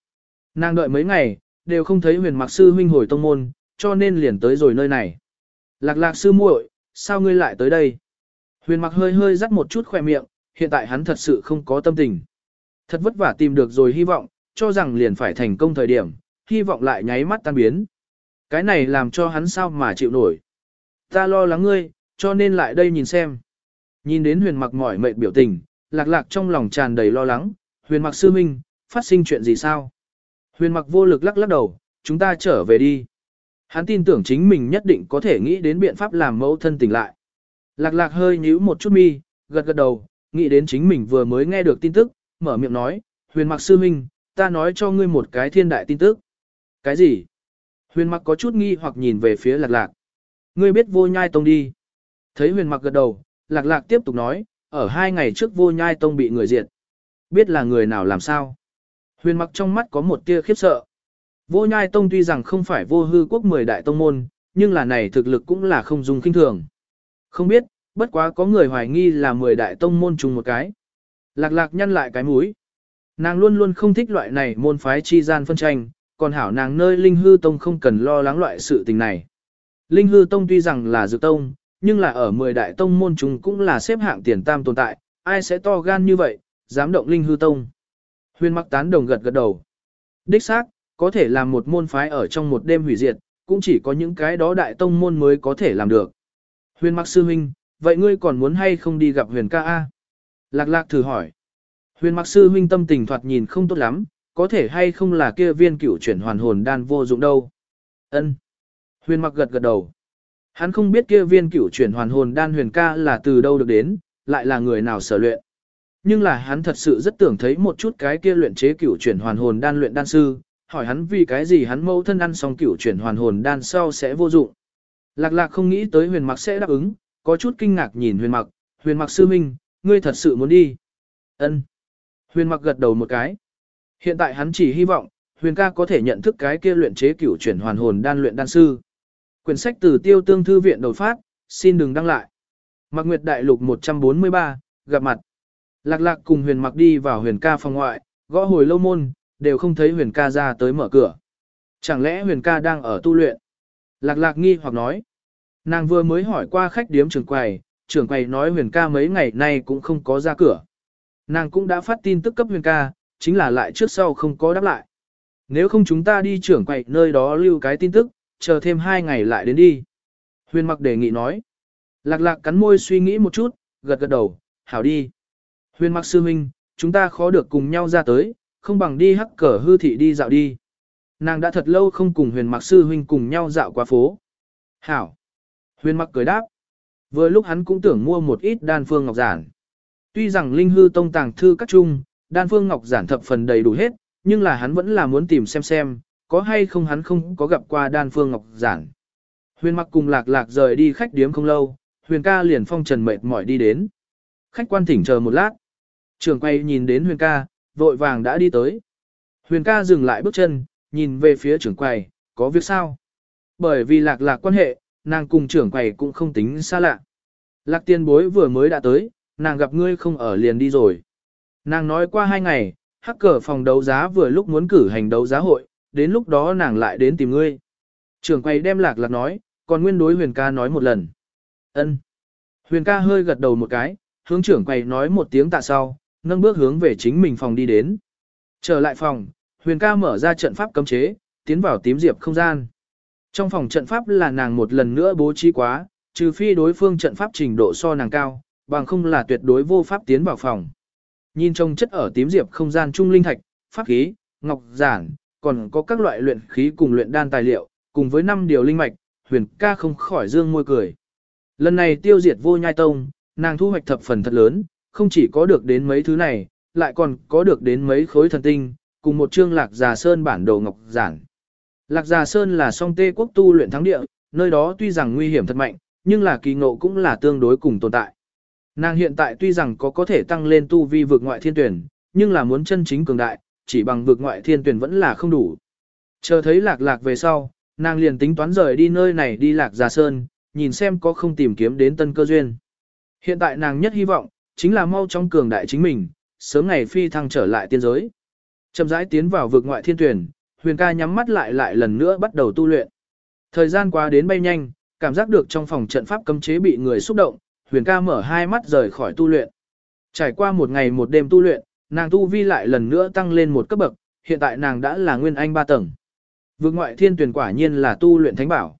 Nàng đợi mấy ngày, đều không thấy huyền mặc sư huynh hồi tông môn, cho nên liền tới rồi nơi này. Lạc lạc sư muội, sao ngươi lại tới đây? Huyền mặc hơi hơi rắc một chút khỏe miệng, hiện tại hắn thật sự không có tâm tình. Thật vất vả tìm được rồi hy vọng, cho rằng liền phải thành công thời điểm, hy vọng lại nháy mắt tan biến. Cái này làm cho hắn sao mà chịu nổi. Ta lo lắng ngươi, cho nên lại đây nhìn xem. Nhìn đến huyền mặc mỏi mệt biểu tình, lạc lạc trong lòng tràn đầy lo lắng, huyền mặc sư minh, phát sinh chuyện gì sao? Huyền mặc vô lực lắc lắc đầu, chúng ta trở về đi. Hắn tin tưởng chính mình nhất định có thể nghĩ đến biện pháp làm mẫu thân tỉnh lại. Lạc lạc hơi nhíu một chút mi, gật gật đầu, nghĩ đến chính mình vừa mới nghe được tin tức, mở miệng nói, huyền mặc sư minh, ta nói cho ngươi một cái thiên đại tin tức. Cái gì? Huyền mặc có chút nghi hoặc nhìn về phía lạc lạc. Ngươi biết vô nhai tông đi. Thấy huyền mặc gật đầu, lạc lạc tiếp tục nói, ở hai ngày trước vô nhai tông bị người diệt. Biết là người nào làm sao? Huyền mặc trong mắt có một tia khiếp sợ. Vô nhai tông tuy rằng không phải vô hư quốc mười đại tông môn, nhưng là này thực lực cũng là không dùng kinh thường. Không biết, bất quá có người hoài nghi là mười đại tông môn chung một cái. Lạc lạc nhăn lại cái mũi. Nàng luôn luôn không thích loại này môn phái chi gian phân tranh, còn hảo nàng nơi Linh Hư Tông không cần lo lắng loại sự tình này. Linh Hư Tông tuy rằng là dược tông, nhưng là ở 10 đại tông môn chúng cũng là xếp hạng tiền tam tồn tại, ai sẽ to gan như vậy, dám động Linh Hư Tông. Huyền mặc tán đồng gật gật đầu. Đích xác, có thể làm một môn phái ở trong một đêm hủy diệt, cũng chỉ có những cái đó đại tông môn mới có thể làm được. Huyền mặc sư huynh, vậy ngươi còn muốn hay không đi gặp huyền ca A? Lạc lạc thử hỏi. Huyền mặc sư huynh tâm tình thoạt nhìn không tốt lắm, có thể hay không là kia viên cửu chuyển hoàn hồn đan vô dụng đâu. Ân. Huyền mặc gật gật đầu. Hắn không biết kia viên cửu chuyển hoàn hồn đan huyền ca là từ đâu được đến, lại là người nào sở luyện. Nhưng là hắn thật sự rất tưởng thấy một chút cái kia luyện chế cửu chuyển hoàn hồn đan luyện đan sư, hỏi hắn vì cái gì hắn mẫu thân ăn xong cửu chuyển hoàn hồn đan sau sẽ vô dụng. Lạc lạc không nghĩ tới huyền mặc sẽ đáp ứng, có chút kinh ngạc nhìn huyền mặc, huyền mặc sư minh, ngươi thật sự muốn đi. Ân. Huyền mặc gật đầu một cái. Hiện tại hắn chỉ hy vọng, huyền ca có thể nhận thức cái kia luyện chế cửu chuyển hoàn hồn đan luyện đan sư. Quyển sách từ tiêu tương thư viện đột phát, xin đừng đăng lại. Mạc Nguyệt Đại Lục 143, gặp mặt. Lạc lạc cùng huyền mặc đi vào huyền ca phòng ngoại, gõ hồi lâu môn, đều không thấy huyền ca ra tới mở cửa. Chẳng lẽ huyền ca đang ở tu luyện? Lạc lạc nghi hoặc nói. Nàng vừa mới hỏi qua khách điếm trưởng quầy, trưởng quầy nói huyền ca mấy ngày nay cũng không có ra cửa. Nàng cũng đã phát tin tức cấp huyền ca, chính là lại trước sau không có đáp lại. Nếu không chúng ta đi trưởng quầy nơi đó lưu cái tin tức, chờ thêm hai ngày lại đến đi. Huyền mặc đề nghị nói. Lạc lạc cắn môi suy nghĩ một chút, gật gật đầu, hảo đi. Huyền mặc sư huynh, chúng ta khó được cùng nhau ra tới, không bằng đi hắc cờ hư thị đi dạo đi. Nàng đã thật lâu không cùng huyền mặc sư huynh cùng nhau dạo qua phố. Hảo. Huyền mặc cười đáp. Vừa lúc hắn cũng tưởng mua một ít đan phương ngọc giản. Tuy rằng linh hư tông tàng thư các chung, đan phương ngọc giản thập phần đầy đủ hết, nhưng là hắn vẫn là muốn tìm xem xem, có hay không hắn không có gặp qua đan phương ngọc giản. Huyền mặc cùng lạc lạc rời đi khách điếm không lâu, huyền ca liền phong trần mệt mỏi đi đến. Khách quan thỉnh chờ một lát. Trường quay nhìn đến huyền ca, vội vàng đã đi tới. Huyền ca dừng lại bước chân, nhìn về phía trưởng quầy, có việc sao? Bởi vì lạc lạc quan hệ, nàng cùng trưởng quầy cũng không tính xa lạ. Lạc tiên bối vừa mới đã tới, nàng gặp ngươi không ở liền đi rồi. Nàng nói qua hai ngày, hắc cờ phòng đấu giá vừa lúc muốn cử hành đấu giá hội, đến lúc đó nàng lại đến tìm ngươi. Trưởng quầy đem lạc lạc nói, còn nguyên đối huyền ca nói một lần. ân Huyền ca hơi gật đầu một cái, hướng trưởng quầy nói một tiếng tạ sau, nâng bước hướng về chính mình phòng đi đến. Trở lại phòng, huyền ca mở ra trận pháp cấm chế, tiến vào tím diệp không gian. Trong phòng trận pháp là nàng một lần nữa bố trí quá, trừ phi đối phương trận pháp trình độ so nàng cao, bằng không là tuyệt đối vô pháp tiến vào phòng. Nhìn trông chất ở tím diệp không gian trung linh thạch, pháp khí, ngọc giản, còn có các loại luyện khí cùng luyện đan tài liệu, cùng với năm điều linh mạch, huyền ca không khỏi dương môi cười. Lần này tiêu diệt vô nhai tông, nàng thu hoạch thập phần thật lớn, không chỉ có được đến mấy thứ này, lại còn có được đến mấy khối thần tinh, cùng một chương lạc già sơn bản đồ ngọc giản. Lạc già sơn là song tê quốc tu luyện thắng địa, nơi đó tuy rằng nguy hiểm thật mạnh, nhưng là kỳ ngộ cũng là tương đối cùng tồn tại. Nàng hiện tại tuy rằng có có thể tăng lên tu vi vượt ngoại thiên tuyển, nhưng là muốn chân chính cường đại, chỉ bằng vượt ngoại thiên tuyển vẫn là không đủ. Chờ thấy lạc lạc về sau, nàng liền tính toán rời đi nơi này đi lạc già sơn, nhìn xem có không tìm kiếm đến tân cơ duyên. Hiện tại nàng nhất hy vọng, chính là mau trong cường đại chính mình, sớm ngày phi thăng trở lại tiên giới. Chậm rãi tiến vào vực ngoại thiên tuyển, huyền ca nhắm mắt lại lại lần nữa bắt đầu tu luyện. Thời gian qua đến bay nhanh, cảm giác được trong phòng trận pháp cấm chế bị người xúc động, huyền ca mở hai mắt rời khỏi tu luyện. Trải qua một ngày một đêm tu luyện, nàng tu vi lại lần nữa tăng lên một cấp bậc, hiện tại nàng đã là nguyên anh ba tầng. Vực ngoại thiên tuyển quả nhiên là tu luyện thánh bảo.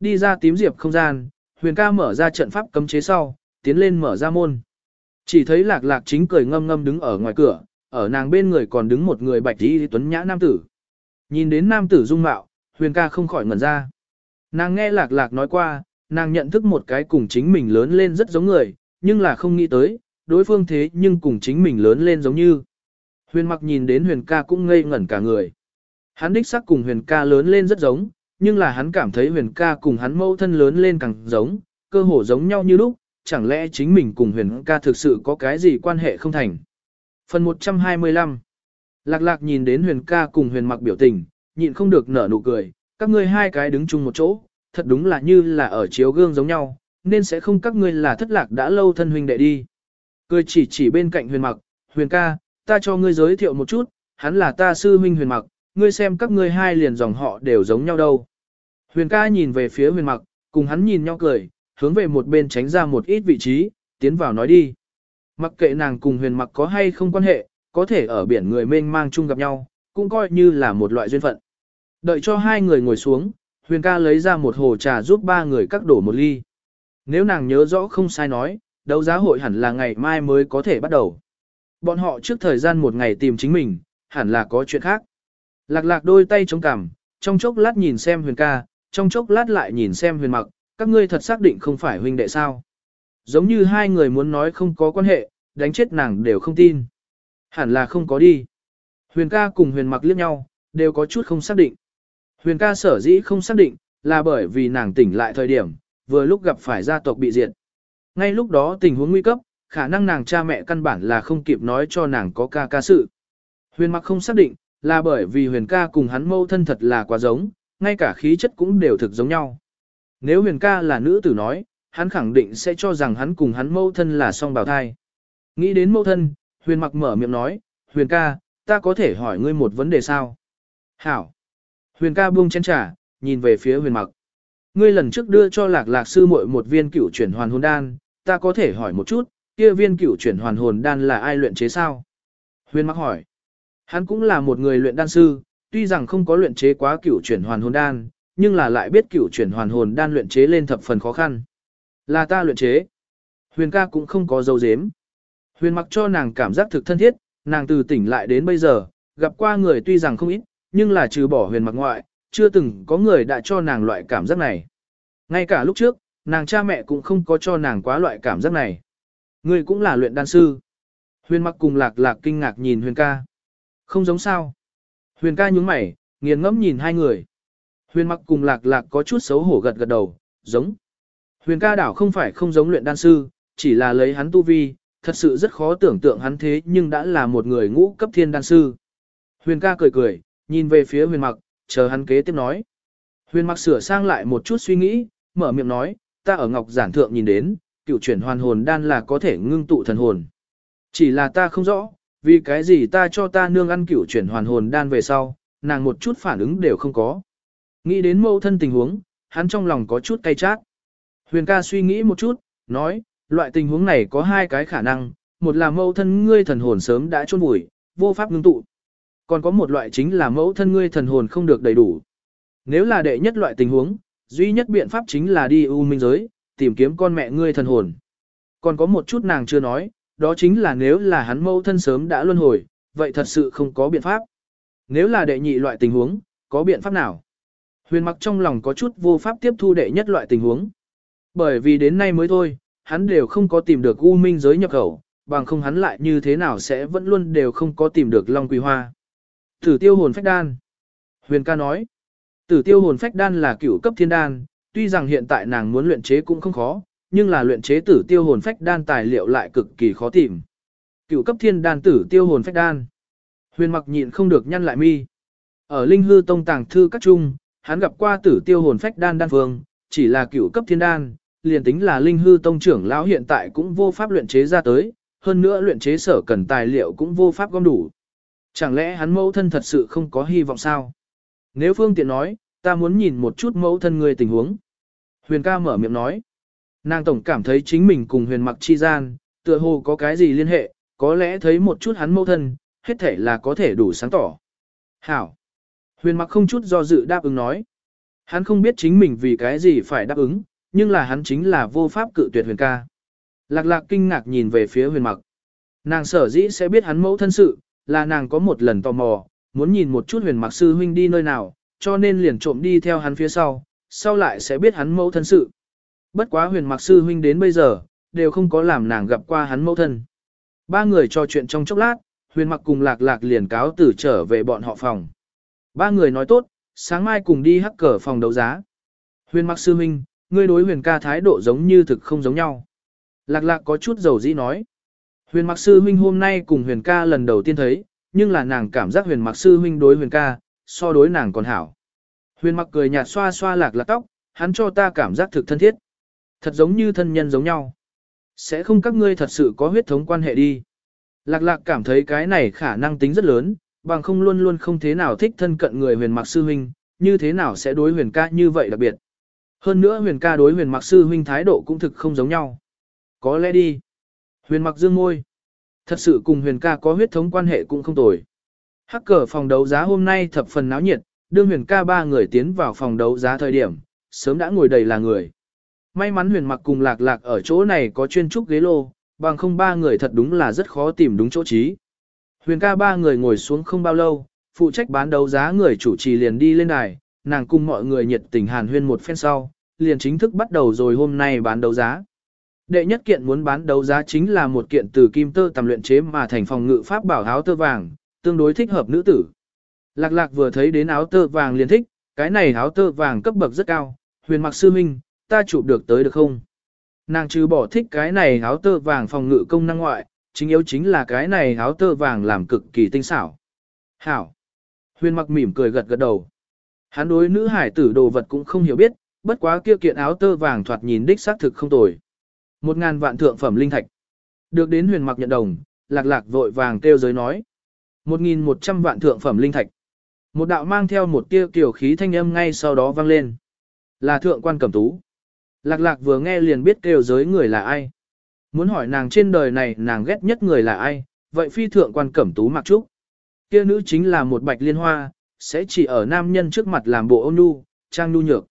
Đi ra tím diệp không gian, huyền ca mở ra trận pháp cấm chế sau, tiến lên mở ra môn. Chỉ thấy lạc lạc chính cười ngâm ngâm đứng ở ngoài cửa, ở nàng bên người còn đứng một người bạch y tuấn nhã nam tử. Nhìn đến nam tử dung mạo, huyền ca không khỏi ngẩn ra. Nàng nghe lạc lạc nói qua, nàng nhận thức một cái cùng chính mình lớn lên rất giống người, nhưng là không nghĩ tới, đối phương thế nhưng cùng chính mình lớn lên giống như. Huyền mặc nhìn đến huyền ca cũng ngây ngẩn cả người. Hắn đích xác cùng huyền ca lớn lên rất giống, nhưng là hắn cảm thấy huyền ca cùng hắn mâu thân lớn lên càng giống, cơ hồ giống nhau như lúc, chẳng lẽ chính mình cùng huyền ca thực sự có cái gì quan hệ không thành. Phần 125 Lạc lạc nhìn đến huyền ca cùng huyền mặc biểu tình, nhịn không được nở nụ cười, các ngươi hai cái đứng chung một chỗ, thật đúng là như là ở chiếu gương giống nhau, nên sẽ không các ngươi là thất lạc đã lâu thân huynh đệ đi. Cười chỉ chỉ bên cạnh huyền mặc, huyền ca, ta cho ngươi giới thiệu một chút, hắn là ta sư huynh huyền mặc, ngươi xem các ngươi hai liền dòng họ đều giống nhau đâu. Huyền ca nhìn về phía huyền mặc, cùng hắn nhìn nhau cười, hướng về một bên tránh ra một ít vị trí, tiến vào nói đi. Mặc kệ nàng cùng huyền mặc có hay không quan hệ, có thể ở biển người mênh mang chung gặp nhau, cũng coi như là một loại duyên phận. Đợi cho hai người ngồi xuống, huyền ca lấy ra một hồ trà giúp ba người cắt đổ một ly. Nếu nàng nhớ rõ không sai nói, đấu giá hội hẳn là ngày mai mới có thể bắt đầu. Bọn họ trước thời gian một ngày tìm chính mình, hẳn là có chuyện khác. Lạc lạc đôi tay chống cằm, trong chốc lát nhìn xem huyền ca, trong chốc lát lại nhìn xem huyền mặc, các ngươi thật xác định không phải huynh đệ sao. Giống như hai người muốn nói không có quan hệ, đánh chết nàng đều không tin. Hẳn là không có đi. Huyền ca cùng huyền mặc liếc nhau, đều có chút không xác định. Huyền ca sở dĩ không xác định, là bởi vì nàng tỉnh lại thời điểm, vừa lúc gặp phải gia tộc bị diệt. Ngay lúc đó tình huống nguy cấp, khả năng nàng cha mẹ căn bản là không kịp nói cho nàng có ca ca sự. Huyền mặc không xác định, là bởi vì huyền ca cùng hắn mâu thân thật là quá giống, ngay cả khí chất cũng đều thực giống nhau. Nếu huyền ca là nữ tử nói, hắn khẳng định sẽ cho rằng hắn cùng hắn mâu thân là song bào thai. Nghĩ đến mâu thân, huyền mặc mở miệng nói, huyền ca, ta có thể hỏi ngươi một vấn đề sao? Hảo. Huyền ca buông chén trà, nhìn về phía huyền mặc. Ngươi lần trước đưa cho lạc lạc sư muội một viên cửu chuyển hoàn hồn đan, ta có thể hỏi một chút, kia viên cửu chuyển hoàn hồn đan là ai luyện chế sao? Huyền mặc hỏi. Hắn cũng là một người luyện đan sư, tuy rằng không có luyện chế quá cửu chuyển hoàn hồn đan, nhưng là lại biết cửu chuyển hoàn hồn đan luyện chế lên thập phần khó khăn. Là ta luyện chế. Huyền ca cũng không có dấu dếm. Huyền mặc cho nàng cảm giác thực thân thiết, nàng từ tỉnh lại đến bây giờ, gặp qua người tuy rằng không ít, nhưng là trừ bỏ huyền mặc ngoại, chưa từng có người đã cho nàng loại cảm giác này. Ngay cả lúc trước, nàng cha mẹ cũng không có cho nàng quá loại cảm giác này. Ngươi cũng là luyện đan sư. Huyền mặc cùng lạc lạc kinh ngạc nhìn huyền ca. Không giống sao. Huyền ca nhúng mày, nghiền ngẫm nhìn hai người. Huyền mặc cùng lạc lạc có chút xấu hổ gật gật đầu, giống. Huyền ca đảo không phải không giống luyện đan sư, chỉ là lấy hắn tu vi, thật sự rất khó tưởng tượng hắn thế nhưng đã là một người ngũ cấp thiên đan sư. Huyền ca cười cười, nhìn về phía huyền mặc, chờ hắn kế tiếp nói. Huyền mặc sửa sang lại một chút suy nghĩ, mở miệng nói, ta ở ngọc giản thượng nhìn đến, cựu chuyển hoàn hồn đan là có thể ngưng tụ thần hồn. Chỉ là ta không rõ, vì cái gì ta cho ta nương ăn cựu chuyển hoàn hồn đan về sau, nàng một chút phản ứng đều không có. Nghĩ đến mâu thân tình huống, hắn trong lòng có chút cay chát. Huyền ca suy nghĩ một chút, nói, loại tình huống này có hai cái khả năng, một là mâu thân ngươi thần hồn sớm đã chôn vùi, vô pháp ngưng tụ. Còn có một loại chính là mẫu thân ngươi thần hồn không được đầy đủ. Nếu là đệ nhất loại tình huống, duy nhất biện pháp chính là đi u minh giới, tìm kiếm con mẹ ngươi thần hồn. Còn có một chút nàng chưa nói, đó chính là nếu là hắn mâu thân sớm đã luân hồi, vậy thật sự không có biện pháp. Nếu là đệ nhị loại tình huống, có biện pháp nào? Huyền mặc trong lòng có chút vô pháp tiếp thu đệ nhất loại tình huống. Bởi vì đến nay mới thôi, hắn đều không có tìm được u minh giới nhập khẩu, bằng không hắn lại như thế nào sẽ vẫn luôn đều không có tìm được Long Quỳ Hoa. thử tiêu hồn phách đan. Huyền ca nói, tử tiêu hồn phách đan là cửu cấp thiên đan, tuy rằng hiện tại nàng muốn luyện chế cũng không khó, nhưng là luyện chế tử tiêu hồn phách đan tài liệu lại cực kỳ khó tìm. Cửu cấp thiên đan tử tiêu hồn phách đan. Huyền mặc nhịn không được nhăn lại mi. Ở linh hư tông tàng thư các trung, hắn gặp qua tử tiêu hồn phách đan đan phương, chỉ là cửu cấp thiên đan, liền tính là linh hư tông trưởng lão hiện tại cũng vô pháp luyện chế ra tới, hơn nữa luyện chế sở cần tài liệu cũng vô pháp gom đủ. Chẳng lẽ hắn mẫu thân thật sự không có hy vọng sao? Nếu phương tiện nói, ta muốn nhìn một chút mẫu thân người tình huống. Huyền ca mở miệng nói. Nàng tổng cảm thấy chính mình cùng huyền mặc chi gian, tựa hồ có cái gì liên hệ, có lẽ thấy một chút hắn mẫu thân, hết thể là có thể đủ sáng tỏ. Hảo. Huyền mặc không chút do dự đáp ứng nói. Hắn không biết chính mình vì cái gì phải đáp ứng, nhưng là hắn chính là vô pháp cự tuyệt huyền ca. Lạc lạc kinh ngạc nhìn về phía huyền mặc. Nàng sở dĩ sẽ biết hắn mẫu thân sự, là nàng có một lần tò mò, muốn nhìn một chút huyền mặc sư huynh đi nơi nào, cho nên liền trộm đi theo hắn phía sau, sau lại sẽ biết hắn mẫu thân sự. Bất quá huyền mặc sư huynh đến bây giờ, đều không có làm nàng gặp qua hắn mẫu thân. Ba người trò chuyện trong chốc lát, huyền mặc cùng lạc lạc liền cáo tử trở về bọn họ phòng. Ba người nói tốt, sáng mai cùng đi hắc cờ phòng đấu giá. Huyền mặc sư huynh, ngươi đối huyền ca thái độ giống như thực không giống nhau. Lạc lạc có chút dầu dĩ nói. Huyền mặc sư huynh hôm nay cùng huyền ca lần đầu tiên thấy, nhưng là nàng cảm giác huyền mặc sư huynh đối huyền ca, so đối nàng còn hảo. Huyền mặc cười nhạt xoa xoa lạc lạc tóc, hắn cho ta cảm giác thực thân thiết. Thật giống như thân nhân giống nhau. Sẽ không các ngươi thật sự có huyết thống quan hệ đi. Lạc lạc cảm thấy cái này khả năng tính rất lớn, bằng không luôn luôn không thế nào thích thân cận người huyền mặc sư huynh, như thế nào sẽ đối huyền ca như vậy đặc biệt. Hơn nữa huyền ca đối huyền mặc sư huynh thái độ cũng thực không giống nhau. Có lẽ đi. Huyền mặc dương môi. Thật sự cùng huyền ca có huyết thống quan hệ cũng không tồi. Hắc cờ phòng đấu giá hôm nay thập phần náo nhiệt, đương huyền ca ba người tiến vào phòng đấu giá thời điểm, sớm đã ngồi đầy là người. May mắn huyền mặc cùng lạc lạc ở chỗ này có chuyên trúc ghế lô, bằng không ba người thật đúng là rất khó tìm đúng chỗ trí. Huyền ca ba người ngồi xuống không bao lâu, phụ trách bán đấu giá người chủ trì liền đi lên đài, nàng cùng mọi người nhiệt tình hàn huyên một phen sau, liền chính thức bắt đầu rồi hôm nay bán đấu giá. Đệ nhất kiện muốn bán đấu giá chính là một kiện từ kim tơ tầm luyện chế mà thành phòng ngự pháp bảo áo tơ vàng, tương đối thích hợp nữ tử. Lạc lạc vừa thấy đến áo tơ vàng liền thích, cái này áo tơ vàng cấp bậc rất cao, huyền mặc sư minh, ta chụp được tới được không? Nàng trừ bỏ thích cái này áo tơ vàng phòng ngự công năng ngoại, chính yếu chính là cái này áo tơ vàng làm cực kỳ tinh xảo. Hảo! Huyền mặc mỉm cười gật gật đầu. Hắn đối nữ hải tử đồ vật cũng không hiểu biết, bất quá kia kiện áo tơ vàng thoạt nhìn đích xác thực không tồi. Một ngàn vạn thượng phẩm linh thạch. Được đến huyền mặc nhận đồng, lạc lạc vội vàng kêu giới nói. Một nghìn một trăm vạn thượng phẩm linh thạch. Một đạo mang theo một tia kiểu khí thanh âm ngay sau đó vang lên. Là thượng quan cẩm tú. Lạc lạc vừa nghe liền biết kêu giới người là ai. Muốn hỏi nàng trên đời này nàng ghét nhất người là ai, vậy phi thượng quan cẩm tú mặc trúc. Kia nữ chính là một bạch liên hoa, sẽ chỉ ở nam nhân trước mặt làm bộ ôn nhu, trang nhu nhược.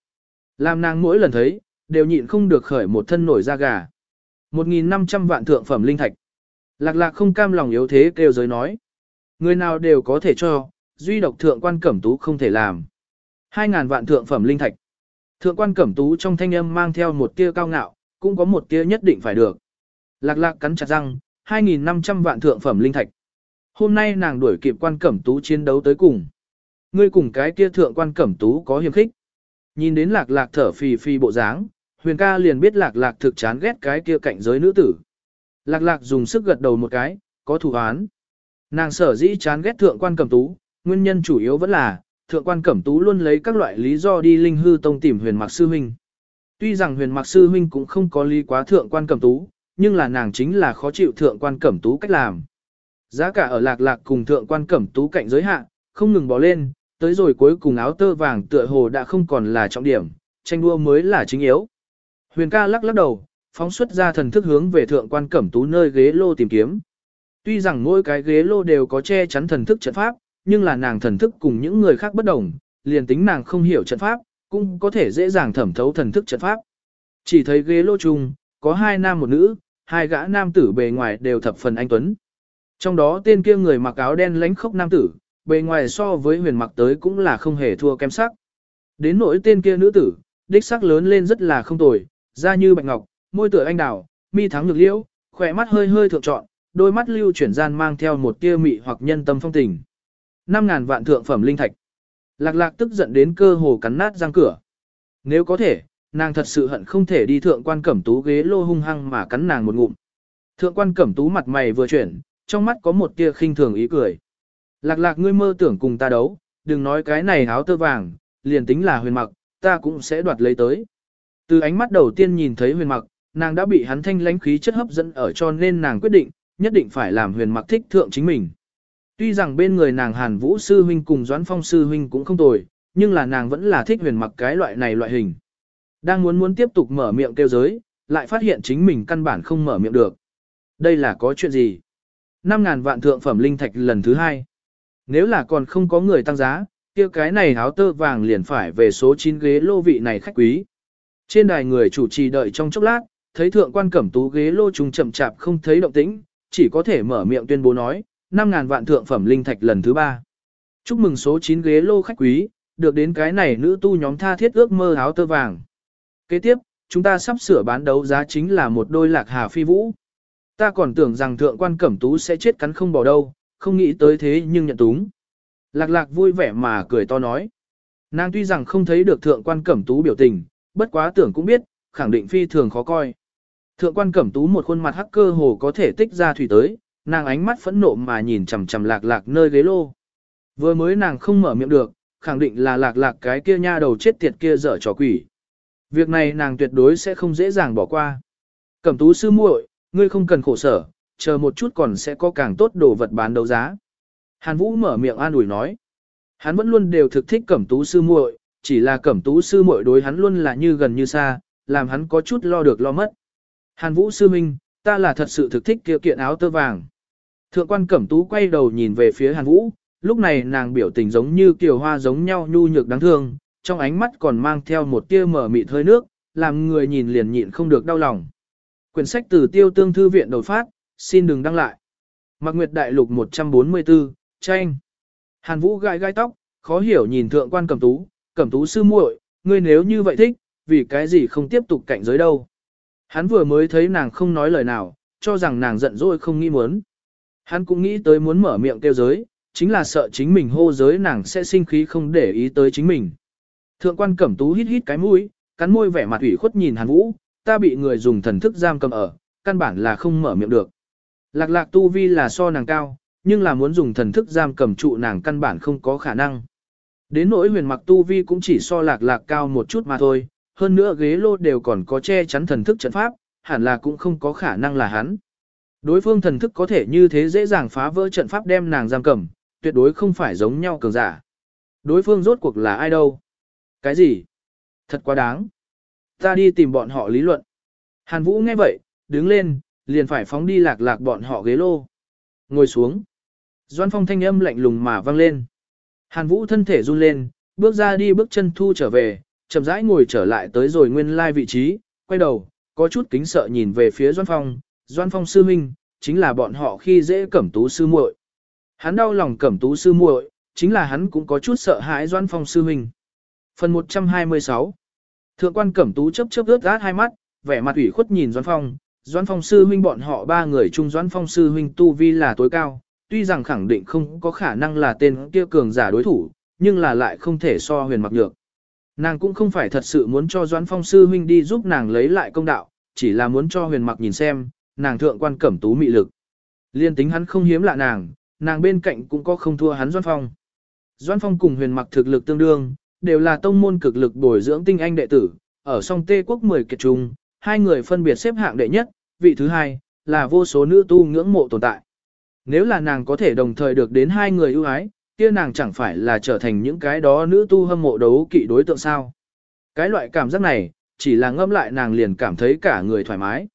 Làm nàng mỗi lần thấy, đều nhịn không được khởi một thân nổi da gà. 1.500 vạn thượng phẩm linh thạch. Lạc lạc không cam lòng yếu thế kêu giới nói. Người nào đều có thể cho, duy độc thượng quan cẩm tú không thể làm. 2.000 vạn thượng phẩm linh thạch. Thượng quan cẩm tú trong thanh âm mang theo một tia cao ngạo, cũng có một tia nhất định phải được. Lạc lạc cắn chặt răng, 2.500 vạn thượng phẩm linh thạch. Hôm nay nàng đuổi kịp quan cẩm tú chiến đấu tới cùng. Ngươi cùng cái kia thượng quan cẩm tú có hiềm khích. Nhìn đến lạc lạc thở phì phì bộ dáng, huyền ca liền biết lạc lạc thực chán ghét cái kia cạnh giới nữ tử. Lạc lạc dùng sức gật đầu một cái, có thủ án. Nàng sở dĩ chán ghét thượng quan cẩm tú, nguyên nhân chủ yếu vẫn là, thượng quan cẩm tú luôn lấy các loại lý do đi linh hư tông tìm huyền mặc sư huynh. Tuy rằng huyền mặc sư huynh cũng không có lý quá thượng quan cẩm tú, nhưng là nàng chính là khó chịu thượng quan cẩm tú cách làm. Giá cả ở lạc lạc cùng thượng quan cẩm tú cạnh giới hạn, không ngừng bỏ lên, tới rồi cuối cùng áo tơ vàng tựa hồ đã không còn là trọng điểm, tranh đua mới là chính yếu. Huyền ca lắc lắc đầu, phóng xuất ra thần thức hướng về thượng quan cẩm tú nơi ghế lô tìm kiếm. Tuy rằng mỗi cái ghế lô đều có che chắn thần thức trận pháp, nhưng là nàng thần thức cùng những người khác bất đồng, liền tính nàng không hiểu trận pháp, cũng có thể dễ dàng thẩm thấu thần thức trận pháp. Chỉ thấy ghế lô chung, có hai nam một nữ, hai gã nam tử bề ngoài đều thập phần anh tuấn. Trong đó tên kia người mặc áo đen lánh khốc nam tử, bề ngoài so với huyền mặc tới cũng là không hề thua kém sắc. Đến nỗi tên kia nữ tử, đích sắc lớn lên rất là không tồi, da như bạch ngọc, môi tựa anh đào, mi thắng ngược liễu, khỏe mắt hơi hơi thượng trọn, đôi mắt lưu chuyển gian mang theo một tia mị hoặc nhân tâm phong tình. Năm ngàn vạn thượng phẩm linh thạch. Lạc lạc tức giận đến cơ hồ cắn nát răng cửa. Nếu có thể, nàng thật sự hận không thể đi thượng quan cẩm tú ghế lô hung hăng mà cắn nàng một ngụm. Thượng quan cẩm tú mặt mày vừa chuyển, trong mắt có một tia khinh thường ý cười. Lạc lạc ngươi mơ tưởng cùng ta đấu, đừng nói cái này áo tơ vàng, liền tính là huyền mặc, ta cũng sẽ đoạt lấy tới. Từ ánh mắt đầu tiên nhìn thấy huyền mặc, nàng đã bị hắn thanh lãnh khí chất hấp dẫn ở cho nên nàng quyết định, nhất định phải làm huyền mặc thích thượng chính mình. Tuy rằng bên người nàng Hàn Vũ sư huynh cùng Doãn Phong sư huynh cũng không tồi, nhưng là nàng vẫn là thích huyền mặc cái loại này loại hình. Đang muốn muốn tiếp tục mở miệng kêu giới, lại phát hiện chính mình căn bản không mở miệng được. Đây là có chuyện gì? 5.000 vạn thượng phẩm linh thạch lần thứ hai. Nếu là còn không có người tăng giá, kia cái này áo tơ vàng liền phải về số 9 ghế lô vị này khách quý. Trên đài người chủ trì đợi trong chốc lát, thấy thượng quan cẩm tú ghế lô trùng chậm chạp không thấy động tĩnh, chỉ có thể mở miệng tuyên bố nói, 5.000 vạn thượng phẩm linh thạch lần thứ ba. Chúc mừng số 9 ghế lô khách quý, được đến cái này nữ tu nhóm tha thiết ước mơ áo tơ vàng. Kế tiếp, chúng ta sắp sửa bán đấu giá chính là một đôi lạc hà phi vũ. Ta còn tưởng rằng thượng quan cẩm tú sẽ chết cắn không bỏ đâu, không nghĩ tới thế nhưng nhận túng. Lạc lạc vui vẻ mà cười to nói. Nàng tuy rằng không thấy được thượng quan cẩm tú biểu tình, bất quá tưởng cũng biết, khẳng định phi thường khó coi. Thượng quan cẩm tú một khuôn mặt hắc cơ hồ có thể tích ra thủy tới, nàng ánh mắt phẫn nộ mà nhìn chằm chằm lạc lạc nơi ghế lô. Vừa mới nàng không mở miệng được, khẳng định là lạc lạc cái kia nha đầu chết tiệt kia dở trò quỷ. Việc này nàng tuyệt đối sẽ không dễ dàng bỏ qua. Cẩm tú sư muội, ngươi không cần khổ sở, chờ một chút còn sẽ có càng tốt đồ vật bán đấu giá. Hàn Vũ mở miệng an ủi nói. Hắn vẫn luôn đều thực thích cẩm tú sư muội, chỉ là cẩm tú sư muội đối hắn luôn là như gần như xa, làm hắn có chút lo được lo mất. Hàn Vũ sư minh, ta là thật sự thực thích kia kiện áo tơ vàng. Thượng quan cẩm tú quay đầu nhìn về phía Hàn Vũ, lúc này nàng biểu tình giống như kiều hoa giống nhau nhu nhược đáng thương, trong ánh mắt còn mang theo một tia mở mịt hơi nước, làm người nhìn liền nhịn không được đau lòng. Quyển sách từ tiêu tương thư viện đột phát, xin đừng đăng lại. Mạc Nguyệt Đại Lục 144, tranh. Hàn Vũ gai gai tóc, khó hiểu nhìn thượng quan cẩm tú, cẩm tú sư muội, ngươi nếu như vậy thích, vì cái gì không tiếp tục cạnh giới đâu. Hắn vừa mới thấy nàng không nói lời nào, cho rằng nàng giận dỗi không nghĩ muốn. Hắn cũng nghĩ tới muốn mở miệng kêu giới, chính là sợ chính mình hô giới nàng sẽ sinh khí không để ý tới chính mình. Thượng quan cẩm tú hít hít cái mũi, cắn môi vẻ mặt ủy khuất nhìn Hàn Vũ, ta bị người dùng thần thức giam cầm ở, căn bản là không mở miệng được. Lạc lạc tu vi là so nàng cao, nhưng là muốn dùng thần thức giam cầm trụ nàng căn bản không có khả năng. Đến nỗi huyền mặc tu vi cũng chỉ so lạc lạc cao một chút mà thôi, hơn nữa ghế lô đều còn có che chắn thần thức trận pháp, hẳn là cũng không có khả năng là hắn. Đối phương thần thức có thể như thế dễ dàng phá vỡ trận pháp đem nàng giam cầm, tuyệt đối không phải giống nhau cường giả. Đối phương rốt cuộc là ai đâu? Cái gì? Thật quá đáng. Ta đi tìm bọn họ lý luận. Hàn Vũ nghe vậy, đứng lên, liền phải phóng đi lạc lạc bọn họ ghế lô. Ngồi xuống. Doan phong thanh âm lạnh lùng mà vang lên. Hàn Vũ thân thể run lên, bước ra đi bước chân thu trở về, chậm rãi ngồi trở lại tới rồi nguyên lai vị trí, quay đầu, có chút kính sợ nhìn về phía Doan Phong, Doan Phong sư minh, chính là bọn họ khi dễ cẩm tú sư muội. Hắn đau lòng cẩm tú sư muội, chính là hắn cũng có chút sợ hãi Doan Phong sư huynh. Phần 126 Thượng quan Cẩm Tú chấp chớp ướt át hai mắt, vẻ mặt ủy khuất nhìn Doan Phong, Doan Phong sư huynh bọn họ ba người chung Doan Phong sư huynh tu vi là tối cao, tuy rằng khẳng định không có khả năng là tên kia cường giả đối thủ, nhưng là lại không thể so huyền mặc nhược. Nàng cũng không phải thật sự muốn cho Doãn Phong sư huynh đi giúp nàng lấy lại công đạo, chỉ là muốn cho huyền mặc nhìn xem, nàng thượng quan cẩm tú mị lực. Liên tính hắn không hiếm lạ nàng, nàng bên cạnh cũng có không thua hắn Doãn Phong. Doãn Phong cùng huyền mặc thực lực tương đương, đều là tông môn cực lực bồi dưỡng tinh anh đệ tử, ở song tê quốc 10 kiệt trung, hai người phân biệt xếp hạng đệ nhất, vị thứ hai, là vô số nữ tu ngưỡng mộ tồn tại. Nếu là nàng có thể đồng thời được đến hai người ưu ái, kia nàng chẳng phải là trở thành những cái đó nữ tu hâm mộ đấu kỵ đối tượng sao. Cái loại cảm giác này, chỉ là ngâm lại nàng liền cảm thấy cả người thoải mái.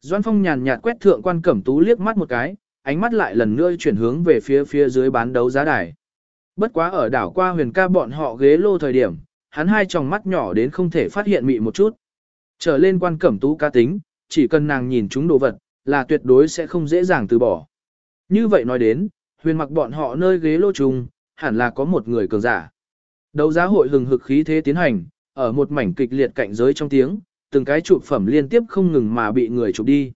Doan Phong nhàn nhạt quét thượng quan cẩm tú liếc mắt một cái, ánh mắt lại lần nữa chuyển hướng về phía phía dưới bán đấu giá đài. Bất quá ở đảo qua huyền ca bọn họ ghế lô thời điểm, hắn hai tròng mắt nhỏ đến không thể phát hiện mị một chút. Trở lên quan cẩm tú ca tính, chỉ cần nàng nhìn chúng đồ vật, là tuyệt đối sẽ không dễ dàng từ bỏ. Như vậy nói đến, huyền mặc bọn họ nơi ghế lô trùng, hẳn là có một người cường giả. Đấu giá hội hừng hực khí thế tiến hành, ở một mảnh kịch liệt cạnh giới trong tiếng, từng cái chụp phẩm liên tiếp không ngừng mà bị người chụp đi.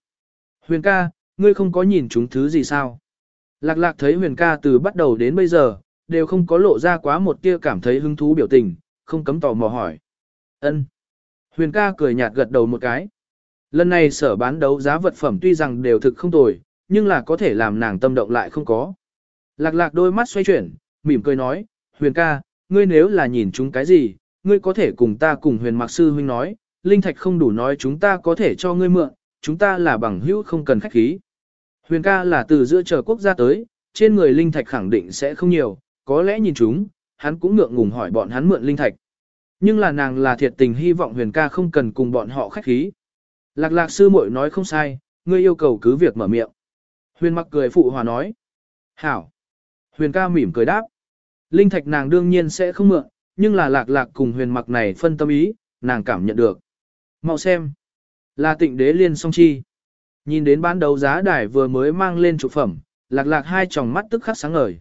Huyền ca, ngươi không có nhìn chúng thứ gì sao? Lạc lạc thấy huyền ca từ bắt đầu đến bây giờ, đều không có lộ ra quá một tia cảm thấy hứng thú biểu tình, không cấm tò mò hỏi. ân Huyền ca cười nhạt gật đầu một cái. Lần này sở bán đấu giá vật phẩm tuy rằng đều thực không tồi, nhưng là có thể làm nàng tâm động lại không có. Lạc lạc đôi mắt xoay chuyển, mỉm cười nói, huyền ca, ngươi nếu là nhìn chúng cái gì, ngươi có thể cùng ta cùng huyền mặc sư huynh nói, linh thạch không đủ nói chúng ta có thể cho ngươi mượn, chúng ta là bằng hữu không cần khách khí. Huyền ca là từ giữa chờ quốc gia tới, trên người linh thạch khẳng định sẽ không nhiều, có lẽ nhìn chúng, hắn cũng ngượng ngùng hỏi bọn hắn mượn linh thạch. Nhưng là nàng là thiệt tình hy vọng huyền ca không cần cùng bọn họ khách khí. Lạc lạc sư muội nói không sai, ngươi yêu cầu cứ việc mở miệng. Huyền mặc cười phụ hòa nói. Hảo. Huyền ca mỉm cười đáp. Linh thạch nàng đương nhiên sẽ không mượn, nhưng là lạc lạc cùng huyền mặc này phân tâm ý, nàng cảm nhận được. Mau xem. Là tịnh đế liên song chi. Nhìn đến bán đấu giá đài vừa mới mang lên trụ phẩm, lạc lạc hai tròng mắt tức khắc sáng ngời.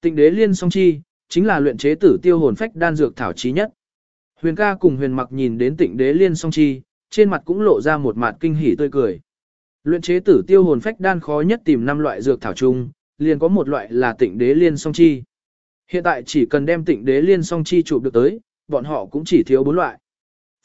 Tịnh đế liên song chi, chính là luyện chế tử tiêu hồn phách đan dược thảo chí nhất. Huyền ca cùng huyền mặc nhìn đến tịnh đế liên song chi, trên mặt cũng lộ ra một mặt kinh hỉ tươi cười. Luyện chế tử tiêu hồn phách đan khó nhất tìm năm loại dược thảo chung, liền có một loại là tịnh đế liên song chi. Hiện tại chỉ cần đem tịnh đế liên song chi chụp được tới, bọn họ cũng chỉ thiếu bốn loại.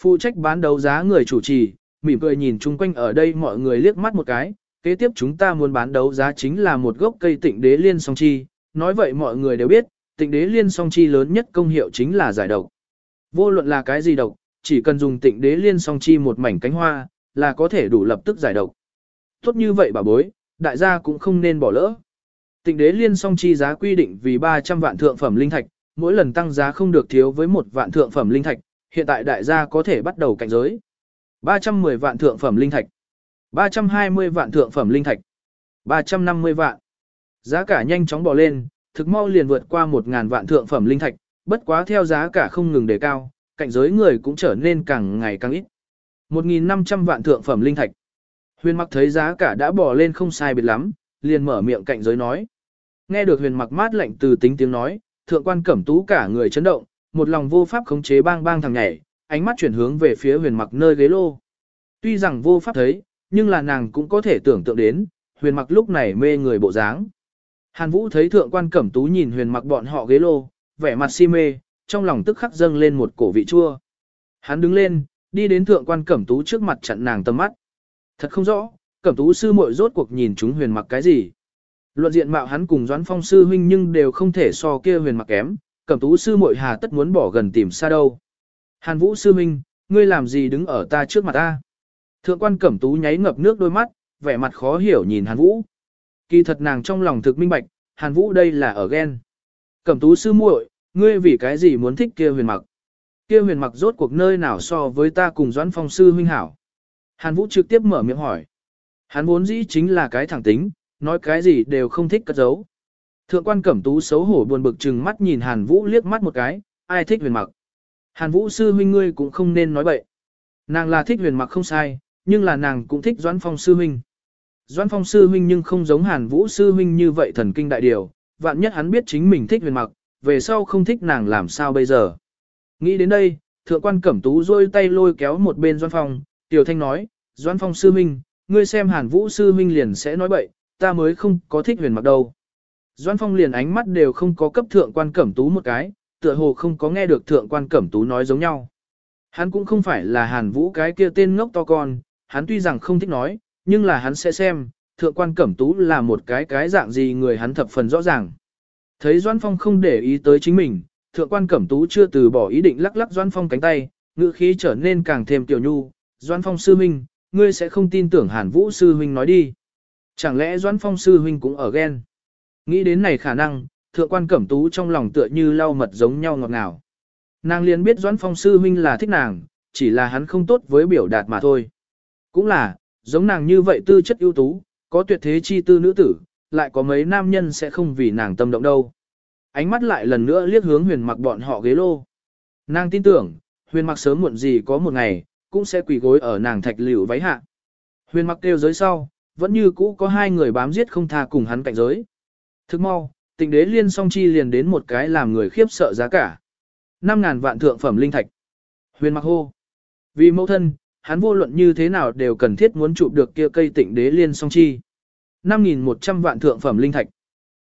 Phụ trách bán đấu giá người chủ trì, mỉm cười nhìn chung quanh ở đây mọi người liếc mắt một cái, kế tiếp chúng ta muốn bán đấu giá chính là một gốc cây tịnh đế liên song chi, nói vậy mọi người đều biết, tịnh đế liên song chi lớn nhất công hiệu chính là giải độc. Vô luận là cái gì độc, chỉ cần dùng tịnh đế liên song chi một mảnh cánh hoa, là có thể đủ lập tức giải độc. Tốt như vậy bà bối, đại gia cũng không nên bỏ lỡ. Tịnh đế liên song chi giá quy định vì 300 vạn thượng phẩm linh thạch, mỗi lần tăng giá không được thiếu với một vạn thượng phẩm linh thạch, hiện tại đại gia có thể bắt đầu cạnh giới. 310 vạn thượng phẩm linh thạch, 320 vạn thượng phẩm linh thạch, 350 vạn. Giá cả nhanh chóng bò lên, thực mau liền vượt qua 1.000 vạn thượng phẩm linh thạch, bất quá theo giá cả không ngừng đề cao, cạnh giới người cũng trở nên càng ngày càng ít. 1.500 vạn thượng phẩm linh thạch. Huyền mặc thấy giá cả đã bỏ lên không sai biệt lắm, liền mở miệng cạnh giới nói. Nghe được huyền mặc mát lạnh từ tính tiếng nói, thượng quan cẩm tú cả người chấn động, một lòng vô pháp khống chế bang bang thằng nhảy, ánh mắt chuyển hướng về phía huyền mặc nơi ghế lô. Tuy rằng vô pháp thấy, nhưng là nàng cũng có thể tưởng tượng đến, huyền mặc lúc này mê người bộ dáng. Hàn Vũ thấy thượng quan cẩm tú nhìn huyền mặc bọn họ ghế lô, vẻ mặt si mê, trong lòng tức khắc dâng lên một cổ vị chua. Hắn đứng lên, đi đến thượng quan cẩm tú trước mặt chặn nàng tầm mắt. Thật không rõ, cẩm tú sư muội rốt cuộc nhìn chúng huyền mặc cái gì. Luận diện mạo hắn cùng doãn phong sư huynh nhưng đều không thể so kia huyền mặc kém, cẩm tú sư muội hà tất muốn bỏ gần tìm xa đâu. Hàn vũ sư huynh, ngươi làm gì đứng ở ta trước mặt ta? Thượng quan cẩm tú nháy ngập nước đôi mắt, vẻ mặt khó hiểu nhìn hàn vũ. Kỳ thật nàng trong lòng thực minh bạch, hàn vũ đây là ở ghen. Cẩm tú sư muội, ngươi vì cái gì muốn thích kia huyền mặc? Kia huyền mặc rốt cuộc nơi nào so với ta cùng doãn phong sư huynh hảo? Hàn vũ trực tiếp mở miệng hỏi. Hắn vốn dĩ chính là cái thẳng tính, nói cái gì đều không thích cất giấu. Thượng quan cẩm tú xấu hổ buồn bực chừng mắt nhìn Hàn Vũ liếc mắt một cái, ai thích huyền mặc. Hàn Vũ sư huynh ngươi cũng không nên nói bậy. Nàng là thích huyền mặc không sai, nhưng là nàng cũng thích Doãn Phong sư huynh. Doãn Phong sư huynh nhưng không giống Hàn Vũ sư huynh như vậy thần kinh đại điều, vạn nhất hắn biết chính mình thích huyền mặc, về sau không thích nàng làm sao bây giờ. Nghĩ đến đây, thượng quan cẩm tú rôi tay lôi kéo một bên Doãn Phong, Tiểu Thanh nói, Doãn Phong sư minh, ngươi xem hàn vũ sư minh liền sẽ nói bậy, ta mới không có thích huyền mặc đâu. Doãn Phong liền ánh mắt đều không có cấp thượng quan cẩm tú một cái, tựa hồ không có nghe được thượng quan cẩm tú nói giống nhau. Hắn cũng không phải là hàn vũ cái kia tên ngốc to con, hắn tuy rằng không thích nói, nhưng là hắn sẽ xem, thượng quan cẩm tú là một cái cái dạng gì người hắn thập phần rõ ràng. Thấy Doãn Phong không để ý tới chính mình, thượng quan cẩm tú chưa từ bỏ ý định lắc lắc Doãn Phong cánh tay, ngữ khí trở nên càng thêm tiểu nhu, Doan Phong sư huynh, ngươi sẽ không tin tưởng hàn vũ sư huynh nói đi. Chẳng lẽ Doan Phong sư huynh cũng ở ghen? Nghĩ đến này khả năng, thượng quan cẩm tú trong lòng tựa như lau mật giống nhau ngọt ngào. Nàng liền biết Doãn Phong sư huynh là thích nàng, chỉ là hắn không tốt với biểu đạt mà thôi. Cũng là, giống nàng như vậy tư chất ưu tú, có tuyệt thế chi tư nữ tử, lại có mấy nam nhân sẽ không vì nàng tâm động đâu. Ánh mắt lại lần nữa liếc hướng huyền mặc bọn họ ghế lô. Nàng tin tưởng, huyền mặc sớm muộn gì có một ngày, cũng sẽ quỳ gối ở nàng thạch liễu váy hạ. Huyền mặc kêu giới sau, vẫn như cũ có hai người bám giết không tha cùng hắn cạnh giới. Thức mau, tịnh đế liên song chi liền đến một cái làm người khiếp sợ giá cả. 5.000 vạn thượng phẩm linh thạch. Huyền mặc hô. Vì mẫu thân, hắn vô luận như thế nào đều cần thiết muốn chụp được kia cây tịnh đế liên song chi. 5.100 vạn thượng phẩm linh thạch.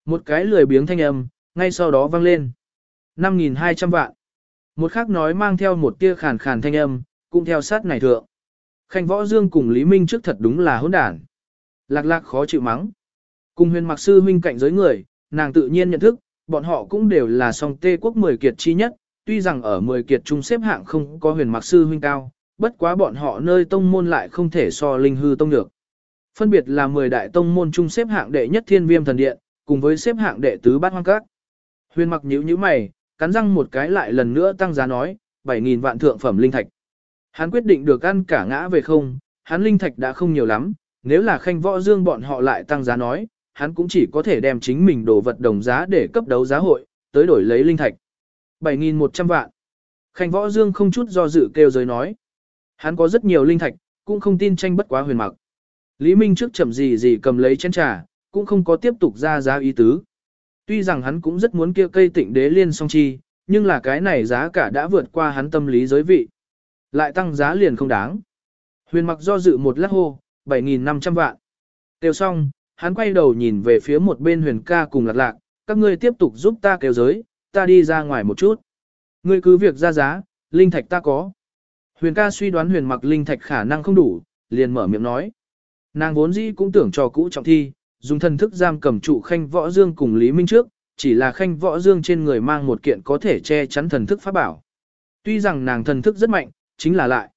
Một cái lười biếng thanh âm, ngay sau đó vang lên. 5.200 vạn. Một khác nói mang theo một tia khàn khàn thanh âm, cũng theo sát này thượng. Khanh Võ Dương cùng Lý Minh trước thật đúng là hỗn đản. Lạc lạc khó chịu mắng. Cùng huyền mặc sư huynh cạnh giới người, nàng tự nhiên nhận thức, bọn họ cũng đều là song tê quốc 10 kiệt chi nhất, tuy rằng ở 10 kiệt trung xếp hạng không có huyền mặc sư huynh cao, bất quá bọn họ nơi tông môn lại không thể so linh hư tông được. Phân biệt là 10 đại tông môn trung xếp hạng đệ nhất thiên viêm thần điện, cùng với xếp hạng đệ tứ bát hoang các. Huyền mặc nhíu nhíu mày, cắn răng một cái lại lần nữa tăng giá nói, 7.000 vạn thượng phẩm linh thạch. Hắn quyết định được ăn cả ngã về không, hắn linh thạch đã không nhiều lắm, nếu là khanh võ dương bọn họ lại tăng giá nói, hắn cũng chỉ có thể đem chính mình đồ vật đồng giá để cấp đấu giá hội, tới đổi lấy linh thạch. 7.100 vạn. Khanh Võ Dương không chút do dự kêu giới nói. Hắn có rất nhiều linh thạch, cũng không tin tranh bất quá huyền mặc. Lý Minh trước chậm gì gì cầm lấy chén trà, cũng không có tiếp tục ra giá ý tứ. Tuy rằng hắn cũng rất muốn kia cây tịnh đế liên song chi, nhưng là cái này giá cả đã vượt qua hắn tâm lý giới vị. Lại tăng giá liền không đáng. Huyền mặc do dự một lát hô, 7.500 vạn. Tiêu xong, hắn quay đầu nhìn về phía một bên huyền ca cùng lạc lạc, các ngươi tiếp tục giúp ta kêu giới, ta đi ra ngoài một chút. Ngươi cứ việc ra giá, linh thạch ta có. Huyền ca suy đoán huyền mặc linh thạch khả năng không đủ, liền mở miệng nói. Nàng vốn dĩ cũng tưởng cho cũ trọng thi, dùng thần thức giam cầm trụ khanh võ dương cùng Lý Minh trước, chỉ là khanh võ dương trên người mang một kiện có thể che chắn thần thức pháp bảo. Tuy rằng nàng thần thức rất mạnh, chính là lại.